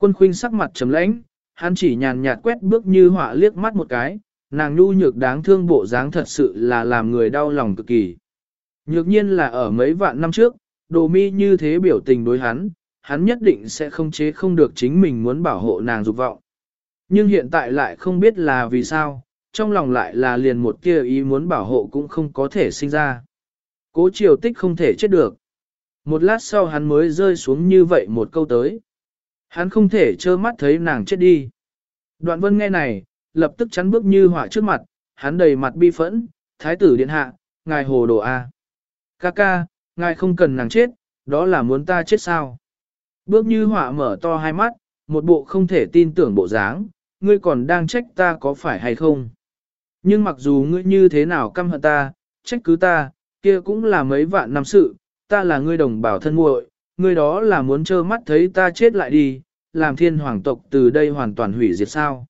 Quân khuynh sắc mặt trầm lãnh, hắn chỉ nhàn nhạt quét bước như họa liếc mắt một cái, nàng nhu nhược đáng thương bộ dáng thật sự là làm người đau lòng cực kỳ. Nhược nhiên là ở mấy vạn năm trước, đồ mi như thế biểu tình đối hắn, hắn nhất định sẽ không chế không được chính mình muốn bảo hộ nàng dục vọng. Nhưng hiện tại lại không biết là vì sao, trong lòng lại là liền một kia ý muốn bảo hộ cũng không có thể sinh ra. Cố triều tích không thể chết được. Một lát sau hắn mới rơi xuống như vậy một câu tới. Hắn không thể trơ mắt thấy nàng chết đi. Đoạn vân nghe này, lập tức chắn bước như hỏa trước mặt, hắn đầy mặt bi phẫn, thái tử điện hạ, ngài hồ đồ A. Ca ca, ngài không cần nàng chết, đó là muốn ta chết sao. Bước như hỏa mở to hai mắt, một bộ không thể tin tưởng bộ dáng, ngươi còn đang trách ta có phải hay không. Nhưng mặc dù ngươi như thế nào căm hận ta, trách cứ ta, kia cũng là mấy vạn năm sự, ta là ngươi đồng bào thân muội, ngươi đó là muốn trơ mắt thấy ta chết lại đi, làm thiên hoàng tộc từ đây hoàn toàn hủy diệt sao.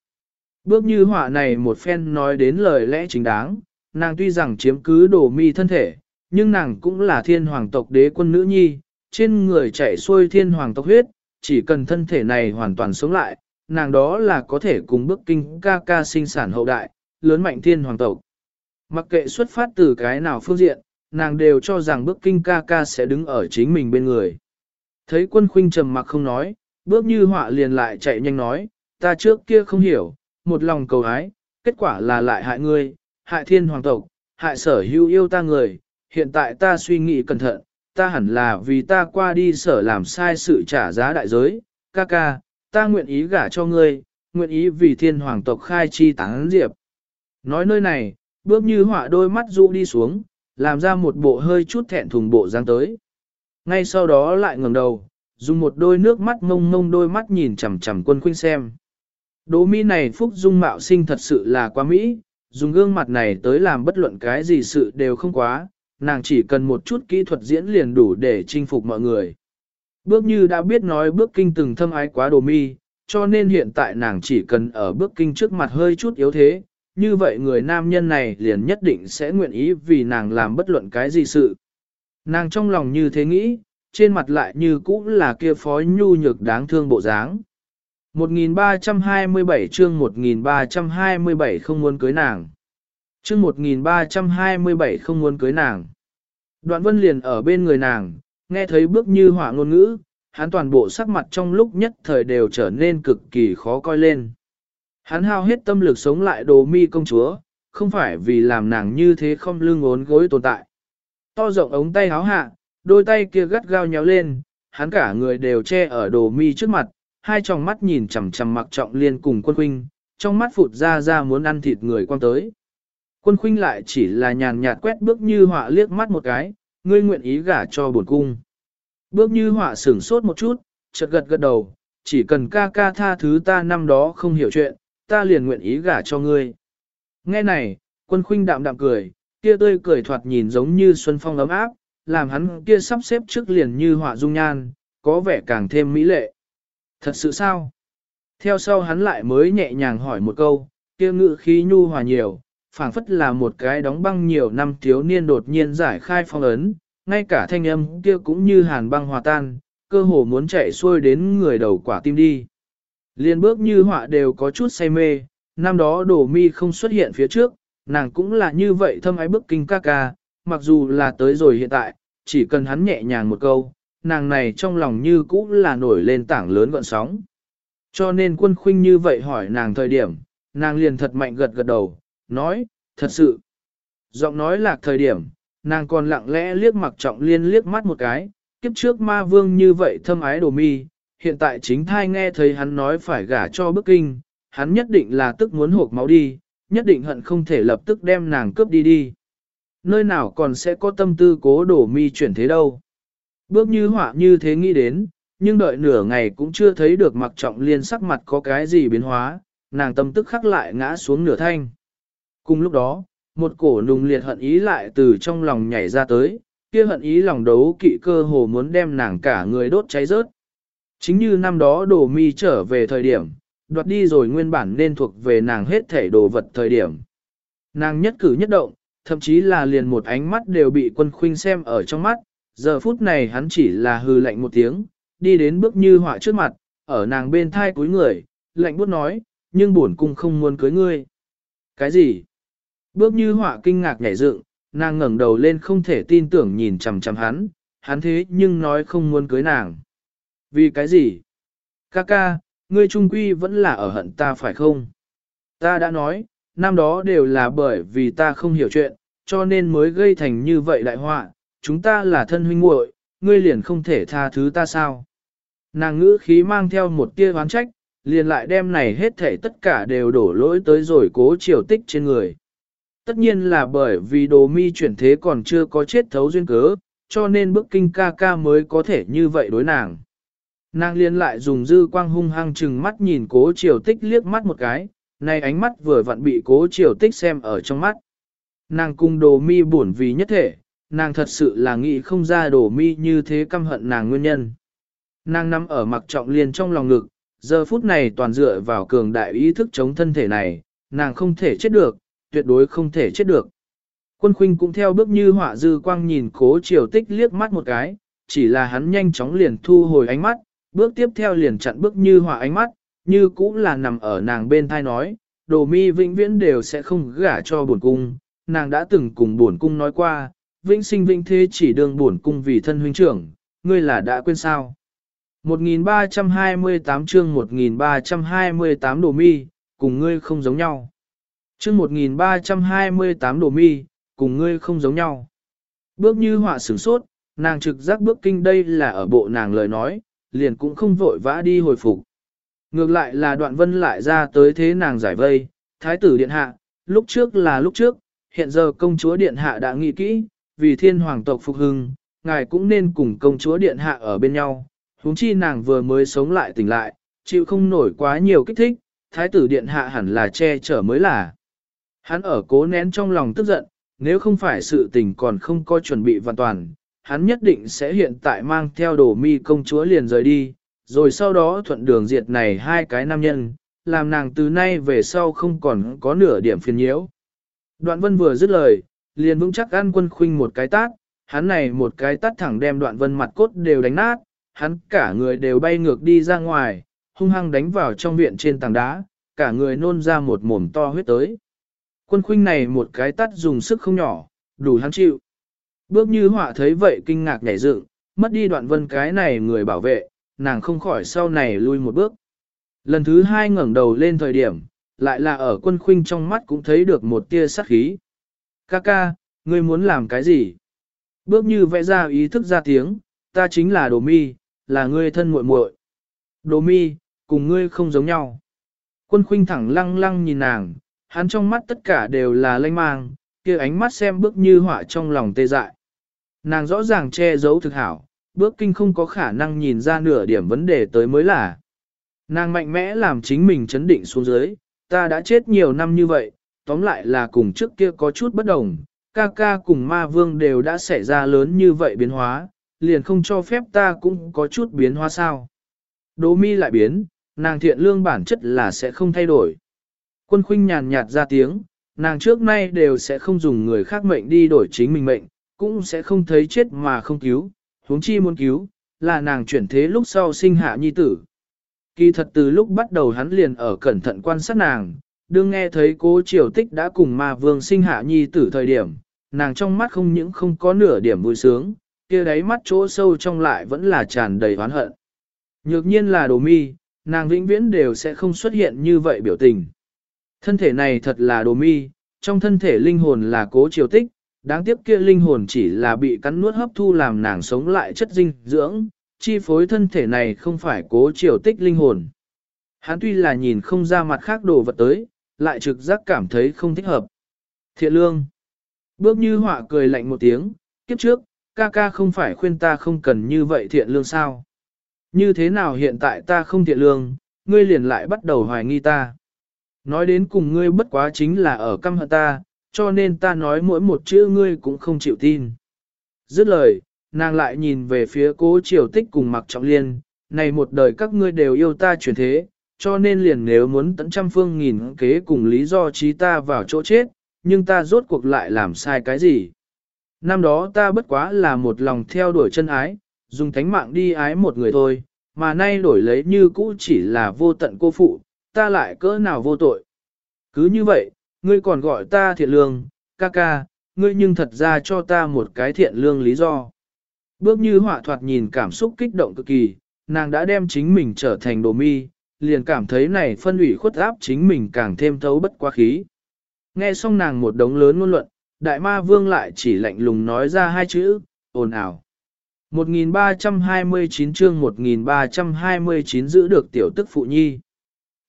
Bước như họa này một phen nói đến lời lẽ chính đáng, nàng tuy rằng chiếm cứ đồ mi thân thể, nhưng nàng cũng là thiên hoàng tộc đế quân nữ nhi, trên người chạy xuôi thiên hoàng tộc huyết, chỉ cần thân thể này hoàn toàn sống lại, nàng đó là có thể cùng bước kinh ca ca sinh sản hậu đại, lớn mạnh thiên hoàng tộc. Mặc kệ xuất phát từ cái nào phương diện, nàng đều cho rằng bước kinh ca ca sẽ đứng ở chính mình bên người. Thấy quân khuynh trầm mặc không nói, bước như họa liền lại chạy nhanh nói, ta trước kia không hiểu, một lòng cầu ái, kết quả là lại hại ngươi, hại thiên hoàng tộc, hại sở hữu yêu ta người, hiện tại ta suy nghĩ cẩn thận, ta hẳn là vì ta qua đi sở làm sai sự trả giá đại giới, ca ca, ta nguyện ý gả cho ngươi, nguyện ý vì thiên hoàng tộc khai chi tán diệp. Nói nơi này, bước như họa đôi mắt rũ đi xuống, làm ra một bộ hơi chút thẹn thùng bộ dáng tới. Ngay sau đó lại ngẩng đầu, dùng một đôi nước mắt ngông ngông đôi mắt nhìn chằm chằm quân khuynh xem. Đỗ mi này phúc dung mạo sinh thật sự là quá mỹ, dùng gương mặt này tới làm bất luận cái gì sự đều không quá, nàng chỉ cần một chút kỹ thuật diễn liền đủ để chinh phục mọi người. Bước như đã biết nói bước kinh từng thâm ái quá đồ mi, cho nên hiện tại nàng chỉ cần ở bước kinh trước mặt hơi chút yếu thế, như vậy người nam nhân này liền nhất định sẽ nguyện ý vì nàng làm bất luận cái gì sự. Nàng trong lòng như thế nghĩ, trên mặt lại như cũ là kia phó nhu nhược đáng thương bộ dáng. 1327 chương 1327 không muốn cưới nàng. Chương 1327 không muốn cưới nàng. Đoạn vân liền ở bên người nàng, nghe thấy bước như hỏa ngôn ngữ, hắn toàn bộ sắc mặt trong lúc nhất thời đều trở nên cực kỳ khó coi lên. Hắn hao hết tâm lực sống lại đồ mi công chúa, không phải vì làm nàng như thế không lương ốn gối tồn tại. To rộng ống tay háo hạ, đôi tay kia gắt gao nhéo lên, hắn cả người đều che ở đồ mi trước mặt, hai tròng mắt nhìn chằm chằm mặc trọng liên cùng quân huynh, trong mắt phụt ra ra muốn ăn thịt người quan tới. Quân khuynh lại chỉ là nhàn nhạt quét bước như họa liếc mắt một cái, ngươi nguyện ý gả cho bổn cung. Bước như họa sửng sốt một chút, chợt gật gật đầu, chỉ cần ca ca tha thứ ta năm đó không hiểu chuyện, ta liền nguyện ý gả cho ngươi. Nghe này, quân khuynh đạm đạm cười, kia tươi cười thoạt nhìn giống như xuân phong ấm áp, làm hắn kia sắp xếp trước liền như họa dung nhan, có vẻ càng thêm mỹ lệ. Thật sự sao? Theo sau hắn lại mới nhẹ nhàng hỏi một câu, kia ngự khí nhu hòa nhiều, phảng phất là một cái đóng băng nhiều năm thiếu niên đột nhiên giải khai phong ấn, ngay cả thanh âm kia cũng như hàn băng hòa tan, cơ hồ muốn chạy xuôi đến người đầu quả tim đi. Liên bước như họa đều có chút say mê, năm đó đổ mi không xuất hiện phía trước, nàng cũng là như vậy thâm ái bức kinh ca ca, mặc dù là tới rồi hiện tại, chỉ cần hắn nhẹ nhàng một câu, nàng này trong lòng như cũ là nổi lên tảng lớn gọn sóng. Cho nên quân khuynh như vậy hỏi nàng thời điểm, nàng liền thật mạnh gật gật đầu, nói, thật sự. Giọng nói là thời điểm, nàng còn lặng lẽ liếc mặc trọng liên liếc mắt một cái, kiếp trước ma vương như vậy thâm ái đồ mi, hiện tại chính thai nghe thấy hắn nói phải gả cho bức kinh, hắn nhất định là tức muốn hộp máu đi, nhất định hận không thể lập tức đem nàng cướp đi đi. Nơi nào còn sẽ có tâm tư cố đổ mi chuyển thế đâu. Bước như họa như thế nghĩ đến, nhưng đợi nửa ngày cũng chưa thấy được mặc trọng liên sắc mặt có cái gì biến hóa, nàng tâm tức khắc lại ngã xuống nửa thanh. Cùng lúc đó, một cổ nùng liệt hận ý lại từ trong lòng nhảy ra tới, kia hận ý lòng đấu kỵ cơ hồ muốn đem nàng cả người đốt cháy rớt. Chính như năm đó đồ mi trở về thời điểm, đoạt đi rồi nguyên bản nên thuộc về nàng hết thể đồ vật thời điểm. Nàng nhất cử nhất động, thậm chí là liền một ánh mắt đều bị quân khuynh xem ở trong mắt, giờ phút này hắn chỉ là hư lạnh một tiếng, đi đến bước như họa trước mặt, ở nàng bên thai cúi người, lạnh buốt nói, nhưng bổn cung không muốn cưới ngươi. Cái gì? Bước như họa kinh ngạc nhảy dựng, nàng ngẩng đầu lên không thể tin tưởng nhìn chằm chằm hắn, hắn thế nhưng nói không muốn cưới nàng. Vì cái gì? Ca ca, ngươi trung quy vẫn là ở hận ta phải không? Ta đã nói, năm đó đều là bởi vì ta không hiểu chuyện, cho nên mới gây thành như vậy đại họa, chúng ta là thân huynh muội, ngươi liền không thể tha thứ ta sao? Nàng ngữ khí mang theo một tia oán trách, liền lại đem này hết thể tất cả đều đổ lỗi tới rồi cố triều tích trên người. Tất nhiên là bởi vì đồ mi chuyển thế còn chưa có chết thấu duyên cớ, cho nên bức kinh ca ca mới có thể như vậy đối nàng. Nàng liên lại dùng dư quang hung hăng chừng mắt nhìn cố triều tích liếc mắt một cái, này ánh mắt vừa vặn bị cố triều tích xem ở trong mắt. Nàng cung đồ mi buồn vì nhất thể, nàng thật sự là nghĩ không ra đồ mi như thế căm hận nàng nguyên nhân. Nàng nằm ở mặc trọng liền trong lòng ngực, giờ phút này toàn dựa vào cường đại ý thức chống thân thể này, nàng không thể chết được, tuyệt đối không thể chết được. Quân khuynh cũng theo bước như họa dư quang nhìn cố triều tích liếc mắt một cái, chỉ là hắn nhanh chóng liền thu hồi ánh mắt, bước tiếp theo liền chặn bước như hòa ánh mắt, như cũng là nằm ở nàng bên thai nói, đồ mi vĩnh viễn đều sẽ không gả cho buồn cung, nàng đã từng cùng buồn cung nói qua, vĩnh sinh vĩnh thế chỉ đương buồn cung vì thân huynh trưởng, ngươi là đã quên sao. 1328 chương 1328 đồ mi, cùng ngươi không giống nhau. Chương 1328 đồ mi, cùng ngươi không giống nhau. Bước như họa sửng sốt, nàng trực giác bước kinh đây là ở bộ nàng lời nói, liền cũng không vội vã đi hồi phục. Ngược lại là đoạn vân lại ra tới thế nàng giải vây, thái tử điện hạ, lúc trước là lúc trước, hiện giờ công chúa điện hạ đã nghĩ kỹ, vì thiên hoàng tộc phục hưng, ngài cũng nên cùng công chúa điện hạ ở bên nhau, huống chi nàng vừa mới sống lại tỉnh lại, chịu không nổi quá nhiều kích thích, thái tử điện hạ hẳn là che chở mới là. Hắn ở cố nén trong lòng tức giận, nếu không phải sự tình còn không có chuẩn bị hoàn toàn, hắn nhất định sẽ hiện tại mang theo đồ mi công chúa liền rời đi, rồi sau đó thuận đường diệt này hai cái nam nhân, làm nàng từ nay về sau không còn có nửa điểm phiền nhiễu. Đoạn vân vừa dứt lời, liền vững chắc ăn quân khuynh một cái tát, hắn này một cái tát thẳng đem đoạn vân mặt cốt đều đánh nát, hắn cả người đều bay ngược đi ra ngoài, hung hăng đánh vào trong viện trên tảng đá, cả người nôn ra một mồm to huyết tới. Quân khuynh này một cái tát dùng sức không nhỏ, đủ hắn chịu. Bước như họa thấy vậy kinh ngạc nhảy dựng, mất đi đoạn vân cái này người bảo vệ, nàng không khỏi sau này lui một bước. Lần thứ hai ngẩng đầu lên thời điểm, lại là ở quân khuynh trong mắt cũng thấy được một tia sát khí. Ca ca, ngươi muốn làm cái gì? Bước như vẽ ra ý thức ra tiếng, ta chính là đồ mi, là ngươi thân muội muội. Đồ mi, cùng ngươi không giống nhau. Quân khuynh thẳng lăng lăng nhìn nàng, hắn trong mắt tất cả đều là lanh mang, kia ánh mắt xem bước như họa trong lòng tê dại. Nàng rõ ràng che giấu thực hảo, bước kinh không có khả năng nhìn ra nửa điểm vấn đề tới mới là. Nàng mạnh mẽ làm chính mình chấn định xuống dưới, ta đã chết nhiều năm như vậy, tóm lại là cùng trước kia có chút bất đồng, ca ca cùng ma vương đều đã xảy ra lớn như vậy biến hóa, liền không cho phép ta cũng có chút biến hóa sao. Đỗ mi lại biến, nàng thiện lương bản chất là sẽ không thay đổi. Quân khuynh nhàn nhạt ra tiếng, nàng trước nay đều sẽ không dùng người khác mệnh đi đổi chính mình mệnh, cũng sẽ không thấy chết mà không cứu, huống chi muốn cứu, là nàng chuyển thế lúc sau sinh hạ nhi tử. Kỳ thật từ lúc bắt đầu hắn liền ở cẩn thận quan sát nàng, đương nghe thấy cố triều tích đã cùng ma vương sinh hạ nhi tử thời điểm, nàng trong mắt không những không có nửa điểm vui sướng, kia đáy mắt chỗ sâu trong lại vẫn là tràn đầy oán hận. Nhược nhiên là đồ mi, nàng vĩnh viễn đều sẽ không xuất hiện như vậy biểu tình. Thân thể này thật là đồ mi, trong thân thể linh hồn là cố triều tích, đáng tiếc kia linh hồn chỉ là bị cắn nuốt hấp thu làm nàng sống lại chất dinh dưỡng, chi phối thân thể này không phải cố triều tích linh hồn. Hắn tuy là nhìn không ra mặt khác đồ vật tới, lại trực giác cảm thấy không thích hợp. Thiện lương. Bước như họa cười lạnh một tiếng, kiếp trước, ca ca không phải khuyên ta không cần như vậy thiện lương sao. Như thế nào hiện tại ta không thiện lương, ngươi liền lại bắt đầu hoài nghi ta. Nói đến cùng ngươi bất quá chính là ở căm hận ta, cho nên ta nói mỗi một chữ ngươi cũng không chịu tin. Dứt lời, nàng lại nhìn về phía cố triều tích cùng mặc trọng liên, này một đời các ngươi đều yêu ta chuyển thế, cho nên liền nếu muốn tận trăm phương nghìn kế cùng lý do trí ta vào chỗ chết, nhưng ta rốt cuộc lại làm sai cái gì. Năm đó ta bất quá là một lòng theo đuổi chân ái, dùng thánh mạng đi ái một người thôi, mà nay đổi lấy như cũ chỉ là vô tận cô phụ, ta lại cỡ nào vô tội. Cứ như vậy, ngươi còn gọi ta thiện lương, ca ca, ngươi nhưng thật ra cho ta một cái thiện lương lý do. Bước như họa thoạt nhìn cảm xúc kích động cực kỳ, nàng đã đem chính mình trở thành đồ mi, liền cảm thấy này phân ủy khuất áp chính mình càng thêm thấu bất quá khí. Nghe xong nàng một đống lớn ngôn luận, đại ma vương lại chỉ lạnh lùng nói ra hai chữ, ồn ào. 1329 chương 1329 giữ được tiểu tức phụ nhi.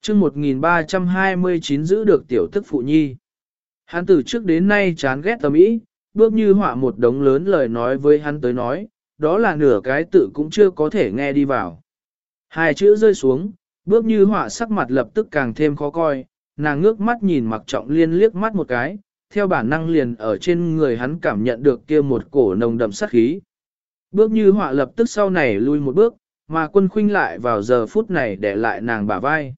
Chương 1329 giữ được tiểu tức phụ nhi. Hắn từ trước đến nay chán ghét tầm ý, bước như họa một đống lớn lời nói với hắn tới nói, đó là nửa cái tự cũng chưa có thể nghe đi vào. Hai chữ rơi xuống, bước như họa sắc mặt lập tức càng thêm khó coi, nàng ngước mắt nhìn mặc trọng liên liếc mắt một cái, theo bản năng liền ở trên người hắn cảm nhận được kia một cổ nồng đậm sát khí. Bước như họa lập tức sau này lui một bước, mà quân khuynh lại vào giờ phút này để lại nàng bả vai.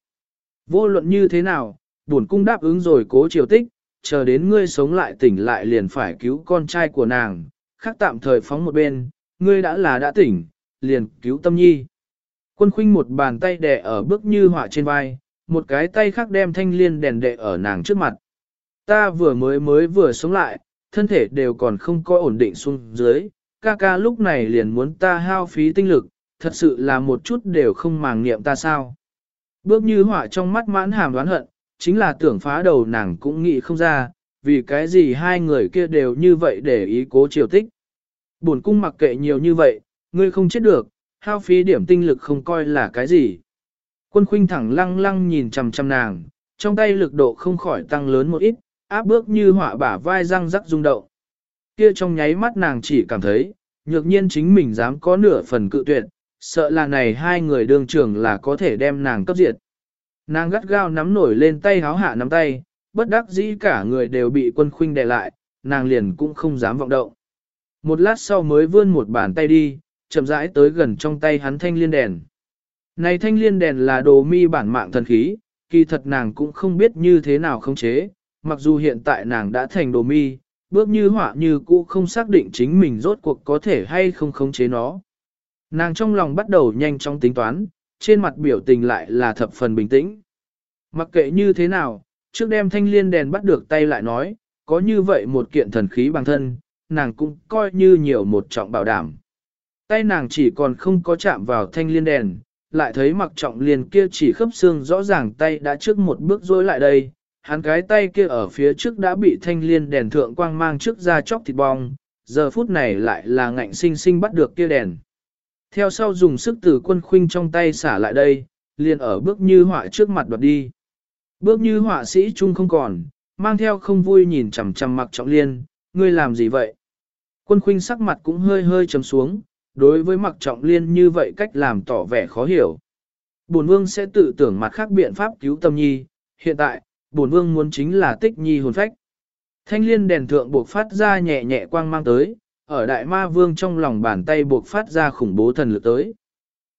Vô luận như thế nào, buồn cung đáp ứng rồi cố triều tích, chờ đến ngươi sống lại tỉnh lại liền phải cứu con trai của nàng, khác tạm thời phóng một bên, ngươi đã là đã tỉnh, liền cứu tâm nhi. Quân khuynh một bàn tay đè ở bước như họa trên vai, một cái tay khác đem thanh liên đèn đệ ở nàng trước mặt. Ta vừa mới mới vừa sống lại, thân thể đều còn không có ổn định xuống dưới, ca ca lúc này liền muốn ta hao phí tinh lực, thật sự là một chút đều không màng niệm ta sao. Bước như họa trong mắt mãn hàm đoán hận, chính là tưởng phá đầu nàng cũng nghĩ không ra, vì cái gì hai người kia đều như vậy để ý cố triều tích. Buồn cung mặc kệ nhiều như vậy, ngươi không chết được, hao phí điểm tinh lực không coi là cái gì. Quân khuynh thẳng lăng lăng nhìn chằm chằm nàng, trong tay lực độ không khỏi tăng lớn một ít, áp bước như họa bả vai răng rắc rung động. Kia trong nháy mắt nàng chỉ cảm thấy, nhược nhiên chính mình dám có nửa phần cự tuyệt, sợ là này hai người đương trưởng là có thể đem nàng cấp diệt. Nàng gắt gao nắm nổi lên tay háo hạ nắm tay, bất đắc dĩ cả người đều bị quân khuynh đè lại, nàng liền cũng không dám vọng động. Một lát sau mới vươn một bàn tay đi, chậm rãi tới gần trong tay hắn thanh liên đèn. Này thanh liên đèn là đồ mi bản mạng thần khí, kỳ thật nàng cũng không biết như thế nào khống chế, mặc dù hiện tại nàng đã thành đồ mi, bước như họa như cũ không xác định chính mình rốt cuộc có thể hay không khống chế nó. Nàng trong lòng bắt đầu nhanh chóng tính toán, trên mặt biểu tình lại là thập phần bình tĩnh. Mặc kệ như thế nào, trước đem thanh liên đèn bắt được tay lại nói, có như vậy một kiện thần khí bằng thân, nàng cũng coi như nhiều một trọng bảo đảm. Tay nàng chỉ còn không có chạm vào thanh liên đèn, lại thấy mặc trọng liền kia chỉ khớp xương rõ ràng tay đã trước một bước rối lại đây, hắn cái tay kia ở phía trước đã bị thanh liên đèn thượng quang mang trước ra chóc thịt bong, giờ phút này lại là ngạnh sinh sinh bắt được kia đèn. Theo sau dùng sức từ quân khuynh trong tay xả lại đây, liền ở bước như họa trước mặt đoạt đi. Bước như họa sĩ chung không còn, mang theo không vui nhìn chằm chằm mặc trọng liên, ngươi làm gì vậy? Quân khuynh sắc mặt cũng hơi hơi trầm xuống, đối với mặc trọng liên như vậy cách làm tỏ vẻ khó hiểu. Bổn vương sẽ tự tưởng mặt khác biện pháp cứu tâm nhi, hiện tại, bổn vương muốn chính là tích nhi hồn phách. Thanh liên đèn thượng buộc phát ra nhẹ nhẹ quang mang tới, ở đại ma vương trong lòng bàn tay buộc phát ra khủng bố thần lực tới.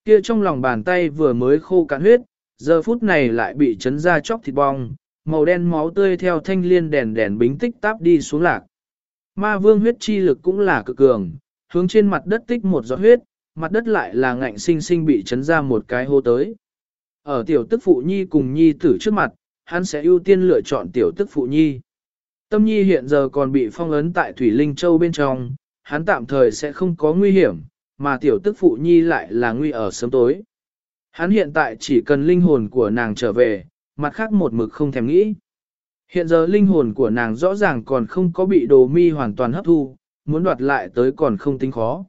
Kia trong lòng bàn tay vừa mới khô cạn huyết, giờ phút này lại bị chấn ra chóc thịt bong, màu đen máu tươi theo thanh liên đèn đèn bính tích táp đi xuống lạc. Ma vương huyết chi lực cũng là cực cường, hướng trên mặt đất tích một giọt huyết, mặt đất lại là ngạnh sinh sinh bị chấn ra một cái hô tới. Ở tiểu tức phụ nhi cùng nhi tử trước mặt, hắn sẽ ưu tiên lựa chọn tiểu tức phụ nhi. Tâm nhi hiện giờ còn bị phong ấn tại Thủy Linh Châu bên trong, hắn tạm thời sẽ không có nguy hiểm, mà tiểu tức phụ nhi lại là nguy ở sớm tối. Hắn hiện tại chỉ cần linh hồn của nàng trở về, mặt khác một mực không thèm nghĩ. Hiện giờ linh hồn của nàng rõ ràng còn không có bị đồ mi hoàn toàn hấp thu, muốn đoạt lại tới còn không tính khó.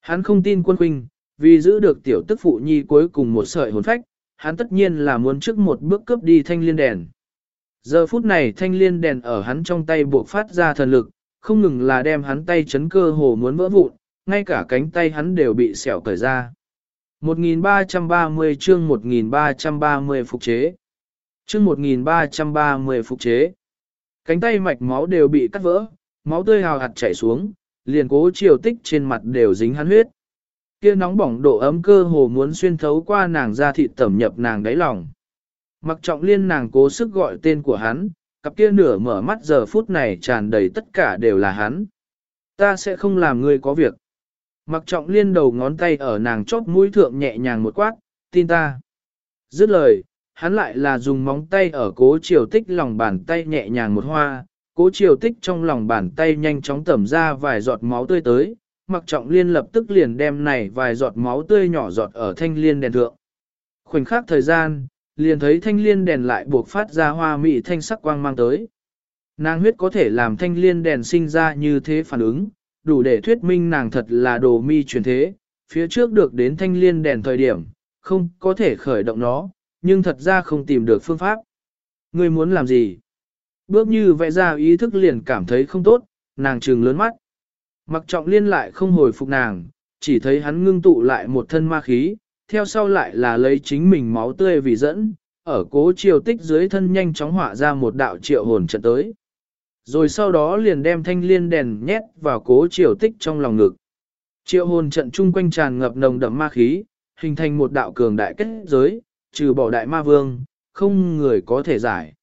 Hắn không tin quân huynh, vì giữ được tiểu tức phụ nhi cuối cùng một sợi hồn phách, hắn tất nhiên là muốn trước một bước cướp đi thanh liên đèn. Giờ phút này thanh liên đèn ở hắn trong tay buộc phát ra thần lực, không ngừng là đem hắn tay chấn cơ hồ muốn vỡ vụn, ngay cả cánh tay hắn đều bị xẻo cởi ra. 1330 chương 1330 phục chế. Chương 1330 phục chế. Cánh tay mạch máu đều bị cắt vỡ, máu tươi hào hạt chảy xuống, liền cố chiều tích trên mặt đều dính hắn huyết. Kia nóng bỏng độ ấm cơ hồ muốn xuyên thấu qua nàng ra thịt tẩm nhập nàng đáy lòng. Mặc trọng liên nàng cố sức gọi tên của hắn, cặp kia nửa mở mắt giờ phút này tràn đầy tất cả đều là hắn. Ta sẽ không làm ngươi có việc. Mặc trọng liên đầu ngón tay ở nàng chóp mũi thượng nhẹ nhàng một quát, tin ta. Dứt lời, hắn lại là dùng móng tay ở cố chiều tích lòng bàn tay nhẹ nhàng một hoa, cố chiều tích trong lòng bàn tay nhanh chóng tẩm ra vài giọt máu tươi tới, mặc trọng liên lập tức liền đem này vài giọt máu tươi nhỏ giọt ở thanh liên đèn thượng. Khoảnh khắc thời gian, liền thấy thanh liên đèn lại buộc phát ra hoa mị thanh sắc quang mang tới. Nàng huyết có thể làm thanh liên đèn sinh ra như thế phản ứng, đủ để thuyết minh nàng thật là đồ mi truyền thế, phía trước được đến thanh liên đèn thời điểm, không có thể khởi động nó, nhưng thật ra không tìm được phương pháp. Ngươi muốn làm gì? Bước như vẽ ra ý thức liền cảm thấy không tốt, nàng trừng lớn mắt. Mặc trọng liên lại không hồi phục nàng, chỉ thấy hắn ngưng tụ lại một thân ma khí, theo sau lại là lấy chính mình máu tươi vì dẫn, ở cố triều tích dưới thân nhanh chóng hỏa ra một đạo triệu hồn trận tới. Rồi sau đó liền đem thanh liên đèn nhét vào cố triều tích trong lòng ngực. Triệu hồn trận chung quanh tràn ngập nồng đậm ma khí, hình thành một đạo cường đại kết giới, trừ bỏ đại ma vương, không người có thể giải.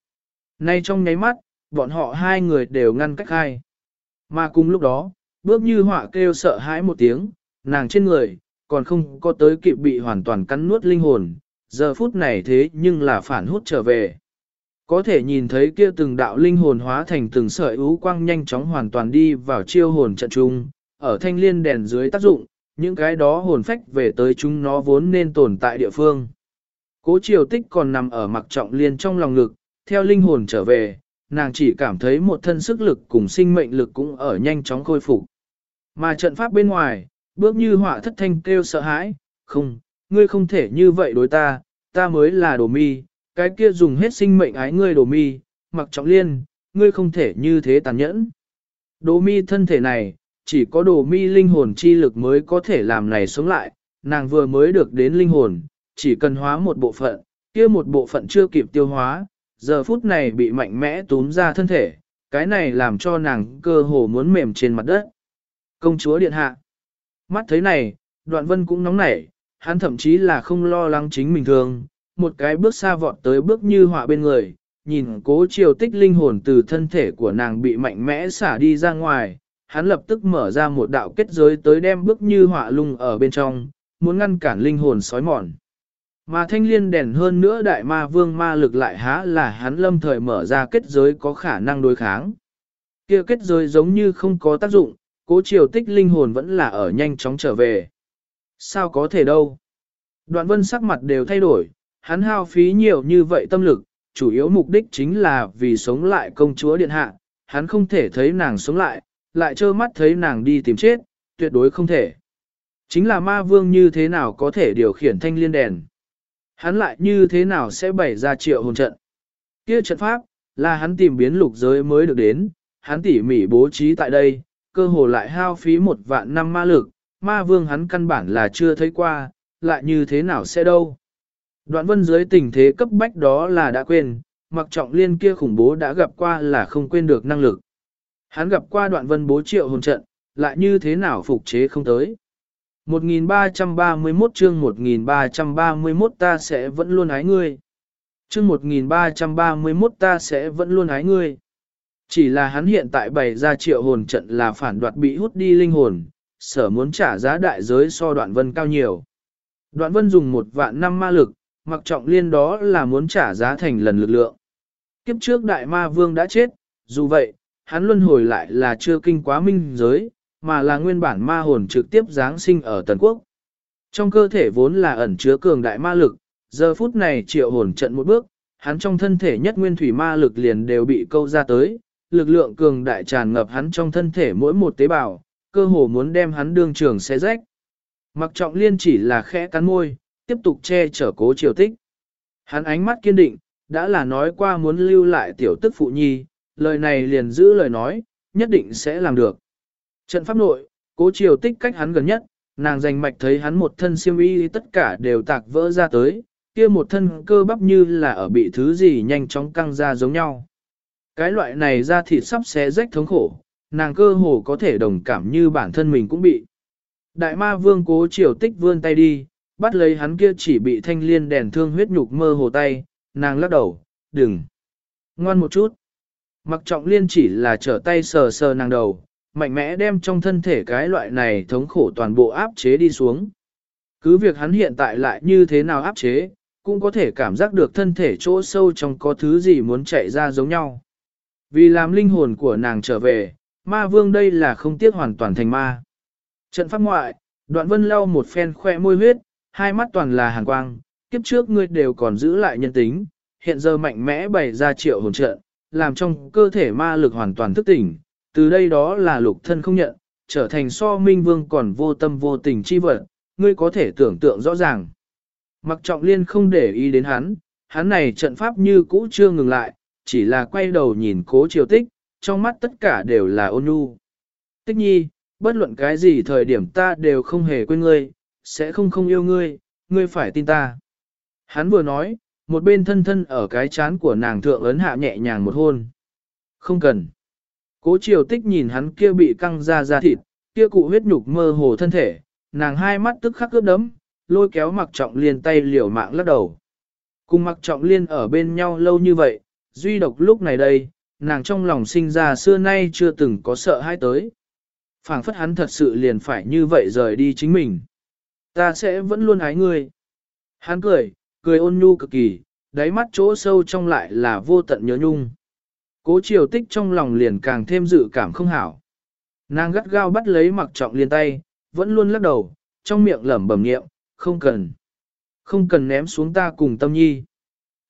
Nay trong nháy mắt, bọn họ hai người đều ngăn cách hai. Mà cùng lúc đó, bước như họa kêu sợ hãi một tiếng, nàng trên người, còn không có tới kịp bị hoàn toàn cắn nuốt linh hồn, giờ phút này thế nhưng là phản hút trở về. Có thể nhìn thấy kia từng đạo linh hồn hóa thành từng sợi ú quang nhanh chóng hoàn toàn đi vào chiêu hồn trận trung, ở thanh liên đèn dưới tác dụng, những cái đó hồn phách về tới chúng nó vốn nên tồn tại địa phương. Cố triều tích còn nằm ở mặc trọng liên trong lòng ngực, theo linh hồn trở về, nàng chỉ cảm thấy một thân sức lực cùng sinh mệnh lực cũng ở nhanh chóng khôi phục. Mà trận pháp bên ngoài, bước như họa thất thanh kêu sợ hãi, không, ngươi không thể như vậy đối ta, ta mới là đồ mi, cái kia dùng hết sinh mệnh ái ngươi đồ mi, mặc trọng liên, ngươi không thể như thế tàn nhẫn. Đồ mi thân thể này, chỉ có đồ mi linh hồn chi lực mới có thể làm này sống lại, nàng vừa mới được đến linh hồn, chỉ cần hóa một bộ phận, kia một bộ phận chưa kịp tiêu hóa, giờ phút này bị mạnh mẽ túm ra thân thể, cái này làm cho nàng cơ hồ muốn mềm trên mặt đất. Công chúa điện hạ. Mắt thấy này, đoạn vân cũng nóng nảy, hắn thậm chí là không lo lắng chính mình thường, một cái bước xa vọt tới bước như họa bên người, nhìn cố chiều tích linh hồn từ thân thể của nàng bị mạnh mẽ xả đi ra ngoài, hắn lập tức mở ra một đạo kết giới tới đem bước như họa lung ở bên trong, muốn ngăn cản linh hồn sói mòn. Mà thanh liên đèn hơn nữa đại ma vương ma lực lại há là hắn lâm thời mở ra kết giới có khả năng đối kháng. kia kết giới giống như không có tác dụng, cố triều tích linh hồn vẫn là ở nhanh chóng trở về. Sao có thể đâu? Đoạn vân sắc mặt đều thay đổi, hắn hao phí nhiều như vậy tâm lực, chủ yếu mục đích chính là vì sống lại công chúa điện hạ, hắn không thể thấy nàng sống lại, lại trơ mắt thấy nàng đi tìm chết, tuyệt đối không thể. Chính là ma vương như thế nào có thể điều khiển thanh liên đèn. Hắn lại như thế nào sẽ bày ra triệu hồn trận. Kia trận pháp, là hắn tìm biến lục giới mới được đến, hắn tỉ mỉ bố trí tại đây, cơ hồ lại hao phí một vạn năm ma lực, ma vương hắn căn bản là chưa thấy qua, lại như thế nào sẽ đâu. Đoạn vân dưới tình thế cấp bách đó là đã quên, mặc trọng liên kia khủng bố đã gặp qua là không quên được năng lực. Hắn gặp qua đoạn vân bố triệu hồn trận, lại như thế nào phục chế không tới. 1331 chương 1331 ta sẽ vẫn luôn ái ngươi. chương 1331 ta sẽ vẫn luôn ái ngươi. Chỉ là hắn hiện tại bày ra triệu hồn trận là phản đoạt bị hút đi linh hồn, sở muốn trả giá đại giới so đoạn vân cao nhiều. Đoạn vân dùng một vạn năm ma lực, mặc trọng liên đó là muốn trả giá thành lần lực lượng. Kiếp trước đại ma vương đã chết, dù vậy, hắn luân hồi lại là chưa kinh quá minh giới, mà là nguyên bản ma hồn trực tiếp giáng sinh ở Tần Quốc. Trong cơ thể vốn là ẩn chứa cường đại ma lực, giờ phút này triệu hồn trận một bước, hắn trong thân thể nhất nguyên thủy ma lực liền đều bị câu ra tới, lực lượng cường đại tràn ngập hắn trong thân thể mỗi một tế bào, cơ hồ muốn đem hắn đương trường xé rách. Mặc trọng liên chỉ là khẽ cắn môi, tiếp tục che chở cố triều tích. Hắn ánh mắt kiên định, đã là nói qua muốn lưu lại tiểu tức phụ nhi, lời này liền giữ lời nói, nhất định sẽ làm được. Trận pháp nội, cố triều tích cách hắn gần nhất, nàng giành mạch thấy hắn một thân siêm y tất cả đều tạc vỡ ra tới, kia một thân cơ bắp như là ở bị thứ gì nhanh chóng căng ra giống nhau. Cái loại này ra thịt sắp xé rách thống khổ, nàng cơ hồ có thể đồng cảm như bản thân mình cũng bị. Đại ma vương cố triều tích vươn tay đi, bắt lấy hắn kia chỉ bị thanh liên đèn thương huyết nhục mơ hồ tay, nàng lắc đầu, đừng. Ngoan một chút. Mặc trọng liên chỉ là trở tay sờ sờ nàng đầu, mạnh mẽ đem trong thân thể cái loại này thống khổ toàn bộ áp chế đi xuống. Cứ việc hắn hiện tại lại như thế nào áp chế, cũng có thể cảm giác được thân thể chỗ sâu trong có thứ gì muốn chạy ra giống nhau. Vì làm linh hồn của nàng trở về, ma vương đây là không tiếc hoàn toàn thành ma. Trận pháp ngoại, đoạn vân lau một phen khoe môi huyết, hai mắt toàn là hàn quang, kiếp trước ngươi đều còn giữ lại nhân tính, hiện giờ mạnh mẽ bày ra triệu hồn trận, làm trong cơ thể ma lực hoàn toàn thức tỉnh, từ đây đó là lục thân không nhận, trở thành so minh vương còn vô tâm vô tình chi vật, ngươi có thể tưởng tượng rõ ràng. Mặc trọng liên không để ý đến hắn, hắn này trận pháp như cũ chưa ngừng lại, chỉ là quay đầu nhìn cố triều tích, trong mắt tất cả đều là ôn nhu. Tích nhi, bất luận cái gì thời điểm ta đều không hề quên ngươi, sẽ không không yêu ngươi, ngươi phải tin ta. Hắn vừa nói, một bên thân thân ở cái chán của nàng thượng ấn hạ nhẹ nhàng một hôn. Không cần. Cố triều tích nhìn hắn kia bị căng ra da thịt, kia cụ huyết nhục mơ hồ thân thể, nàng hai mắt tức khắc ướt đấm, lôi kéo mặc trọng liên tay liều mạng lắc đầu. Cùng mặc trọng liên ở bên nhau lâu như vậy, duy độc lúc này đây, nàng trong lòng sinh ra xưa nay chưa từng có sợ hãi tới. phảng phất hắn thật sự liền phải như vậy rời đi chính mình. Ta sẽ vẫn luôn ái ngươi. Hắn cười, cười ôn nhu cực kỳ, đáy mắt chỗ sâu trong lại là vô tận nhớ nhung. Cố triều tích trong lòng liền càng thêm dự cảm không hảo. Nàng gắt gao bắt lấy mặc trọng liên tay, vẫn luôn lắc đầu, trong miệng lẩm bẩm niệm, không cần. Không cần ném xuống ta cùng tâm nhi.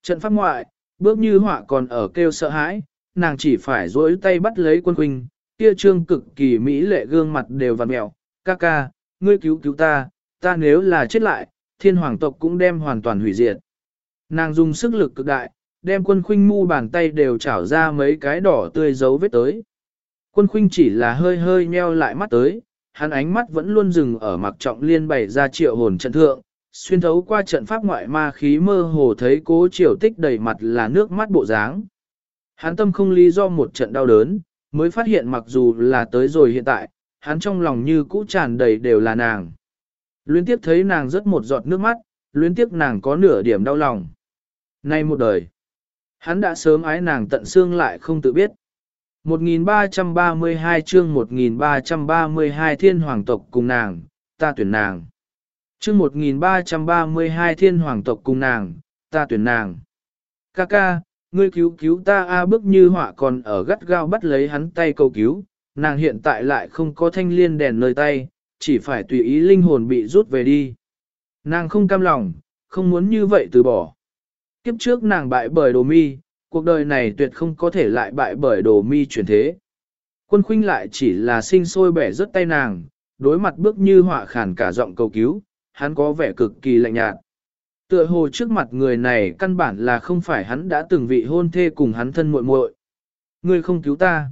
Trận pháp ngoại, bước như họa còn ở kêu sợ hãi, nàng chỉ phải duỗi tay bắt lấy quân huynh, kia trương cực kỳ mỹ lệ gương mặt đều vặn mẹo, ca ca, ngươi cứu cứu ta, ta nếu là chết lại, thiên hoàng tộc cũng đem hoàn toàn hủy diệt. Nàng dùng sức lực cực đại, đem quân khuynh mu bàn tay đều chảo ra mấy cái đỏ tươi dấu vết tới. Quân khuynh chỉ là hơi hơi nheo lại mắt tới, hắn ánh mắt vẫn luôn dừng ở mặc trọng liên bày ra triệu hồn trận thượng, xuyên thấu qua trận pháp ngoại ma khí mơ hồ thấy cố triều tích đầy mặt là nước mắt bộ dáng. Hắn tâm không lý do một trận đau đớn, mới phát hiện mặc dù là tới rồi hiện tại, hắn trong lòng như cũ tràn đầy đều là nàng. Luyến tiếp thấy nàng rớt một giọt nước mắt, luyến tiếp nàng có nửa điểm đau lòng. Nay một đời, hắn đã sớm ái nàng tận xương lại không tự biết. 1332 chương 1332 thiên hoàng tộc cùng nàng, ta tuyển nàng. Chương 1332 thiên hoàng tộc cùng nàng, ta tuyển nàng. Ca ca, ngươi cứu cứu ta a bước như họa còn ở gắt gao bắt lấy hắn tay cầu cứu, nàng hiện tại lại không có thanh liên đèn nơi tay, chỉ phải tùy ý linh hồn bị rút về đi. Nàng không cam lòng, không muốn như vậy từ bỏ. Kiếp trước nàng bại bởi đồ mi, cuộc đời này tuyệt không có thể lại bại bởi đồ mi chuyển thế. Quân khuynh lại chỉ là sinh sôi bẻ rớt tay nàng, đối mặt bước như họa khản cả giọng cầu cứu, hắn có vẻ cực kỳ lạnh nhạt. Tựa hồ trước mặt người này căn bản là không phải hắn đã từng vị hôn thê cùng hắn thân muội muội. Ngươi không cứu ta.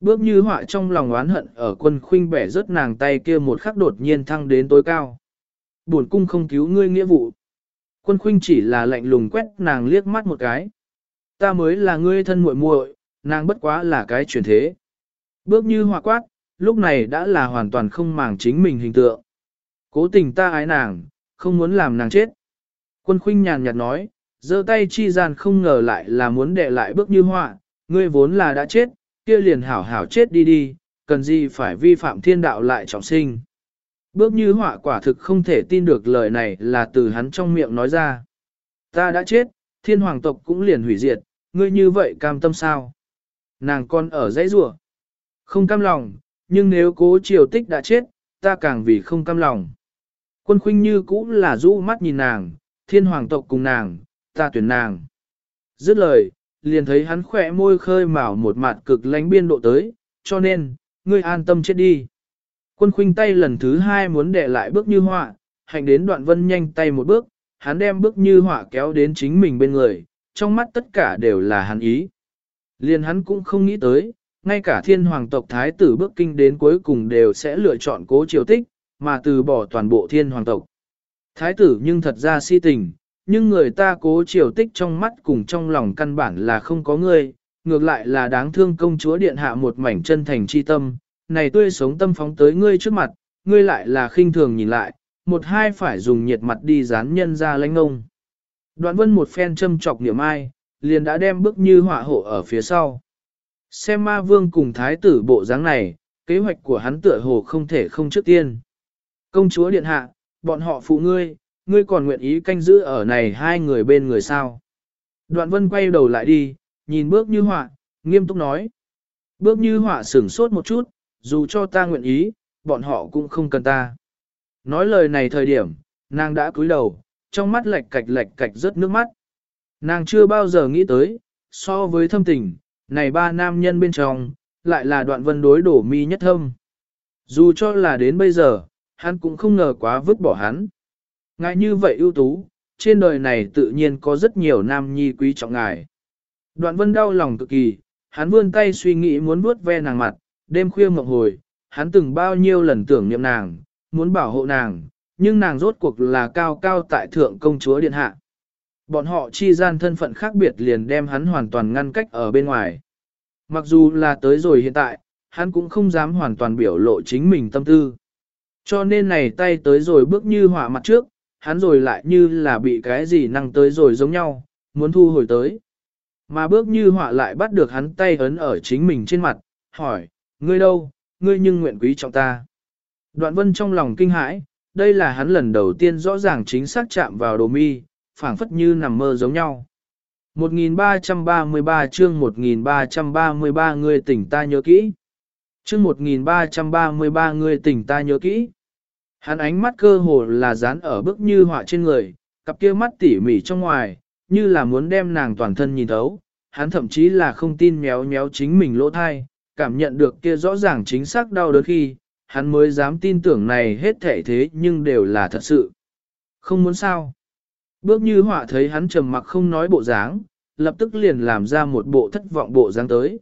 Bước như họa trong lòng oán hận ở quân khuynh bẻ rớt nàng tay kia một khắc đột nhiên thăng đến tối cao. Buồn cung không cứu ngươi nghĩa vụ. Quân khuynh chỉ là lạnh lùng quét nàng liếc mắt một cái. Ta mới là ngươi thân muội muội, nàng bất quá là cái chuyển thế. Bước như họa quát, lúc này đã là hoàn toàn không màng chính mình hình tượng. Cố tình ta ái nàng, không muốn làm nàng chết. Quân khuynh nhàn nhạt nói, giơ tay chi gian không ngờ lại là muốn đệ lại bước như họa, ngươi vốn là đã chết, kia liền hảo hảo chết đi đi, cần gì phải vi phạm thiên đạo lại trọng sinh. Bước như họa quả thực không thể tin được lời này là từ hắn trong miệng nói ra. Ta đã chết, thiên hoàng tộc cũng liền hủy diệt, ngươi như vậy cam tâm sao? Nàng con ở dãy rùa, Không cam lòng, nhưng nếu cố triều tích đã chết, ta càng vì không cam lòng. Quân khuynh như cũng là rũ mắt nhìn nàng, thiên hoàng tộc cùng nàng, ta tuyển nàng. Dứt lời, liền thấy hắn khỏe môi khơi mào một mặt cực lánh biên độ tới, cho nên, ngươi an tâm chết đi. Quân khuynh tay lần thứ hai muốn để lại bước như họa, hành đến đoạn vân nhanh tay một bước, hắn đem bước như họa kéo đến chính mình bên người, trong mắt tất cả đều là hắn ý. Liền hắn cũng không nghĩ tới, ngay cả thiên hoàng tộc thái tử bước kinh đến cuối cùng đều sẽ lựa chọn cố triều tích, mà từ bỏ toàn bộ thiên hoàng tộc. Thái tử nhưng thật ra si tình, nhưng người ta cố triều tích trong mắt cùng trong lòng căn bản là không có người, ngược lại là đáng thương công chúa điện hạ một mảnh chân thành chi tâm, này tươi sống tâm phóng tới ngươi trước mặt, ngươi lại là khinh thường nhìn lại, một hai phải dùng nhiệt mặt đi dán nhân ra lãnh ông. Đoạn vân một phen châm chọc niệm ai, liền đã đem bước như họa hộ ở phía sau. Xem ma vương cùng thái tử bộ dáng này, kế hoạch của hắn tựa hồ không thể không trước tiên. Công chúa điện hạ, bọn họ phụ ngươi, ngươi còn nguyện ý canh giữ ở này hai người bên người sao. Đoạn vân quay đầu lại đi, nhìn bước như họa, nghiêm túc nói. Bước như họa sửng sốt một chút, dù cho ta nguyện ý, bọn họ cũng không cần ta. Nói lời này thời điểm, nàng đã cúi đầu, trong mắt lệch cạch lệch cạch rất nước mắt. Nàng chưa bao giờ nghĩ tới, so với thâm tình, này ba nam nhân bên trong, lại là đoạn vân đối đổ mi nhất thâm. Dù cho là đến bây giờ, hắn cũng không ngờ quá vứt bỏ hắn. Ngài như vậy ưu tú, trên đời này tự nhiên có rất nhiều nam nhi quý trọng ngài. Đoạn vân đau lòng cực kỳ, hắn vươn tay suy nghĩ muốn vuốt ve nàng mặt, đêm khuya mộng hồi, hắn từng bao nhiêu lần tưởng niệm nàng, muốn bảo hộ nàng, nhưng nàng rốt cuộc là cao cao tại thượng công chúa điện hạ. Bọn họ chi gian thân phận khác biệt liền đem hắn hoàn toàn ngăn cách ở bên ngoài. Mặc dù là tới rồi hiện tại, hắn cũng không dám hoàn toàn biểu lộ chính mình tâm tư. Cho nên này tay tới rồi bước như hỏa mặt trước, hắn rồi lại như là bị cái gì năng tới rồi giống nhau, muốn thu hồi tới. Mà bước như họa lại bắt được hắn tay ấn ở chính mình trên mặt, hỏi, ngươi đâu, ngươi nhưng nguyện quý trọng ta. Đoạn vân trong lòng kinh hãi, đây là hắn lần đầu tiên rõ ràng chính xác chạm vào đồ mi, phảng phất như nằm mơ giống nhau. 1333 chương 1333 người tỉnh ta nhớ kỹ. Chương 1333 người tỉnh ta nhớ kỹ. Hắn ánh mắt cơ hồ là dán ở bức như họa trên người, cặp kia mắt tỉ mỉ trong ngoài, như là muốn đem nàng toàn thân nhìn thấu. Hắn thậm chí là không tin méo méo chính mình lỗ thai, cảm nhận được kia rõ ràng chính xác đau đớn khi, hắn mới dám tin tưởng này hết thể thế nhưng đều là thật sự. Không muốn sao. Bước như họa thấy hắn trầm mặc không nói bộ dáng, lập tức liền làm ra một bộ thất vọng bộ dáng tới.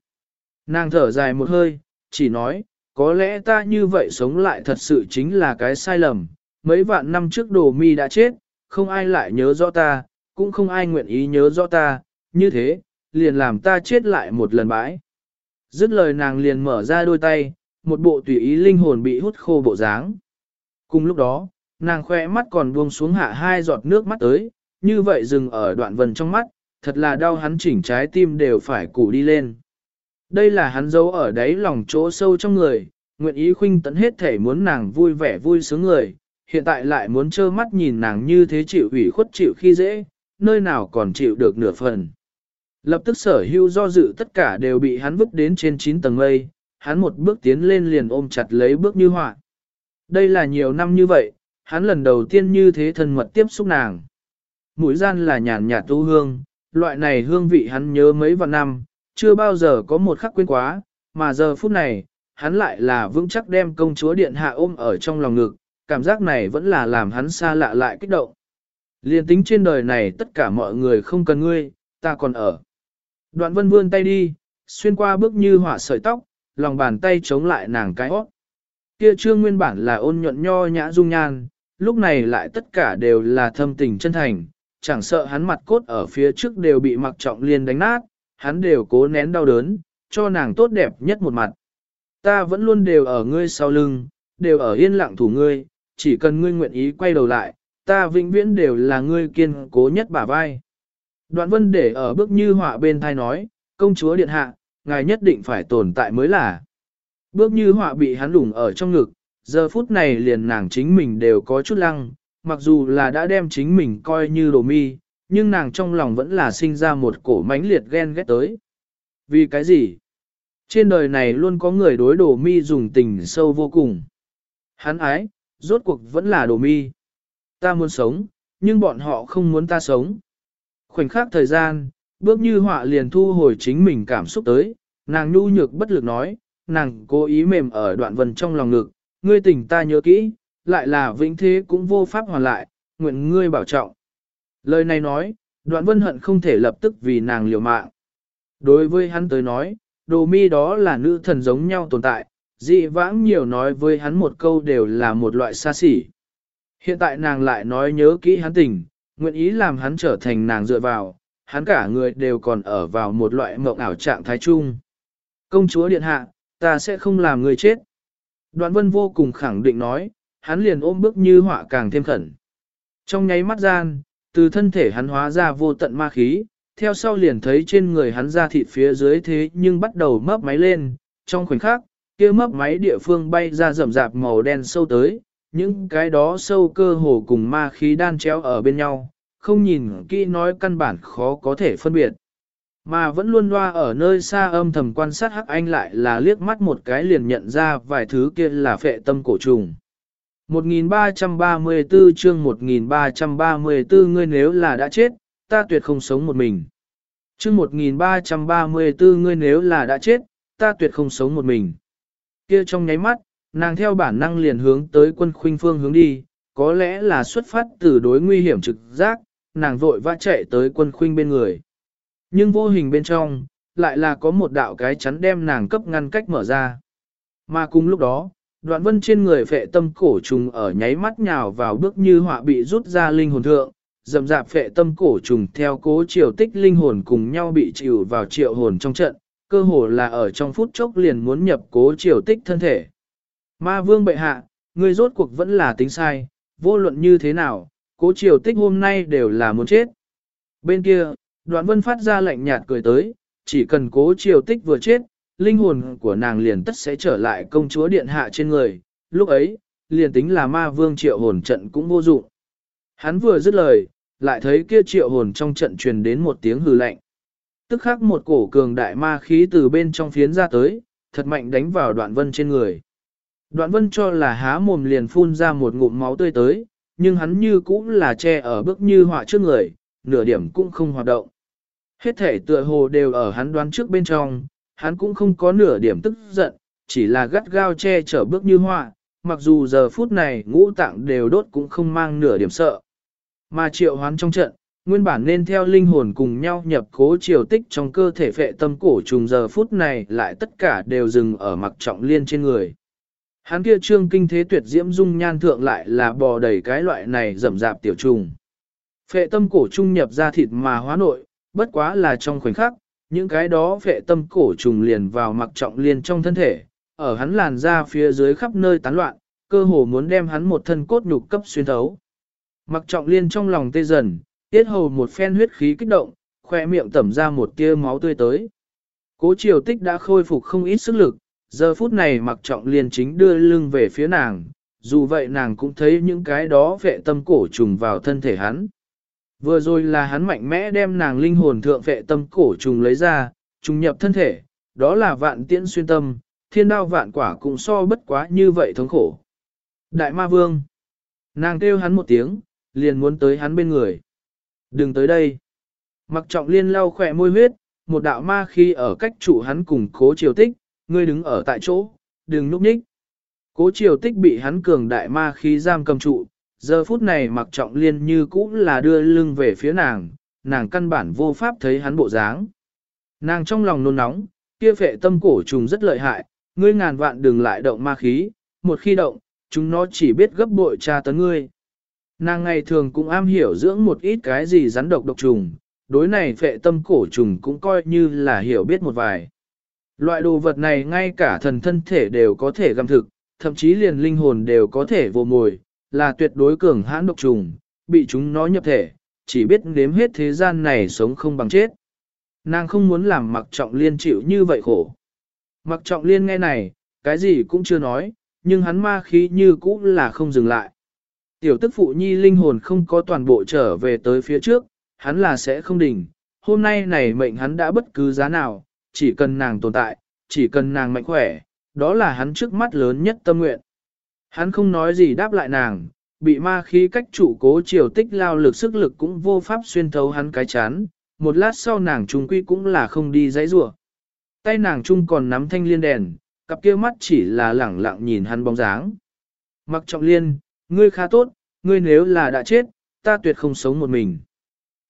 Nàng thở dài một hơi, chỉ nói, có lẽ ta như vậy sống lại thật sự chính là cái sai lầm, mấy vạn năm trước đồ mi đã chết, không ai lại nhớ rõ ta, cũng không ai nguyện ý nhớ rõ ta, như thế, liền làm ta chết lại một lần bãi. Dứt lời nàng liền mở ra đôi tay, một bộ tùy ý linh hồn bị hút khô bộ dáng. Cùng lúc đó, nàng khoe mắt còn buông xuống hạ hai giọt nước mắt tới, như vậy dừng ở đoạn vần trong mắt, thật là đau hắn chỉnh trái tim đều phải củ đi lên. Đây là hắn giấu ở đáy lòng chỗ sâu trong người, nguyện ý khuynh tận hết thể muốn nàng vui vẻ vui sướng người, hiện tại lại muốn trơ mắt nhìn nàng như thế chịu ủy khuất chịu khi dễ, nơi nào còn chịu được nửa phần. Lập tức sở hưu do dự tất cả đều bị hắn vứt đến trên 9 tầng mây, hắn một bước tiến lên liền ôm chặt lấy bước như họa. Đây là nhiều năm như vậy, hắn lần đầu tiên như thế thân mật tiếp xúc nàng. Mũi gian là nhàn nhạt tu hương, loại này hương vị hắn nhớ mấy vạn năm, chưa bao giờ có một khắc quên quá, mà giờ phút này, hắn lại là vững chắc đem công chúa điện hạ ôm ở trong lòng ngực, cảm giác này vẫn là làm hắn xa lạ lại kích động. Liên tính trên đời này tất cả mọi người không cần ngươi, ta còn ở. Đoạn vân vươn tay đi, xuyên qua bước như hỏa sợi tóc, lòng bàn tay chống lại nàng cái hót. Kia trương nguyên bản là ôn nhuận nho nhã dung nhan, lúc này lại tất cả đều là thâm tình chân thành, chẳng sợ hắn mặt cốt ở phía trước đều bị mặc trọng liên đánh nát, hắn đều cố nén đau đớn, cho nàng tốt đẹp nhất một mặt. Ta vẫn luôn đều ở ngươi sau lưng, đều ở yên lặng thủ ngươi, chỉ cần ngươi nguyện ý quay đầu lại, ta vĩnh viễn đều là ngươi kiên cố nhất bả vai. Đoạn vân để ở bước như họa bên thai nói, công chúa điện hạ, ngài nhất định phải tồn tại mới là. Bước như họa bị hắn lủng ở trong ngực, giờ phút này liền nàng chính mình đều có chút lăng, mặc dù là đã đem chính mình coi như đồ mi, nhưng nàng trong lòng vẫn là sinh ra một cổ mãnh liệt ghen ghét tới. Vì cái gì? Trên đời này luôn có người đối đồ mi dùng tình sâu vô cùng. Hắn ái, rốt cuộc vẫn là đồ mi. Ta muốn sống, nhưng bọn họ không muốn ta sống. Khoảnh khắc thời gian, bước như họa liền thu hồi chính mình cảm xúc tới, nàng nhu nhược bất lực nói, nàng cố ý mềm ở đoạn vần trong lòng ngực, ngươi tỉnh ta nhớ kỹ, lại là vĩnh thế cũng vô pháp hoàn lại, nguyện ngươi bảo trọng. Lời này nói, đoạn vân hận không thể lập tức vì nàng liều mạng. Đối với hắn tới nói, đồ mi đó là nữ thần giống nhau tồn tại, dị vãng nhiều nói với hắn một câu đều là một loại xa xỉ. Hiện tại nàng lại nói nhớ kỹ hắn tình, nguyện ý làm hắn trở thành nàng dựa vào, hắn cả người đều còn ở vào một loại mộng ảo trạng thái chung. Công chúa điện hạ, ta sẽ không làm người chết. Đoạn vân vô cùng khẳng định nói, hắn liền ôm bước như họa càng thêm khẩn. Trong nháy mắt gian, từ thân thể hắn hóa ra vô tận ma khí, theo sau liền thấy trên người hắn ra thịt phía dưới thế nhưng bắt đầu mấp máy lên, trong khoảnh khắc, kia mấp máy địa phương bay ra rậm rạp màu đen sâu tới, những cái đó sâu cơ hồ cùng ma khí đan chéo ở bên nhau, không nhìn kỹ nói căn bản khó có thể phân biệt. Mà vẫn luôn loa ở nơi xa âm thầm quan sát hắc anh lại là liếc mắt một cái liền nhận ra vài thứ kia là phệ tâm cổ trùng. 1334 chương 1334 ngươi nếu là đã chết, ta tuyệt không sống một mình. Chương 1334 ngươi nếu là đã chết, ta tuyệt không sống một mình. Kia trong nháy mắt, nàng theo bản năng liền hướng tới quân khuynh phương hướng đi, có lẽ là xuất phát từ đối nguy hiểm trực giác, nàng vội vã chạy tới quân khuynh bên người. Nhưng vô hình bên trong, lại là có một đạo cái chắn đem nàng cấp ngăn cách mở ra. Mà cùng lúc đó, đoạn vân trên người phệ tâm cổ trùng ở nháy mắt nhào vào bước như họa bị rút ra linh hồn thượng, dầm dạp phệ tâm cổ trùng theo cố triều tích linh hồn cùng nhau bị chịu vào triệu hồn trong trận, cơ hồ là ở trong phút chốc liền muốn nhập cố triều tích thân thể. Ma vương bệ hạ, người rốt cuộc vẫn là tính sai, vô luận như thế nào, cố triều tích hôm nay đều là muốn chết. Bên kia, đoạn vân phát ra lệnh nhạt cười tới, chỉ cần cố triều tích vừa chết, linh hồn của nàng liền tất sẽ trở lại công chúa điện hạ trên người, lúc ấy, liền tính là ma vương triệu hồn trận cũng vô dụng. Hắn vừa dứt lời, lại thấy kia triệu hồn trong trận truyền đến một tiếng hừ lạnh. Tức khắc một cổ cường đại ma khí từ bên trong phiến ra tới, thật mạnh đánh vào đoạn vân trên người. Đoạn vân cho là há mồm liền phun ra một ngụm máu tươi tới, nhưng hắn như cũng là che ở bước như họa trước người, nửa điểm cũng không hoạt động. Hết thể tựa hồ đều ở hắn đoán trước bên trong, hắn cũng không có nửa điểm tức giận, chỉ là gắt gao che chở bước như hoa. mặc dù giờ phút này ngũ tạng đều đốt cũng không mang nửa điểm sợ. Mà triệu hoán trong trận, nguyên bản nên theo linh hồn cùng nhau nhập cố triều tích trong cơ thể phệ tâm cổ trùng giờ phút này lại tất cả đều dừng ở mặc trọng liên trên người. Hắn kia trương kinh thế tuyệt diễm dung nhan thượng lại là bò đầy cái loại này rậm rạp tiểu trùng. Phệ tâm cổ trung nhập ra thịt mà hóa nội, bất quá là trong khoảnh khắc, những cái đó phệ tâm cổ trùng liền vào mặc trọng liên trong thân thể, ở hắn làn ra phía dưới khắp nơi tán loạn, cơ hồ muốn đem hắn một thân cốt nhục cấp xuyên thấu. Mặc trọng liên trong lòng tê dần, tiết hầu một phen huyết khí kích động, khoe miệng tẩm ra một tia máu tươi tới. Cố triều tích đã khôi phục không ít sức lực, giờ phút này mặc trọng liên chính đưa lưng về phía nàng, dù vậy nàng cũng thấy những cái đó vệ tâm cổ trùng vào thân thể hắn. Vừa rồi là hắn mạnh mẽ đem nàng linh hồn thượng vệ tâm cổ trùng lấy ra, trùng nhập thân thể, đó là vạn tiễn xuyên tâm, thiên đao vạn quả cũng so bất quá như vậy thống khổ. Đại ma vương, nàng kêu hắn một tiếng, liền muốn tới hắn bên người. Đừng tới đây. Mặc trọng liên lau khỏe môi huyết, một đạo ma khi ở cách trụ hắn cùng cố triều tích, ngươi đứng ở tại chỗ, đừng núp nhích. Cố triều tích bị hắn cường đại ma khí giam cầm trụ, giờ phút này mặc trọng liên như cũ là đưa lưng về phía nàng, nàng căn bản vô pháp thấy hắn bộ dáng. Nàng trong lòng nôn nóng, kia phệ tâm cổ trùng rất lợi hại, ngươi ngàn vạn đừng lại động ma khí, một khi động, chúng nó chỉ biết gấp bội tra tấn ngươi. Nàng ngày thường cũng am hiểu dưỡng một ít cái gì rắn độc độc trùng, đối này phệ tâm cổ trùng cũng coi như là hiểu biết một vài. Loại đồ vật này ngay cả thần thân thể đều có thể găm thực, thậm chí liền linh hồn đều có thể vô mồi, là tuyệt đối cường hãn độc trùng, bị chúng nó nhập thể, chỉ biết nếm hết thế gian này sống không bằng chết. Nàng không muốn làm mặc trọng liên chịu như vậy khổ. Mặc trọng liên nghe này, cái gì cũng chưa nói, nhưng hắn ma khí như cũ là không dừng lại. Tiểu tức phụ nhi linh hồn không có toàn bộ trở về tới phía trước, hắn là sẽ không đỉnh. Hôm nay này mệnh hắn đã bất cứ giá nào, chỉ cần nàng tồn tại, chỉ cần nàng mạnh khỏe, đó là hắn trước mắt lớn nhất tâm nguyện. Hắn không nói gì đáp lại nàng, bị ma khí cách trụ cố chiều tích lao lực sức lực cũng vô pháp xuyên thấu hắn cái chán, một lát sau nàng trung quy cũng là không đi dãy rủa. Tay nàng trung còn nắm thanh liên đèn, cặp kia mắt chỉ là lẳng lặng nhìn hắn bóng dáng. Mặc trọng liên, ngươi khá tốt, ngươi nếu là đã chết, ta tuyệt không sống một mình.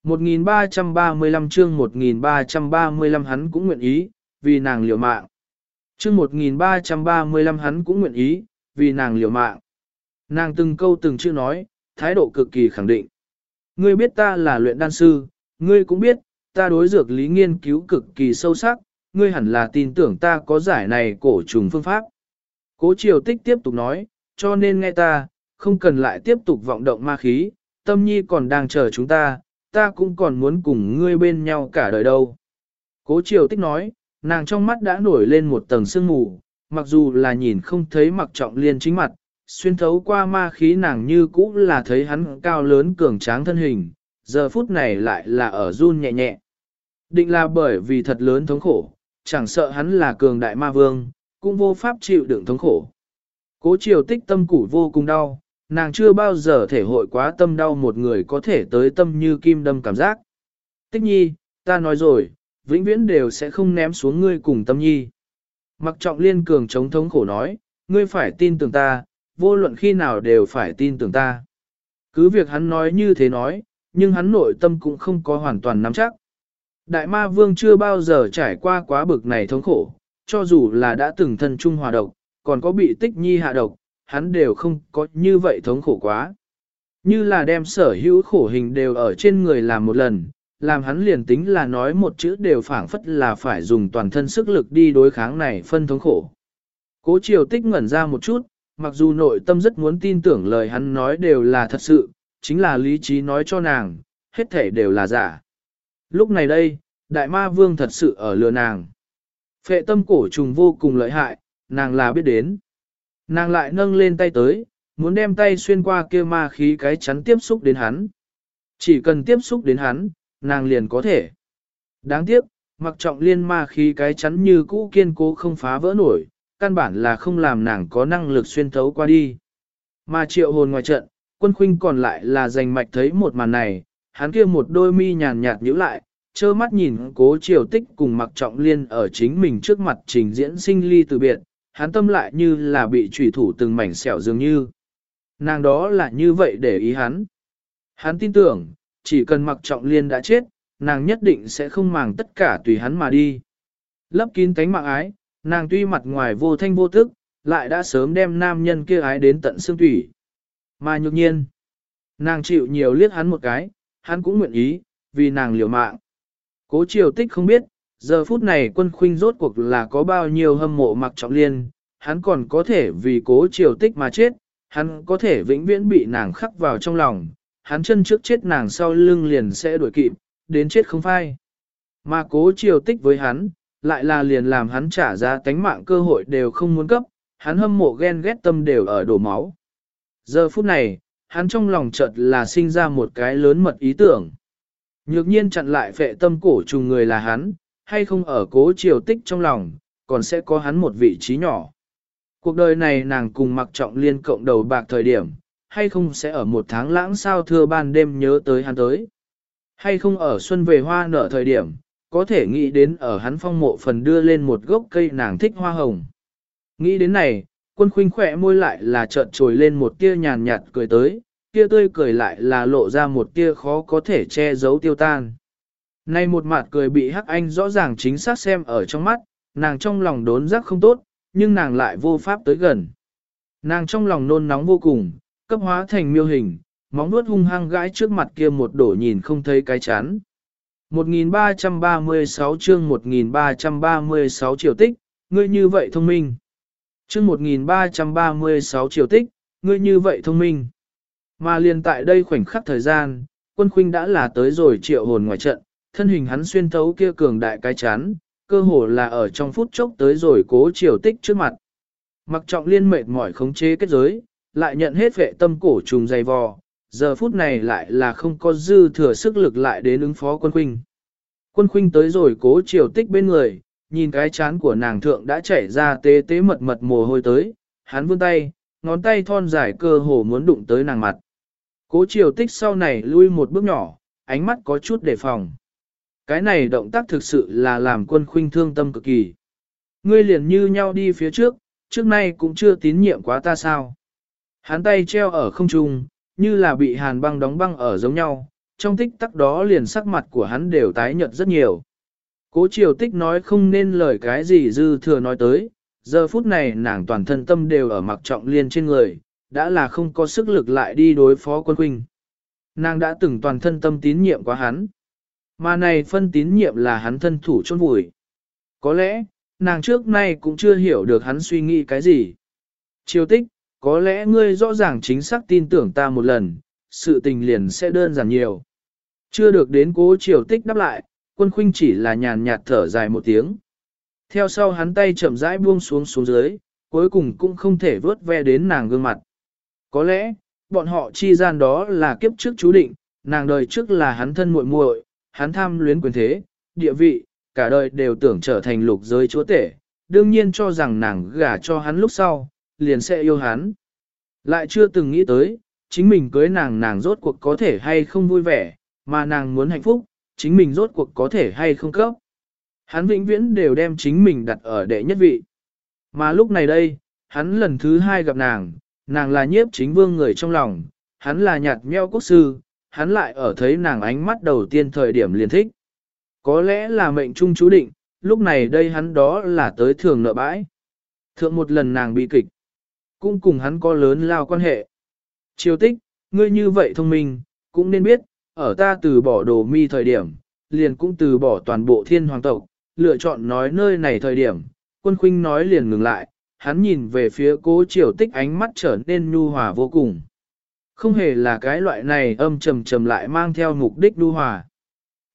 1335 chương 1335 hắn cũng nguyện ý, vì nàng liều mạng. Chương 1335 hắn cũng nguyện ý, vì nàng liều mạng. Nàng từng câu từng chữ nói, thái độ cực kỳ khẳng định. Ngươi biết ta là luyện đan sư, ngươi cũng biết, ta đối dược lý nghiên cứu cực kỳ sâu sắc, ngươi hẳn là tin tưởng ta có giải này cổ trùng phương pháp. Cố triều tích tiếp tục nói, cho nên nghe ta, không cần lại tiếp tục vọng động ma khí, tâm nhi còn đang chờ chúng ta, ta cũng còn muốn cùng ngươi bên nhau cả đời đâu. Cố triều tích nói, nàng trong mắt đã nổi lên một tầng sương mù, mặc dù là nhìn không thấy mặc trọng liên chính mặt, xuyên thấu qua ma khí nàng như cũ là thấy hắn cao lớn cường tráng thân hình, giờ phút này lại là ở run nhẹ nhẹ. Định là bởi vì thật lớn thống khổ, chẳng sợ hắn là cường đại ma vương, cũng vô pháp chịu đựng thống khổ. Cố triều tích tâm củ vô cùng đau, nàng chưa bao giờ thể hội quá tâm đau một người có thể tới tâm như kim đâm cảm giác. Tích nhi, ta nói rồi, vĩnh viễn đều sẽ không ném xuống ngươi cùng tâm nhi. Mặc trọng liên cường chống thống khổ nói, ngươi phải tin tưởng ta, vô luận khi nào đều phải tin tưởng ta. Cứ việc hắn nói như thế nói, nhưng hắn nội tâm cũng không có hoàn toàn nắm chắc. Đại ma vương chưa bao giờ trải qua quá bực này thống khổ, cho dù là đã từng thân trung hòa độc, còn có bị tích nhi hạ độc, hắn đều không có như vậy thống khổ quá. Như là đem sở hữu khổ hình đều ở trên người làm một lần, làm hắn liền tính là nói một chữ đều phảng phất là phải dùng toàn thân sức lực đi đối kháng này phân thống khổ. Cố triều tích ngẩn ra một chút, mặc dù nội tâm rất muốn tin tưởng lời hắn nói đều là thật sự, chính là lý trí nói cho nàng, hết thể đều là giả. Lúc này đây, đại ma vương thật sự ở lừa nàng. Phệ tâm cổ trùng vô cùng lợi hại, nàng là biết đến. Nàng lại nâng lên tay tới, muốn đem tay xuyên qua kia ma khí cái chắn tiếp xúc đến hắn. Chỉ cần tiếp xúc đến hắn, nàng liền có thể. Đáng tiếc, mặc trọng liên ma khí cái chắn như cũ kiên cố không phá vỡ nổi, căn bản là không làm nàng có năng lực xuyên thấu qua đi. Mà triệu hồn ngoài trận, quân khuynh còn lại là giành mạch thấy một màn này, hắn kia một đôi mi nhàn nhạt nhíu lại, trơ mắt nhìn cố triều tích cùng mặc trọng liên ở chính mình trước mặt trình diễn sinh ly từ biệt, hắn tâm lại như là bị trùy thủ từng mảnh xẻo dường như. Nàng đó là như vậy để ý hắn. Hắn tin tưởng, chỉ cần mặc trọng liên đã chết, nàng nhất định sẽ không màng tất cả tùy hắn mà đi. Lấp kín tánh mạng ái, nàng tuy mặt ngoài vô thanh vô tức, lại đã sớm đem nam nhân kia ái đến tận xương thủy. Mà nhược nhiên, nàng chịu nhiều liếc hắn một cái, hắn cũng nguyện ý, vì nàng liều mạng. Cố triều tích không biết, giờ phút này quân khuynh rốt cuộc là có bao nhiêu hâm mộ mặc trọng liên, hắn còn có thể vì cố triều tích mà chết, hắn có thể vĩnh viễn bị nàng khắc vào trong lòng, hắn chân trước chết nàng sau lưng liền sẽ đuổi kịp, đến chết không phai. Mà cố triều tích với hắn, lại là liền làm hắn trả ra tánh mạng cơ hội đều không muốn cấp, hắn hâm mộ ghen ghét tâm đều ở đổ máu. Giờ phút này, hắn trong lòng chợt là sinh ra một cái lớn mật ý tưởng. Nhược nhiên chặn lại phệ tâm cổ trùng người là hắn, hay không ở cố triều tích trong lòng, còn sẽ có hắn một vị trí nhỏ. Cuộc đời này nàng cùng mặc trọng liên cộng đầu bạc thời điểm, hay không sẽ ở một tháng lãng sao thưa ban đêm nhớ tới hắn tới. Hay không ở xuân về hoa nở thời điểm, có thể nghĩ đến ở hắn phong mộ phần đưa lên một gốc cây nàng thích hoa hồng. Nghĩ đến này, quân khuynh khỏe môi lại là trợn trồi lên một tia nhàn nhạt cười tới, tia tươi cười lại là lộ ra một tia khó có thể che giấu tiêu tan. Nay một mặt cười bị hắc anh rõ ràng chính xác xem ở trong mắt, nàng trong lòng đốn giác không tốt, nhưng nàng lại vô pháp tới gần. Nàng trong lòng nôn nóng vô cùng, cấp hóa thành miêu hình, móng nuốt hung hăng gãi trước mặt kia một đổ nhìn không thấy cái chán. 1336 chương 1336 triều tích, ngươi như vậy thông minh. Chương 1336 triều tích, ngươi như vậy thông minh. Mà liền tại đây khoảnh khắc thời gian, quân khuynh đã là tới rồi triệu hồn ngoài trận, thân hình hắn xuyên thấu kia cường đại cái chán, cơ hồ là ở trong phút chốc tới rồi cố triều tích trước mặt. Mặc trọng liên mệt mỏi khống chế kết giới, lại nhận hết vệ tâm cổ trùng dày vò, giờ phút này lại là không có dư thừa sức lực lại đến ứng phó quân khuynh. Quân khuynh tới rồi cố triều tích bên người, nhìn cái chán của nàng thượng đã chảy ra tế tế mật mật mồ hôi tới, hắn vươn tay, ngón tay thon dài cơ hồ muốn đụng tới nàng mặt. Cố triều tích sau này lui một bước nhỏ, ánh mắt có chút đề phòng. Cái này động tác thực sự là làm quân khuynh thương tâm cực kỳ. Ngươi liền như nhau đi phía trước, trước nay cũng chưa tín nhiệm quá ta sao. Hắn tay treo ở không trung, như là bị hàn băng đóng băng ở giống nhau, trong tích tắc đó liền sắc mặt của hắn đều tái nhợt rất nhiều. Cố triều tích nói không nên lời cái gì dư thừa nói tới, giờ phút này nàng toàn thân tâm đều ở mặc trọng liên trên người, đã là không có sức lực lại đi đối phó quân huynh. Nàng đã từng toàn thân tâm tín nhiệm quá hắn. Mà này phân tín nhiệm là hắn thân thủ chôn vùi. Có lẽ, nàng trước nay cũng chưa hiểu được hắn suy nghĩ cái gì. Triều tích, có lẽ ngươi rõ ràng chính xác tin tưởng ta một lần, sự tình liền sẽ đơn giản nhiều. Chưa được đến cố triều tích đáp lại, quân khuynh chỉ là nhàn nhạt thở dài một tiếng. Theo sau hắn tay chậm rãi buông xuống xuống dưới, cuối cùng cũng không thể vớt ve đến nàng gương mặt. Có lẽ, bọn họ chi gian đó là kiếp trước chú định, nàng đời trước là hắn thân muội muội, hắn tham luyến quyền thế, địa vị, cả đời đều tưởng trở thành lục giới chúa tể, đương nhiên cho rằng nàng gả cho hắn lúc sau, liền sẽ yêu hắn. Lại chưa từng nghĩ tới, chính mình cưới nàng nàng rốt cuộc có thể hay không vui vẻ, mà nàng muốn hạnh phúc, chính mình rốt cuộc có thể hay không cấp. Hắn vĩnh viễn đều đem chính mình đặt ở đệ nhất vị. Mà lúc này đây, hắn lần thứ hai gặp nàng, nàng là nhiếp chính vương người trong lòng, hắn là nhạt meo quốc sư, hắn lại ở thấy nàng ánh mắt đầu tiên thời điểm liền thích. Có lẽ là mệnh trung chú định, lúc này đây hắn đó là tới thường nợ bãi. Thượng một lần nàng bị kịch, cũng cùng hắn có lớn lao quan hệ. Triều tích, ngươi như vậy thông minh, cũng nên biết, ở ta từ bỏ đồ mi thời điểm, liền cũng từ bỏ toàn bộ thiên hoàng tộc, lựa chọn nói nơi này thời điểm, quân khuynh nói liền ngừng lại, hắn nhìn về phía cố triều tích ánh mắt trở nên nhu hòa vô cùng. Không hề là cái loại này âm trầm trầm lại mang theo mục đích nhu hòa.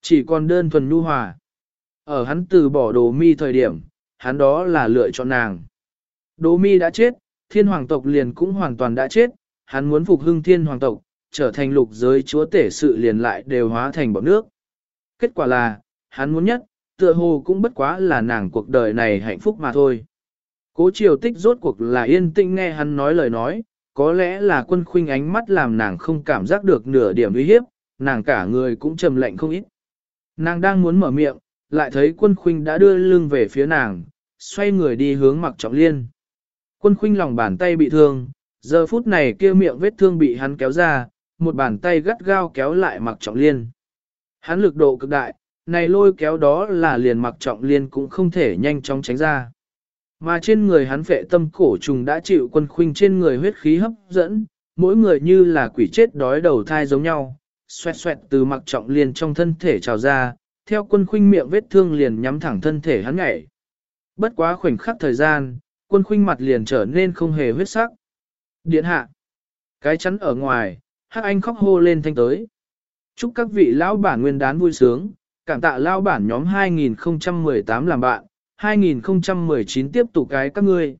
Chỉ còn đơn thuần nhu hòa. Ở hắn từ bỏ đồ mi thời điểm, hắn đó là lựa chọn nàng. Đồ mi đã chết, thiên hoàng tộc liền cũng hoàn toàn đã chết, hắn muốn phục hưng thiên hoàng tộc, trở thành lục giới chúa tể sự liền lại đều hóa thành bọn nước. Kết quả là, hắn muốn nhất, tựa hồ cũng bất quá là nàng cuộc đời này hạnh phúc mà thôi. Cố triều tích rốt cuộc là yên tĩnh nghe hắn nói lời nói, có lẽ là quân khuynh ánh mắt làm nàng không cảm giác được nửa điểm uy hiếp, nàng cả người cũng trầm lạnh không ít. Nàng đang muốn mở miệng, lại thấy quân khuynh đã đưa lưng về phía nàng, xoay người đi hướng mặc trọng liên. Quân khuynh lòng bàn tay bị thương, giờ phút này kia miệng vết thương bị hắn kéo ra, một bàn tay gắt gao kéo lại mặc trọng liên. Hắn lực độ cực đại, này lôi kéo đó là liền mặc trọng liên cũng không thể nhanh chóng tránh ra. Mà trên người hắn phệ tâm cổ trùng đã chịu quân khuynh trên người huyết khí hấp dẫn, mỗi người như là quỷ chết đói đầu thai giống nhau, xoẹt xoẹt từ mặc trọng liên trong thân thể trào ra, theo quân khuynh miệng vết thương liền nhắm thẳng thân thể hắn nhảy. Bất quá khoảnh khắc thời gian, quân khuynh mặt liền trở nên không hề huyết sắc. Điện hạ. Cái chắn ở ngoài, hắc anh khóc hô lên thanh tới. Chúc các vị lão bản nguyên đán vui sướng, cảm tạ lão bản nhóm 2018 làm bạn, 2019 tiếp tục cái các ngươi.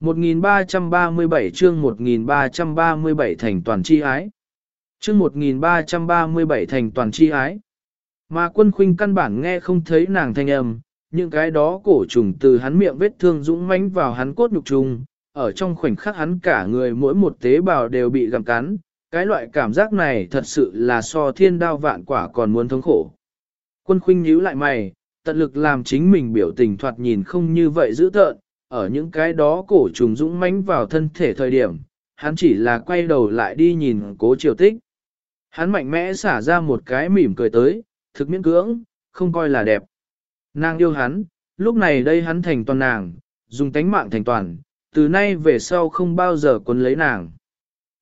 1337 chương 1337 thành toàn chi ái. Chương 1337 thành toàn chi ái. Mà quân khuynh căn bản nghe không thấy nàng thanh âm, những cái đó cổ trùng từ hắn miệng vết thương dũng mãnh vào hắn cốt nhục trùng, ở trong khoảnh khắc hắn cả người mỗi một tế bào đều bị gặm cắn, cái loại cảm giác này thật sự là so thiên đao vạn quả còn muốn thống khổ. Quân khuynh nhíu lại mày, tận lực làm chính mình biểu tình thoạt nhìn không như vậy dữ tợn, ở những cái đó cổ trùng dũng mãnh vào thân thể thời điểm, hắn chỉ là quay đầu lại đi nhìn cố triều tích. Hắn mạnh mẽ xả ra một cái mỉm cười tới, thực miễn cưỡng, không coi là đẹp. Nàng yêu hắn, lúc này đây hắn thành toàn nàng, dùng tánh mạng thành toàn, từ nay về sau không bao giờ quấn lấy nàng.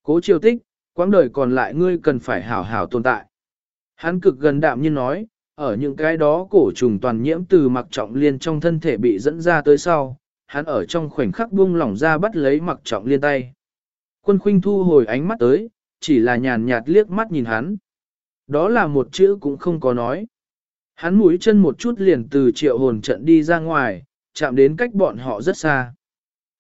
Cố triều tích, quãng đời còn lại ngươi cần phải hảo hảo tồn tại. Hắn cực gần đạm như nói, ở những cái đó cổ trùng toàn nhiễm từ mặc trọng liên trong thân thể bị dẫn ra tới sau, hắn ở trong khoảnh khắc buông lỏng ra bắt lấy mặc trọng liên tay. Quân khuynh thu hồi ánh mắt tới, chỉ là nhàn nhạt liếc mắt nhìn hắn. Đó là một chữ cũng không có nói. Hắn mũi chân một chút liền từ triệu hồn trận đi ra ngoài, chạm đến cách bọn họ rất xa.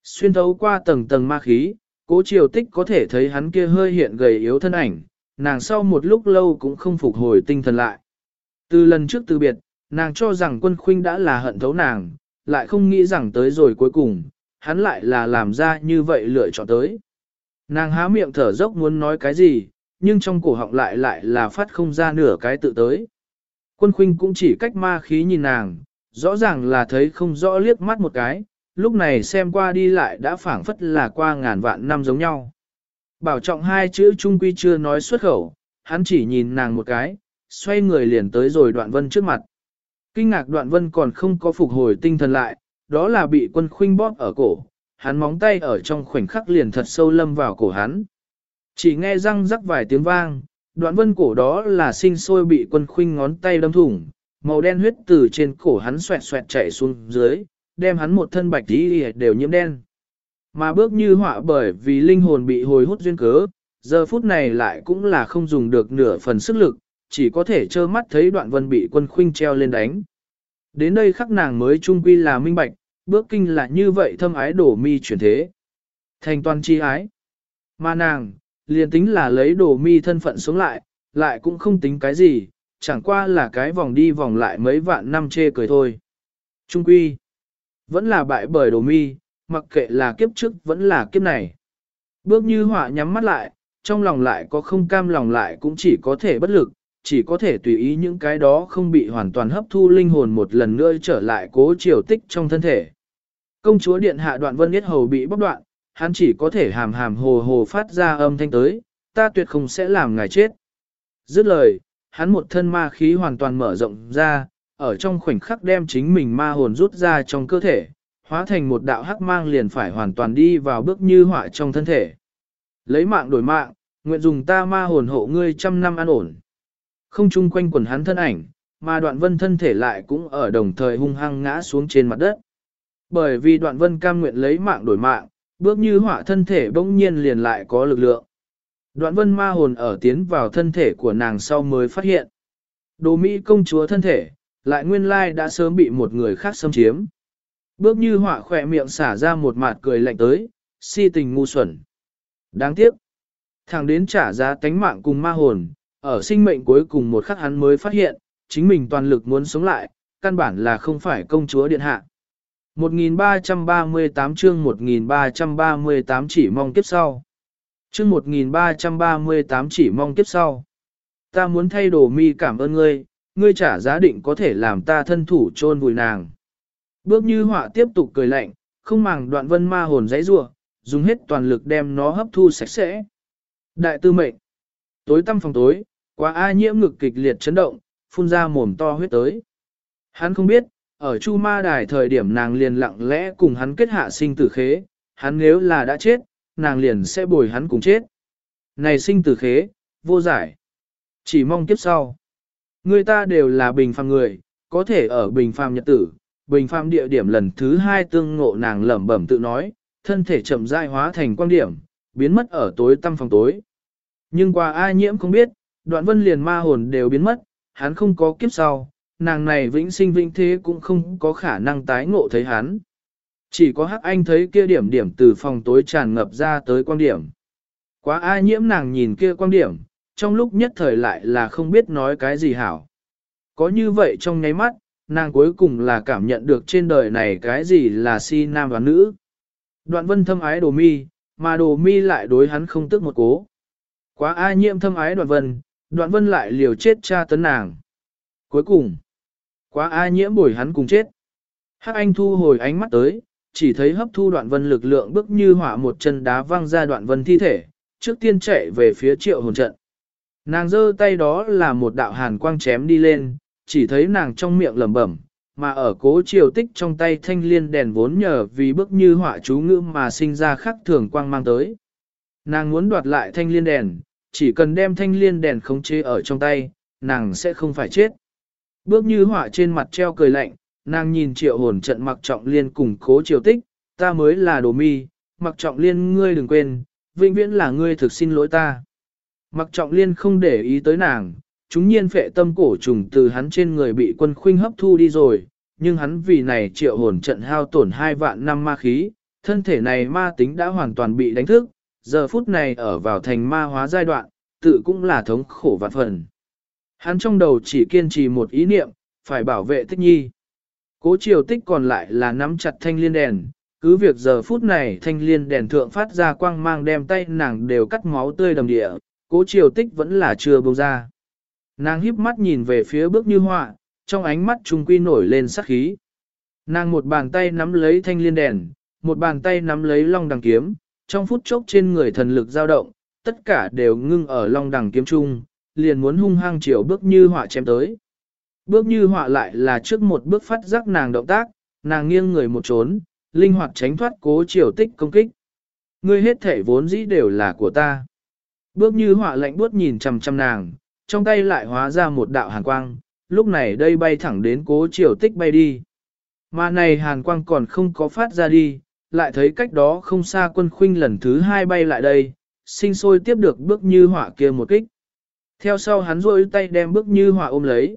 Xuyên thấu qua tầng tầng ma khí, cố triều tích có thể thấy hắn kia hơi hiện gầy yếu thân ảnh, nàng sau một lúc lâu cũng không phục hồi tinh thần lại. Từ lần trước từ biệt, nàng cho rằng quân khuynh đã là hận thấu nàng, lại không nghĩ rằng tới rồi cuối cùng, hắn lại là làm ra như vậy lựa chọn tới. Nàng há miệng thở dốc muốn nói cái gì, nhưng trong cổ họng lại lại là phát không ra nửa cái tự tới. Quân khuynh cũng chỉ cách ma khí nhìn nàng, rõ ràng là thấy không rõ liếc mắt một cái, lúc này xem qua đi lại đã phảng phất là qua ngàn vạn năm giống nhau. Bảo trọng hai chữ trung quy chưa nói xuất khẩu, hắn chỉ nhìn nàng một cái, xoay người liền tới rồi đoạn vân trước mặt. Kinh ngạc đoạn vân còn không có phục hồi tinh thần lại, đó là bị quân khuynh bóp ở cổ, hắn móng tay ở trong khoảnh khắc liền thật sâu lâm vào cổ hắn. Chỉ nghe răng rắc vài tiếng vang, đoạn vân cổ đó là sinh sôi bị quân khuynh ngón tay đâm thủng, màu đen huyết từ trên cổ hắn xoẹt xoẹt chảy xuống dưới, đem hắn một thân bạch tí đều nhiễm đen. Mà bước như họa bởi vì linh hồn bị hồi hút duyên cớ, giờ phút này lại cũng là không dùng được nửa phần sức lực, chỉ có thể trơ mắt thấy đoạn vân bị quân khuynh treo lên đánh. Đến đây khắc nàng mới trung quy là minh bạch, bước kinh là như vậy thâm ái đổ mi chuyển thế. Thành toàn chi ái. Mà nàng, liền tính là lấy đồ mi thân phận xuống lại, lại cũng không tính cái gì, chẳng qua là cái vòng đi vòng lại mấy vạn năm chê cười thôi. Trung quy, vẫn là bại bởi đồ mi, mặc kệ là kiếp trước vẫn là kiếp này. Bước như họa nhắm mắt lại, trong lòng lại có không cam lòng lại cũng chỉ có thể bất lực, chỉ có thể tùy ý những cái đó không bị hoàn toàn hấp thu linh hồn một lần nữa trở lại cố triều tích trong thân thể. Công chúa điện hạ đoạn vân yết hầu bị bóc đoạn, hắn chỉ có thể hàm hàm hồ hồ phát ra âm thanh tới, ta tuyệt không sẽ làm ngài chết. Dứt lời, hắn một thân ma khí hoàn toàn mở rộng ra, ở trong khoảnh khắc đem chính mình ma hồn rút ra trong cơ thể, hóa thành một đạo hắc mang liền phải hoàn toàn đi vào bước như họa trong thân thể. Lấy mạng đổi mạng, nguyện dùng ta ma hồn hộ ngươi trăm năm an ổn. Không chung quanh quần hắn thân ảnh, mà đoạn vân thân thể lại cũng ở đồng thời hung hăng ngã xuống trên mặt đất. Bởi vì đoạn vân cam nguyện lấy mạng đổi mạng, bước như họa thân thể bỗng nhiên liền lại có lực lượng. Đoạn vân ma hồn ở tiến vào thân thể của nàng sau mới phát hiện. Đồ Mỹ công chúa thân thể, lại nguyên lai đã sớm bị một người khác xâm chiếm. Bước như họa khỏe miệng xả ra một mạt cười lạnh tới, si tình ngu xuẩn. Đáng tiếc. Thằng đến trả giá tánh mạng cùng ma hồn, ở sinh mệnh cuối cùng một khắc hắn mới phát hiện, chính mình toàn lực muốn sống lại, căn bản là không phải công chúa điện hạ. 1338 chương 1338 chỉ mong kiếp sau. Chương 1338 chỉ mong kiếp sau. Ta muốn thay đồ mi cảm ơn ngươi, ngươi trả giá định có thể làm ta thân thủ chôn vùi nàng. Bước như họa tiếp tục cười lạnh, không màng đoạn vân ma hồn giấy rua, dùng hết toàn lực đem nó hấp thu sạch sẽ. Đại tư mệnh. Tối tăm phòng tối, quá A nhiễm ngực kịch liệt chấn động, phun ra mồm to huyết tới. Hắn không biết, ở Chu Ma Đài thời điểm nàng liền lặng lẽ cùng hắn kết hạ sinh tử khế, hắn nếu là đã chết, nàng liền sẽ bồi hắn cùng chết. Này sinh tử khế, vô giải. Chỉ mong kiếp sau. Người ta đều là bình phàm người, có thể ở bình phàm nhật tử, bình phàm địa điểm lần thứ hai tương ngộ nàng lẩm bẩm tự nói, thân thể chậm rãi hóa thành quan điểm, biến mất ở tối tăm phòng tối. Nhưng qua ai nhiễm không biết, đoạn vân liền ma hồn đều biến mất, hắn không có kiếp sau, nàng này vĩnh sinh vĩnh thế cũng không có khả năng tái ngộ thấy hắn. Chỉ có hắc anh thấy kia điểm điểm từ phòng tối tràn ngập ra tới quan điểm. Quá ai nhiễm nàng nhìn kia quan điểm, trong lúc nhất thời lại là không biết nói cái gì hảo. Có như vậy trong nháy mắt, nàng cuối cùng là cảm nhận được trên đời này cái gì là si nam và nữ. Đoạn vân thâm ái đồ mi, mà đồ mi lại đối hắn không tức một cố. Quá ai nhiễm thâm ái đoạn vân, đoạn vân lại liều chết tra tấn nàng. Cuối cùng, quá ai nhiễm bồi hắn cùng chết. Hắc anh thu hồi ánh mắt tới, chỉ thấy hấp thu đoạn vân lực lượng bước như hỏa một chân đá văng ra đoạn vân thi thể, trước tiên chạy về phía triệu hồn trận. Nàng giơ tay đó là một đạo hàn quang chém đi lên, chỉ thấy nàng trong miệng lẩm bẩm, mà ở cố triều tích trong tay thanh liên đèn vốn nhờ vì bước như họa chú ngữ mà sinh ra khắc thường quang mang tới. Nàng muốn đoạt lại thanh liên đèn, chỉ cần đem thanh liên đèn khống chế ở trong tay, nàng sẽ không phải chết. Bước như họa trên mặt treo cười lạnh, nàng nhìn triệu hồn trận mặc trọng liên cùng cố triều tích, ta mới là đồ mi, mặc trọng liên ngươi đừng quên, vĩnh viễn là ngươi thực xin lỗi ta. Mặc trọng liên không để ý tới nàng, chúng nhiên phệ tâm cổ trùng từ hắn trên người bị quân khuynh hấp thu đi rồi, nhưng hắn vì này triệu hồn trận hao tổn hai vạn năm ma khí, thân thể này ma tính đã hoàn toàn bị đánh thức, giờ phút này ở vào thành ma hóa giai đoạn, tự cũng là thống khổ vạn phần. Hắn trong đầu chỉ kiên trì một ý niệm, phải bảo vệ tích nhi. Cố triều tích còn lại là nắm chặt thanh liên đèn, cứ việc giờ phút này thanh liên đèn thượng phát ra quang mang đem tay nàng đều cắt máu tươi đầm địa, cố triều tích vẫn là chưa bông ra. Nàng híp mắt nhìn về phía bước như họa, trong ánh mắt trung quy nổi lên sắc khí. Nàng một bàn tay nắm lấy thanh liên đèn, một bàn tay nắm lấy long đằng kiếm, trong phút chốc trên người thần lực dao động, tất cả đều ngưng ở long đằng kiếm trung, liền muốn hung hăng chiều bước như họa chém tới. Bước như họa lại là trước một bước phát giác nàng động tác, nàng nghiêng người một trốn, linh hoạt tránh thoát cố chiều tích công kích. Ngươi hết thể vốn dĩ đều là của ta. Bước như họa lạnh buốt nhìn chằm chằm nàng, trong tay lại hóa ra một đạo hàn quang, lúc này đây bay thẳng đến cố chiều tích bay đi. Mà này hàn quang còn không có phát ra đi, lại thấy cách đó không xa quân khuynh lần thứ hai bay lại đây, sinh sôi tiếp được bước như họa kia một kích. Theo sau hắn rôi tay đem bước như họa ôm lấy.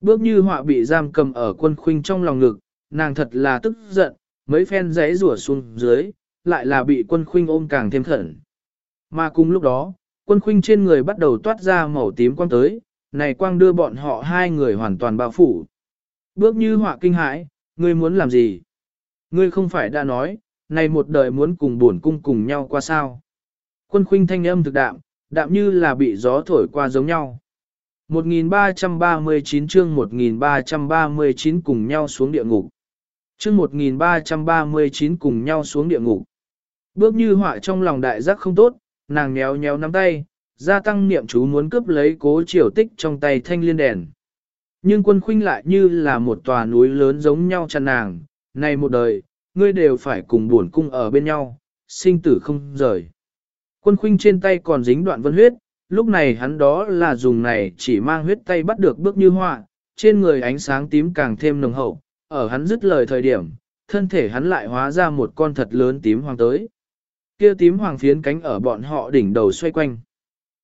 Bước như họa bị giam cầm ở quân khuynh trong lòng ngực, nàng thật là tức giận, mấy phen giấy rủa xuống dưới, lại là bị quân khuynh ôm càng thêm khẩn. Mà cùng lúc đó, quân khuynh trên người bắt đầu toát ra màu tím quang tới, này quang đưa bọn họ hai người hoàn toàn bao phủ. Bước như họa kinh hãi, ngươi muốn làm gì? Ngươi không phải đã nói, này một đời muốn cùng buồn cung cùng nhau qua sao? Quân khuynh thanh âm thực đạm, đạm như là bị gió thổi qua giống nhau. 1339 chương 1339 cùng nhau xuống địa ngục. Chương 1339 cùng nhau xuống địa ngục. Bước như họa trong lòng đại giác không tốt, nàng nhéo nhéo nắm tay, gia tăng niệm chú muốn cướp lấy cố triều tích trong tay thanh liên đèn. Nhưng quân khuynh lại như là một tòa núi lớn giống nhau chăn nàng, này một đời, ngươi đều phải cùng buồn cung ở bên nhau, sinh tử không rời. Quân khuynh trên tay còn dính đoạn vân huyết, lúc này hắn đó là dùng này chỉ mang huyết tay bắt được bước như họa, trên người ánh sáng tím càng thêm nồng hậu, ở hắn dứt lời thời điểm, thân thể hắn lại hóa ra một con thật lớn tím hoàng tới. Kia tím hoàng phiến cánh ở bọn họ đỉnh đầu xoay quanh.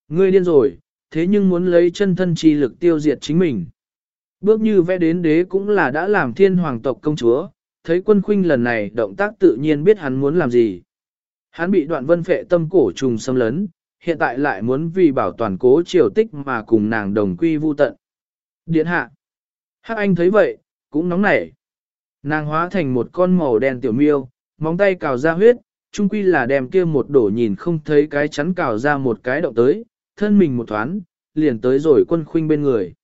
Ngươi điên rồi, thế nhưng muốn lấy chân thân chi lực tiêu diệt chính mình. Bước như vẽ đến đế cũng là đã làm thiên hoàng tộc công chúa, thấy quân khuynh lần này động tác tự nhiên biết hắn muốn làm gì. Hắn bị đoạn vân phệ tâm cổ trùng xâm lấn, hiện tại lại muốn vì bảo toàn cố triều tích mà cùng nàng đồng quy vu tận. Điện hạ. Hắc anh thấy vậy, cũng nóng nảy. Nàng hóa thành một con màu đen tiểu miêu, móng tay cào ra huyết, chung quy là đem kia một đổ nhìn không thấy cái chắn cào ra một cái động tới, thân mình một thoáng, liền tới rồi quân khuynh bên người.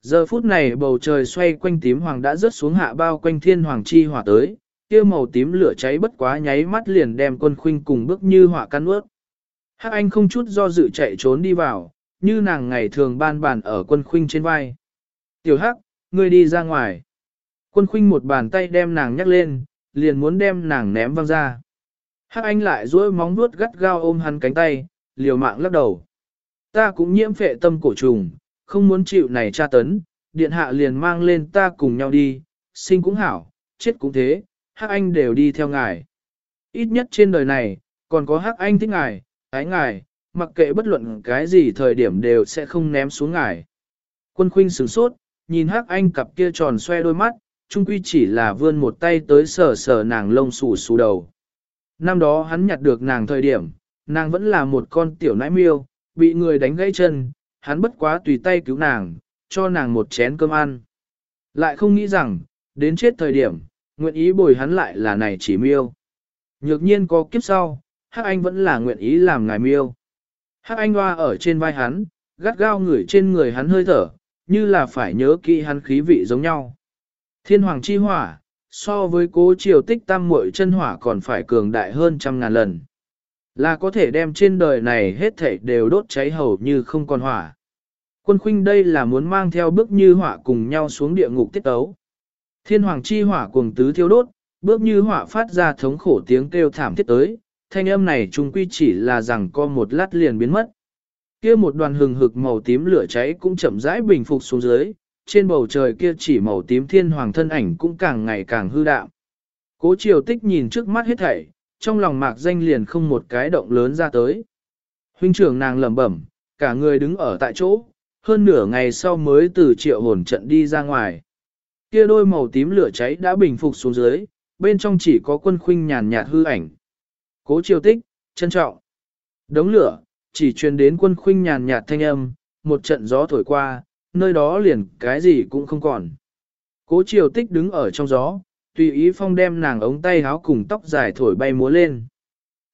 Giờ phút này bầu trời xoay quanh tím hoàng đã rớt xuống hạ bao quanh thiên hoàng chi hỏa tới, kia màu tím lửa cháy bất quá nháy mắt liền đem quân khuynh cùng bước như hỏa căn ướt. Hắc Anh không chút do dự chạy trốn đi vào, như nàng ngày thường ban bàn ở quân khuynh trên vai. Tiểu Hắc, ngươi đi ra ngoài. Quân khuynh một bàn tay đem nàng nhắc lên, liền muốn đem nàng ném văng ra. Hắc Anh lại duỗi móng vuốt gắt gao ôm hắn cánh tay, liều mạng lắc đầu. Ta cũng nhiễm phệ tâm cổ trùng, không muốn chịu này tra tấn, điện hạ liền mang lên ta cùng nhau đi, sinh cũng hảo, chết cũng thế, Hắc Anh đều đi theo ngài. Ít nhất trên đời này, còn có Hắc Anh thích ngài, ái ngài, mặc kệ bất luận cái gì thời điểm đều sẽ không ném xuống ngài. Quân khuynh sửng sốt, nhìn Hắc Anh cặp kia tròn xoe đôi mắt, trung quy chỉ là vươn một tay tới sờ sờ nàng lông xù xù đầu. Năm đó hắn nhặt được nàng thời điểm, nàng vẫn là một con tiểu nãi miêu, bị người đánh gãy chân, hắn bất quá tùy tay cứu nàng, cho nàng một chén cơm ăn. Lại không nghĩ rằng, đến chết thời điểm, nguyện ý bồi hắn lại là này chỉ miêu. Nhược nhiên có kiếp sau, Hắc Anh vẫn là nguyện ý làm ngài miêu. Hắc Anh hoa ở trên vai hắn, gắt gao ngửi trên người hắn hơi thở, như là phải nhớ kỹ hắn khí vị giống nhau. Thiên hoàng chi hỏa, so với cố triều tích tam muội chân hỏa còn phải cường đại hơn trăm ngàn lần. Là có thể đem trên đời này hết thảy đều đốt cháy hầu như không còn hỏa. Quân khuynh đây là muốn mang theo bước như hỏa cùng nhau xuống địa ngục tiết tấu. Thiên hoàng chi hỏa cuồng tứ thiêu đốt, bước như hỏa phát ra thống khổ tiếng kêu thảm thiết tới, thanh âm này trung quy chỉ là rằng co một lát liền biến mất. Kia một đoàn hừng hực màu tím lửa cháy cũng chậm rãi bình phục xuống dưới, trên bầu trời kia chỉ màu tím thiên hoàng thân ảnh cũng càng ngày càng hư đạm. Cố triều tích nhìn trước mắt hết thảy, trong lòng mạc danh liền không một cái động lớn ra tới. Huynh trưởng nàng lẩm bẩm, cả người đứng ở tại chỗ, hơn nửa ngày sau mới từ triệu hồn trận đi ra ngoài. Kia đôi màu tím lửa cháy đã bình phục xuống dưới, bên trong chỉ có quân khuynh nhàn nhạt hư ảnh. Cố triều tích, trân trọng. Đống lửa, chỉ truyền đến quân khuynh nhàn nhạt thanh âm, một trận gió thổi qua, nơi đó liền cái gì cũng không còn. Cố triều tích đứng ở trong gió, tùy ý phong đem nàng ống tay háo cùng tóc dài thổi bay múa lên.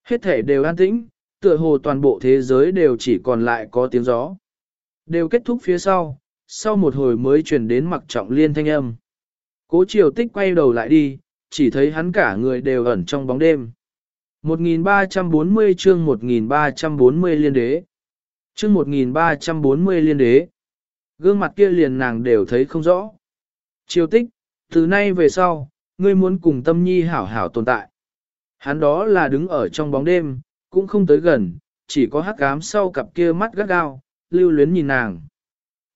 Hết thể đều an tĩnh, tựa hồ toàn bộ thế giới đều chỉ còn lại có tiếng gió. Đều kết thúc phía sau, sau một hồi mới truyền đến mặc trọng liên thanh âm. Cố triều tích quay đầu lại đi, chỉ thấy hắn cả người đều ẩn trong bóng đêm. 1340 chương 1340 liên đế. Chương 1340 liên đế. Gương mặt kia liền nàng đều thấy không rõ. Triều tích, từ nay về sau, ngươi muốn cùng tâm nhi hảo hảo tồn tại. Hắn đó là đứng ở trong bóng đêm, cũng không tới gần, chỉ có hắc ám sau cặp kia mắt gắt gao, lưu luyến nhìn nàng.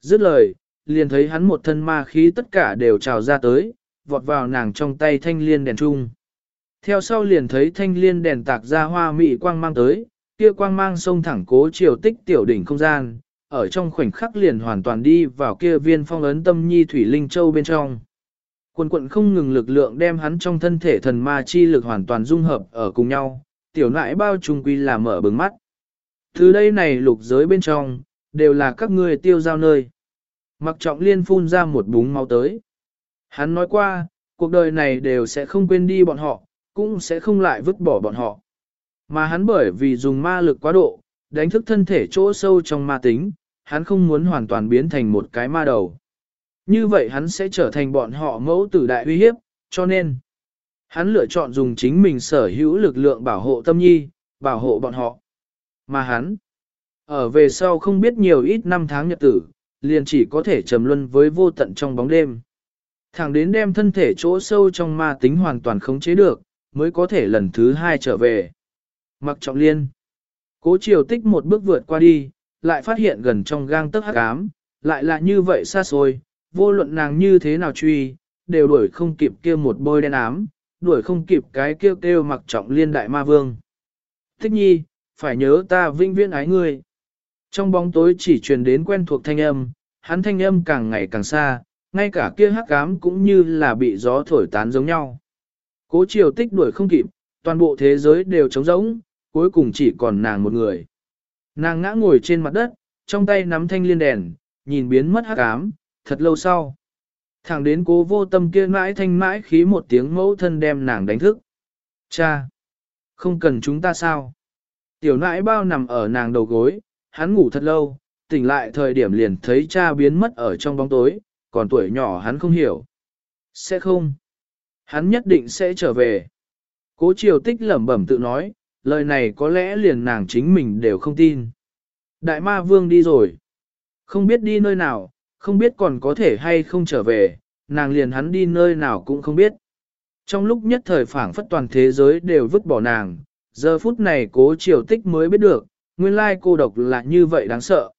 Dứt lời, liền thấy hắn một thân ma khí tất cả đều trào ra tới, vọt vào nàng trong tay thanh liên đèn trung. Theo sau liền thấy thanh liên đèn tạc ra hoa mị quang mang tới, kia quang mang sông thẳng cố chiều tích tiểu đỉnh không gian, ở trong khoảnh khắc liền hoàn toàn đi vào kia viên phong ấn tâm nhi thủy linh châu bên trong. Quần quận không ngừng lực lượng đem hắn trong thân thể thần ma chi lực hoàn toàn dung hợp ở cùng nhau, tiểu nại bao trùng quy là mở bừng mắt. thứ đây này lục giới bên trong, đều là các ngươi tiêu giao nơi. Mặc trọng liên phun ra một búng máu tới. Hắn nói qua, cuộc đời này đều sẽ không quên đi bọn họ, cũng sẽ không lại vứt bỏ bọn họ. Mà hắn bởi vì dùng ma lực quá độ, đánh thức thân thể chỗ sâu trong ma tính, hắn không muốn hoàn toàn biến thành một cái ma đầu. Như vậy hắn sẽ trở thành bọn họ mẫu tử đại uy hiếp, cho nên hắn lựa chọn dùng chính mình sở hữu lực lượng bảo hộ tâm nhi, bảo hộ bọn họ. Mà hắn, ở về sau không biết nhiều ít năm tháng nhật tử, liền chỉ có thể trầm luân với vô tận trong bóng đêm. Thẳng đến đem thân thể chỗ sâu trong ma tính hoàn toàn khống chế được, mới có thể lần thứ hai trở về. Mặc trọng liên. Cố triều tích một bước vượt qua đi, lại phát hiện gần trong gang tấc hắc ám, lại là như vậy xa xôi, vô luận nàng như thế nào truy, đều đuổi không kịp kia một bôi đen ám, đuổi không kịp cái kêu kêu mặc trọng liên đại ma vương. Thích nhi, phải nhớ ta vinh viễn ái ngươi. Trong bóng tối chỉ truyền đến quen thuộc thanh âm, hắn thanh âm càng ngày càng xa, ngay cả kia hắc ám cũng như là bị gió thổi tán giống nhau. Cố triều tích đuổi không kịp, toàn bộ thế giới đều trống rỗng, cuối cùng chỉ còn nàng một người. Nàng ngã ngồi trên mặt đất, trong tay nắm thanh liên đèn, nhìn biến mất hắc ám, thật lâu sau. Thẳng đến cố vô tâm kia mãi thanh mãi khí một tiếng mẫu thân đem nàng đánh thức. Cha! Không cần chúng ta sao? Tiểu nãi bao nằm ở nàng đầu gối, hắn ngủ thật lâu, tỉnh lại thời điểm liền thấy cha biến mất ở trong bóng tối, còn tuổi nhỏ hắn không hiểu. Sẽ không. Hắn nhất định sẽ trở về. Cố triều tích lẩm bẩm tự nói, lời này có lẽ liền nàng chính mình đều không tin. Đại ma vương đi rồi. Không biết đi nơi nào, không biết còn có thể hay không trở về, nàng liền hắn đi nơi nào cũng không biết. Trong lúc nhất thời phảng phất toàn thế giới đều vứt bỏ nàng, giờ phút này cố triều tích mới biết được, nguyên lai cô độc là như vậy đáng sợ.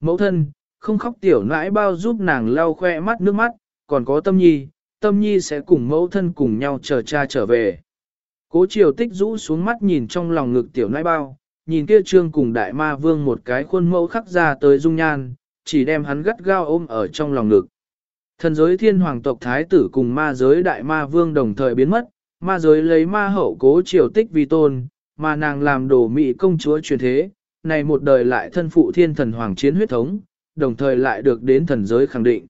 Mẫu thân, không khóc tiểu nãi bao giúp nàng lau khoe mắt nước mắt, còn có tâm nhi, tâm nhi sẽ cùng mẫu thân cùng nhau chờ cha trở về. Cố triều tích rũ xuống mắt nhìn trong lòng ngực tiểu nãi bao, nhìn kia trương cùng đại ma vương một cái khuôn mẫu khắc ra tới dung nhan, chỉ đem hắn gắt gao ôm ở trong lòng ngực. Thần giới thiên hoàng tộc thái tử cùng ma giới đại ma vương đồng thời biến mất, ma giới lấy ma hậu cố triều tích vi tôn, mà nàng làm đồ mị công chúa truyền thế, này một đời lại thân phụ thiên thần hoàng chiến huyết thống, đồng thời lại được đến thần giới khẳng định.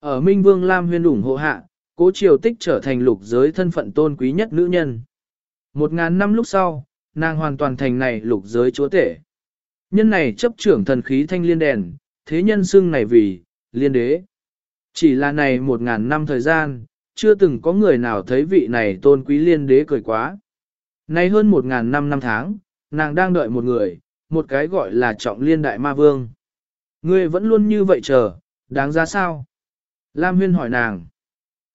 Ở Minh Vương Lam huyên ủng hộ hạ, cố triều tích trở thành lục giới thân phận tôn quý nhất nữ nhân. Một ngàn năm lúc sau, nàng hoàn toàn thành này lục giới chúa tể. Nhân này chấp trưởng thần khí thanh liên đèn, thế nhân xưng này vì, liên đế. Chỉ là này một ngàn năm thời gian, chưa từng có người nào thấy vị này tôn quý liên đế cười quá. Nay hơn một ngàn năm năm tháng, nàng đang đợi một người, một cái gọi là trọng liên đại ma vương. Ngươi vẫn luôn như vậy chờ, đáng giá sao? Lam Huyên hỏi nàng.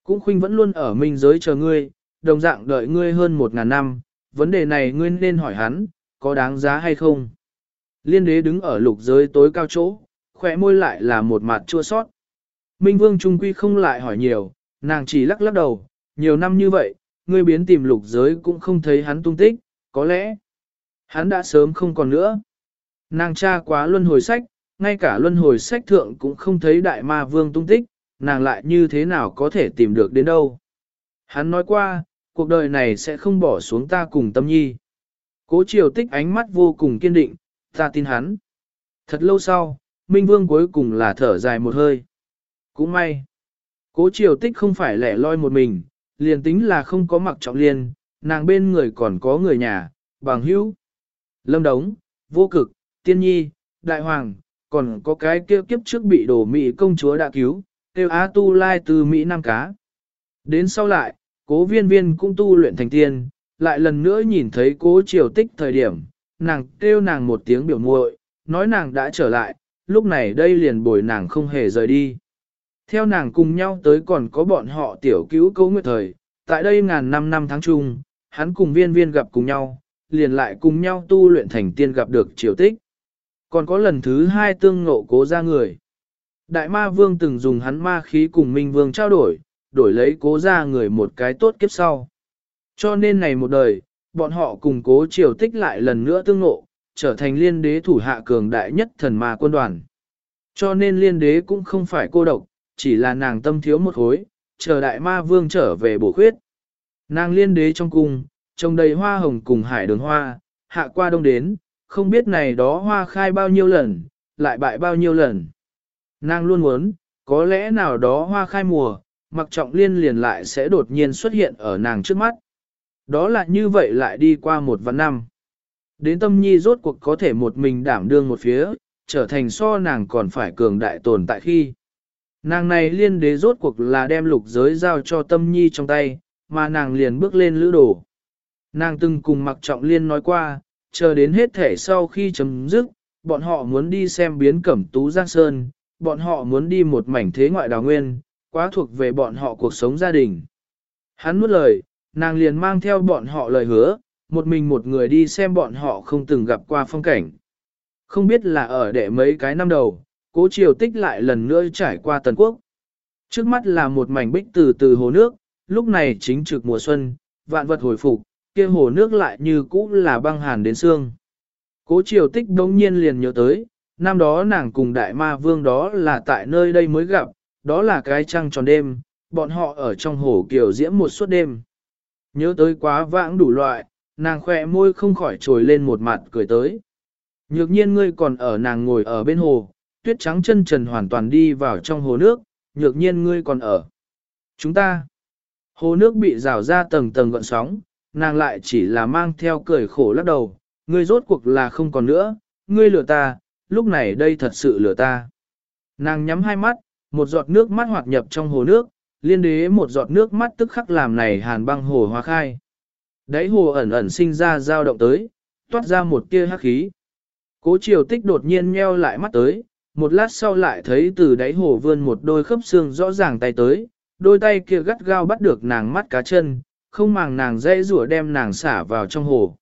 Cũng khuynh vẫn luôn ở minh giới chờ ngươi, đồng dạng đợi ngươi hơn một ngàn năm, vấn đề này ngươi nên hỏi hắn, có đáng giá hay không? Liên đế đứng ở lục giới tối cao chỗ, khỏe môi lại là một mặt chua sót. Minh Vương Trung Quy không lại hỏi nhiều, nàng chỉ lắc lắc đầu, nhiều năm như vậy, ngươi biến tìm lục giới cũng không thấy hắn tung tích, có lẽ hắn đã sớm không còn nữa. Nàng tra quá luân hồi sách, ngay cả luân hồi sách thượng cũng không thấy đại ma vương tung tích, nàng lại như thế nào có thể tìm được đến đâu. Hắn nói qua, cuộc đời này sẽ không bỏ xuống ta cùng tâm nhi. Cố triều tích ánh mắt vô cùng kiên định, ta tin hắn. Thật lâu sau, Minh Vương cuối cùng là thở dài một hơi. Cũng may. Cố triều tích không phải lẻ loi một mình, liền tính là không có mặc trọng liên, nàng bên người còn có người nhà, bằng hữu. Lâm Đống, Vô Cực, Tiên Nhi, Đại Hoàng, còn có cái kia kiếp trước bị đổ Mỹ công chúa đã cứu, tiêu Á Tu Lai từ Mỹ Nam Cá. Đến sau lại, cố viên viên cũng tu luyện thành tiên, lại lần nữa nhìn thấy cố triều tích thời điểm, nàng kêu nàng một tiếng biểu muội, nói nàng đã trở lại, lúc này đây liền bồi nàng không hề rời đi. Theo nàng cùng nhau tới còn có bọn họ tiểu cứu cố nguyệt thời, tại đây ngàn năm năm tháng chung, hắn cùng viên viên gặp cùng nhau, liền lại cùng nhau tu luyện thành tiên gặp được triều tích. Còn có lần thứ hai tương ngộ cố ra người. Đại ma vương từng dùng hắn ma khí cùng minh vương trao đổi, đổi lấy cố ra người một cái tốt kiếp sau. Cho nên này một đời, bọn họ cùng cố triều tích lại lần nữa tương ngộ, trở thành liên đế thủ hạ cường đại nhất thần ma quân đoàn. Cho nên liên đế cũng không phải cô độc, chỉ là nàng tâm thiếu một hối, chờ đại ma vương trở về bổ khuyết. Nàng liên đế trong cung, trồng đầy hoa hồng cùng hải đường hoa, hạ qua đông đến, không biết này đó hoa khai bao nhiêu lần, lại bại bao nhiêu lần. Nàng luôn muốn, có lẽ nào đó hoa khai mùa, mặc trọng liên liền lại sẽ đột nhiên xuất hiện ở nàng trước mắt. Đó là như vậy lại đi qua một vạn năm. Đến tâm nhi rốt cuộc có thể một mình đảm đương một phía, trở thành so nàng còn phải cường đại tồn tại khi. Nàng này liên đế rốt cuộc là đem lục giới giao cho tâm nhi trong tay, mà nàng liền bước lên lữ đồ. Nàng từng cùng mặc trọng liên nói qua, chờ đến hết thể sau khi chấm dứt, bọn họ muốn đi xem biến cẩm tú Giang Sơn, bọn họ muốn đi một mảnh thế ngoại đào nguyên, quá thuộc về bọn họ cuộc sống gia đình. Hắn nuốt lời, nàng liền mang theo bọn họ lời hứa, một mình một người đi xem bọn họ không từng gặp qua phong cảnh. Không biết là ở đệ mấy cái năm đầu, cố triều tích lại lần nữa trải qua Tần Quốc. Trước mắt là một mảnh bích từ từ hồ nước, lúc này chính trực mùa xuân, vạn vật hồi phục, kia hồ nước lại như cũ là băng hàn đến xương. Cố triều tích đông nhiên liền nhớ tới, năm đó nàng cùng đại ma vương đó là tại nơi đây mới gặp, đó là cái trăng tròn đêm, bọn họ ở trong hồ kiều diễm một suốt đêm. Nhớ tới quá vãng đủ loại, nàng khỏe môi không khỏi trồi lên một mặt cười tới. Nhược nhiên ngươi còn ở nàng ngồi ở bên hồ, tuyết trắng chân trần hoàn toàn đi vào trong hồ nước, nhược nhiên ngươi còn ở. Chúng ta, hồ nước bị rào ra tầng tầng gọn sóng, nàng lại chỉ là mang theo cười khổ lắc đầu, ngươi rốt cuộc là không còn nữa, ngươi lừa ta, lúc này đây thật sự lừa ta. Nàng nhắm hai mắt, một giọt nước mắt hoạt nhập trong hồ nước, liên đế một giọt nước mắt tức khắc làm này hàn băng hồ hóa khai. Đáy hồ ẩn ẩn sinh ra dao động tới, toát ra một tia hắc khí. Cố triều tích đột nhiên nheo lại mắt tới, một lát sau lại thấy từ đáy hồ vươn một đôi khớp xương rõ ràng tay tới, đôi tay kia gắt gao bắt được nàng mắt cá chân, không màng nàng dây rủa đem nàng xả vào trong hồ.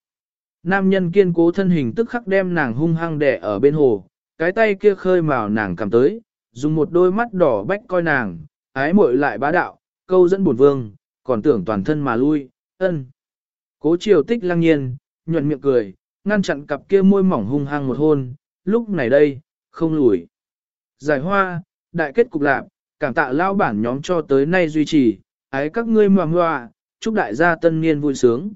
Nam nhân kiên cố thân hình tức khắc đem nàng hung hăng đè ở bên hồ, cái tay kia khơi mào nàng cầm tới, dùng một đôi mắt đỏ bách coi nàng, ái muội lại bá đạo, câu dẫn buồn vương, còn tưởng toàn thân mà lui, ân. Cố triều tích lăng nhiên, nhuận miệng cười, ngăn chặn cặp kia môi mỏng hung hăng một hôn, lúc này đây, không lùi. Giải hoa, đại kết cục lạc, cảm tạ lao bản nhóm cho tới nay duy trì, ái các ngươi mà ngoạ, chúc đại gia tân niên vui sướng.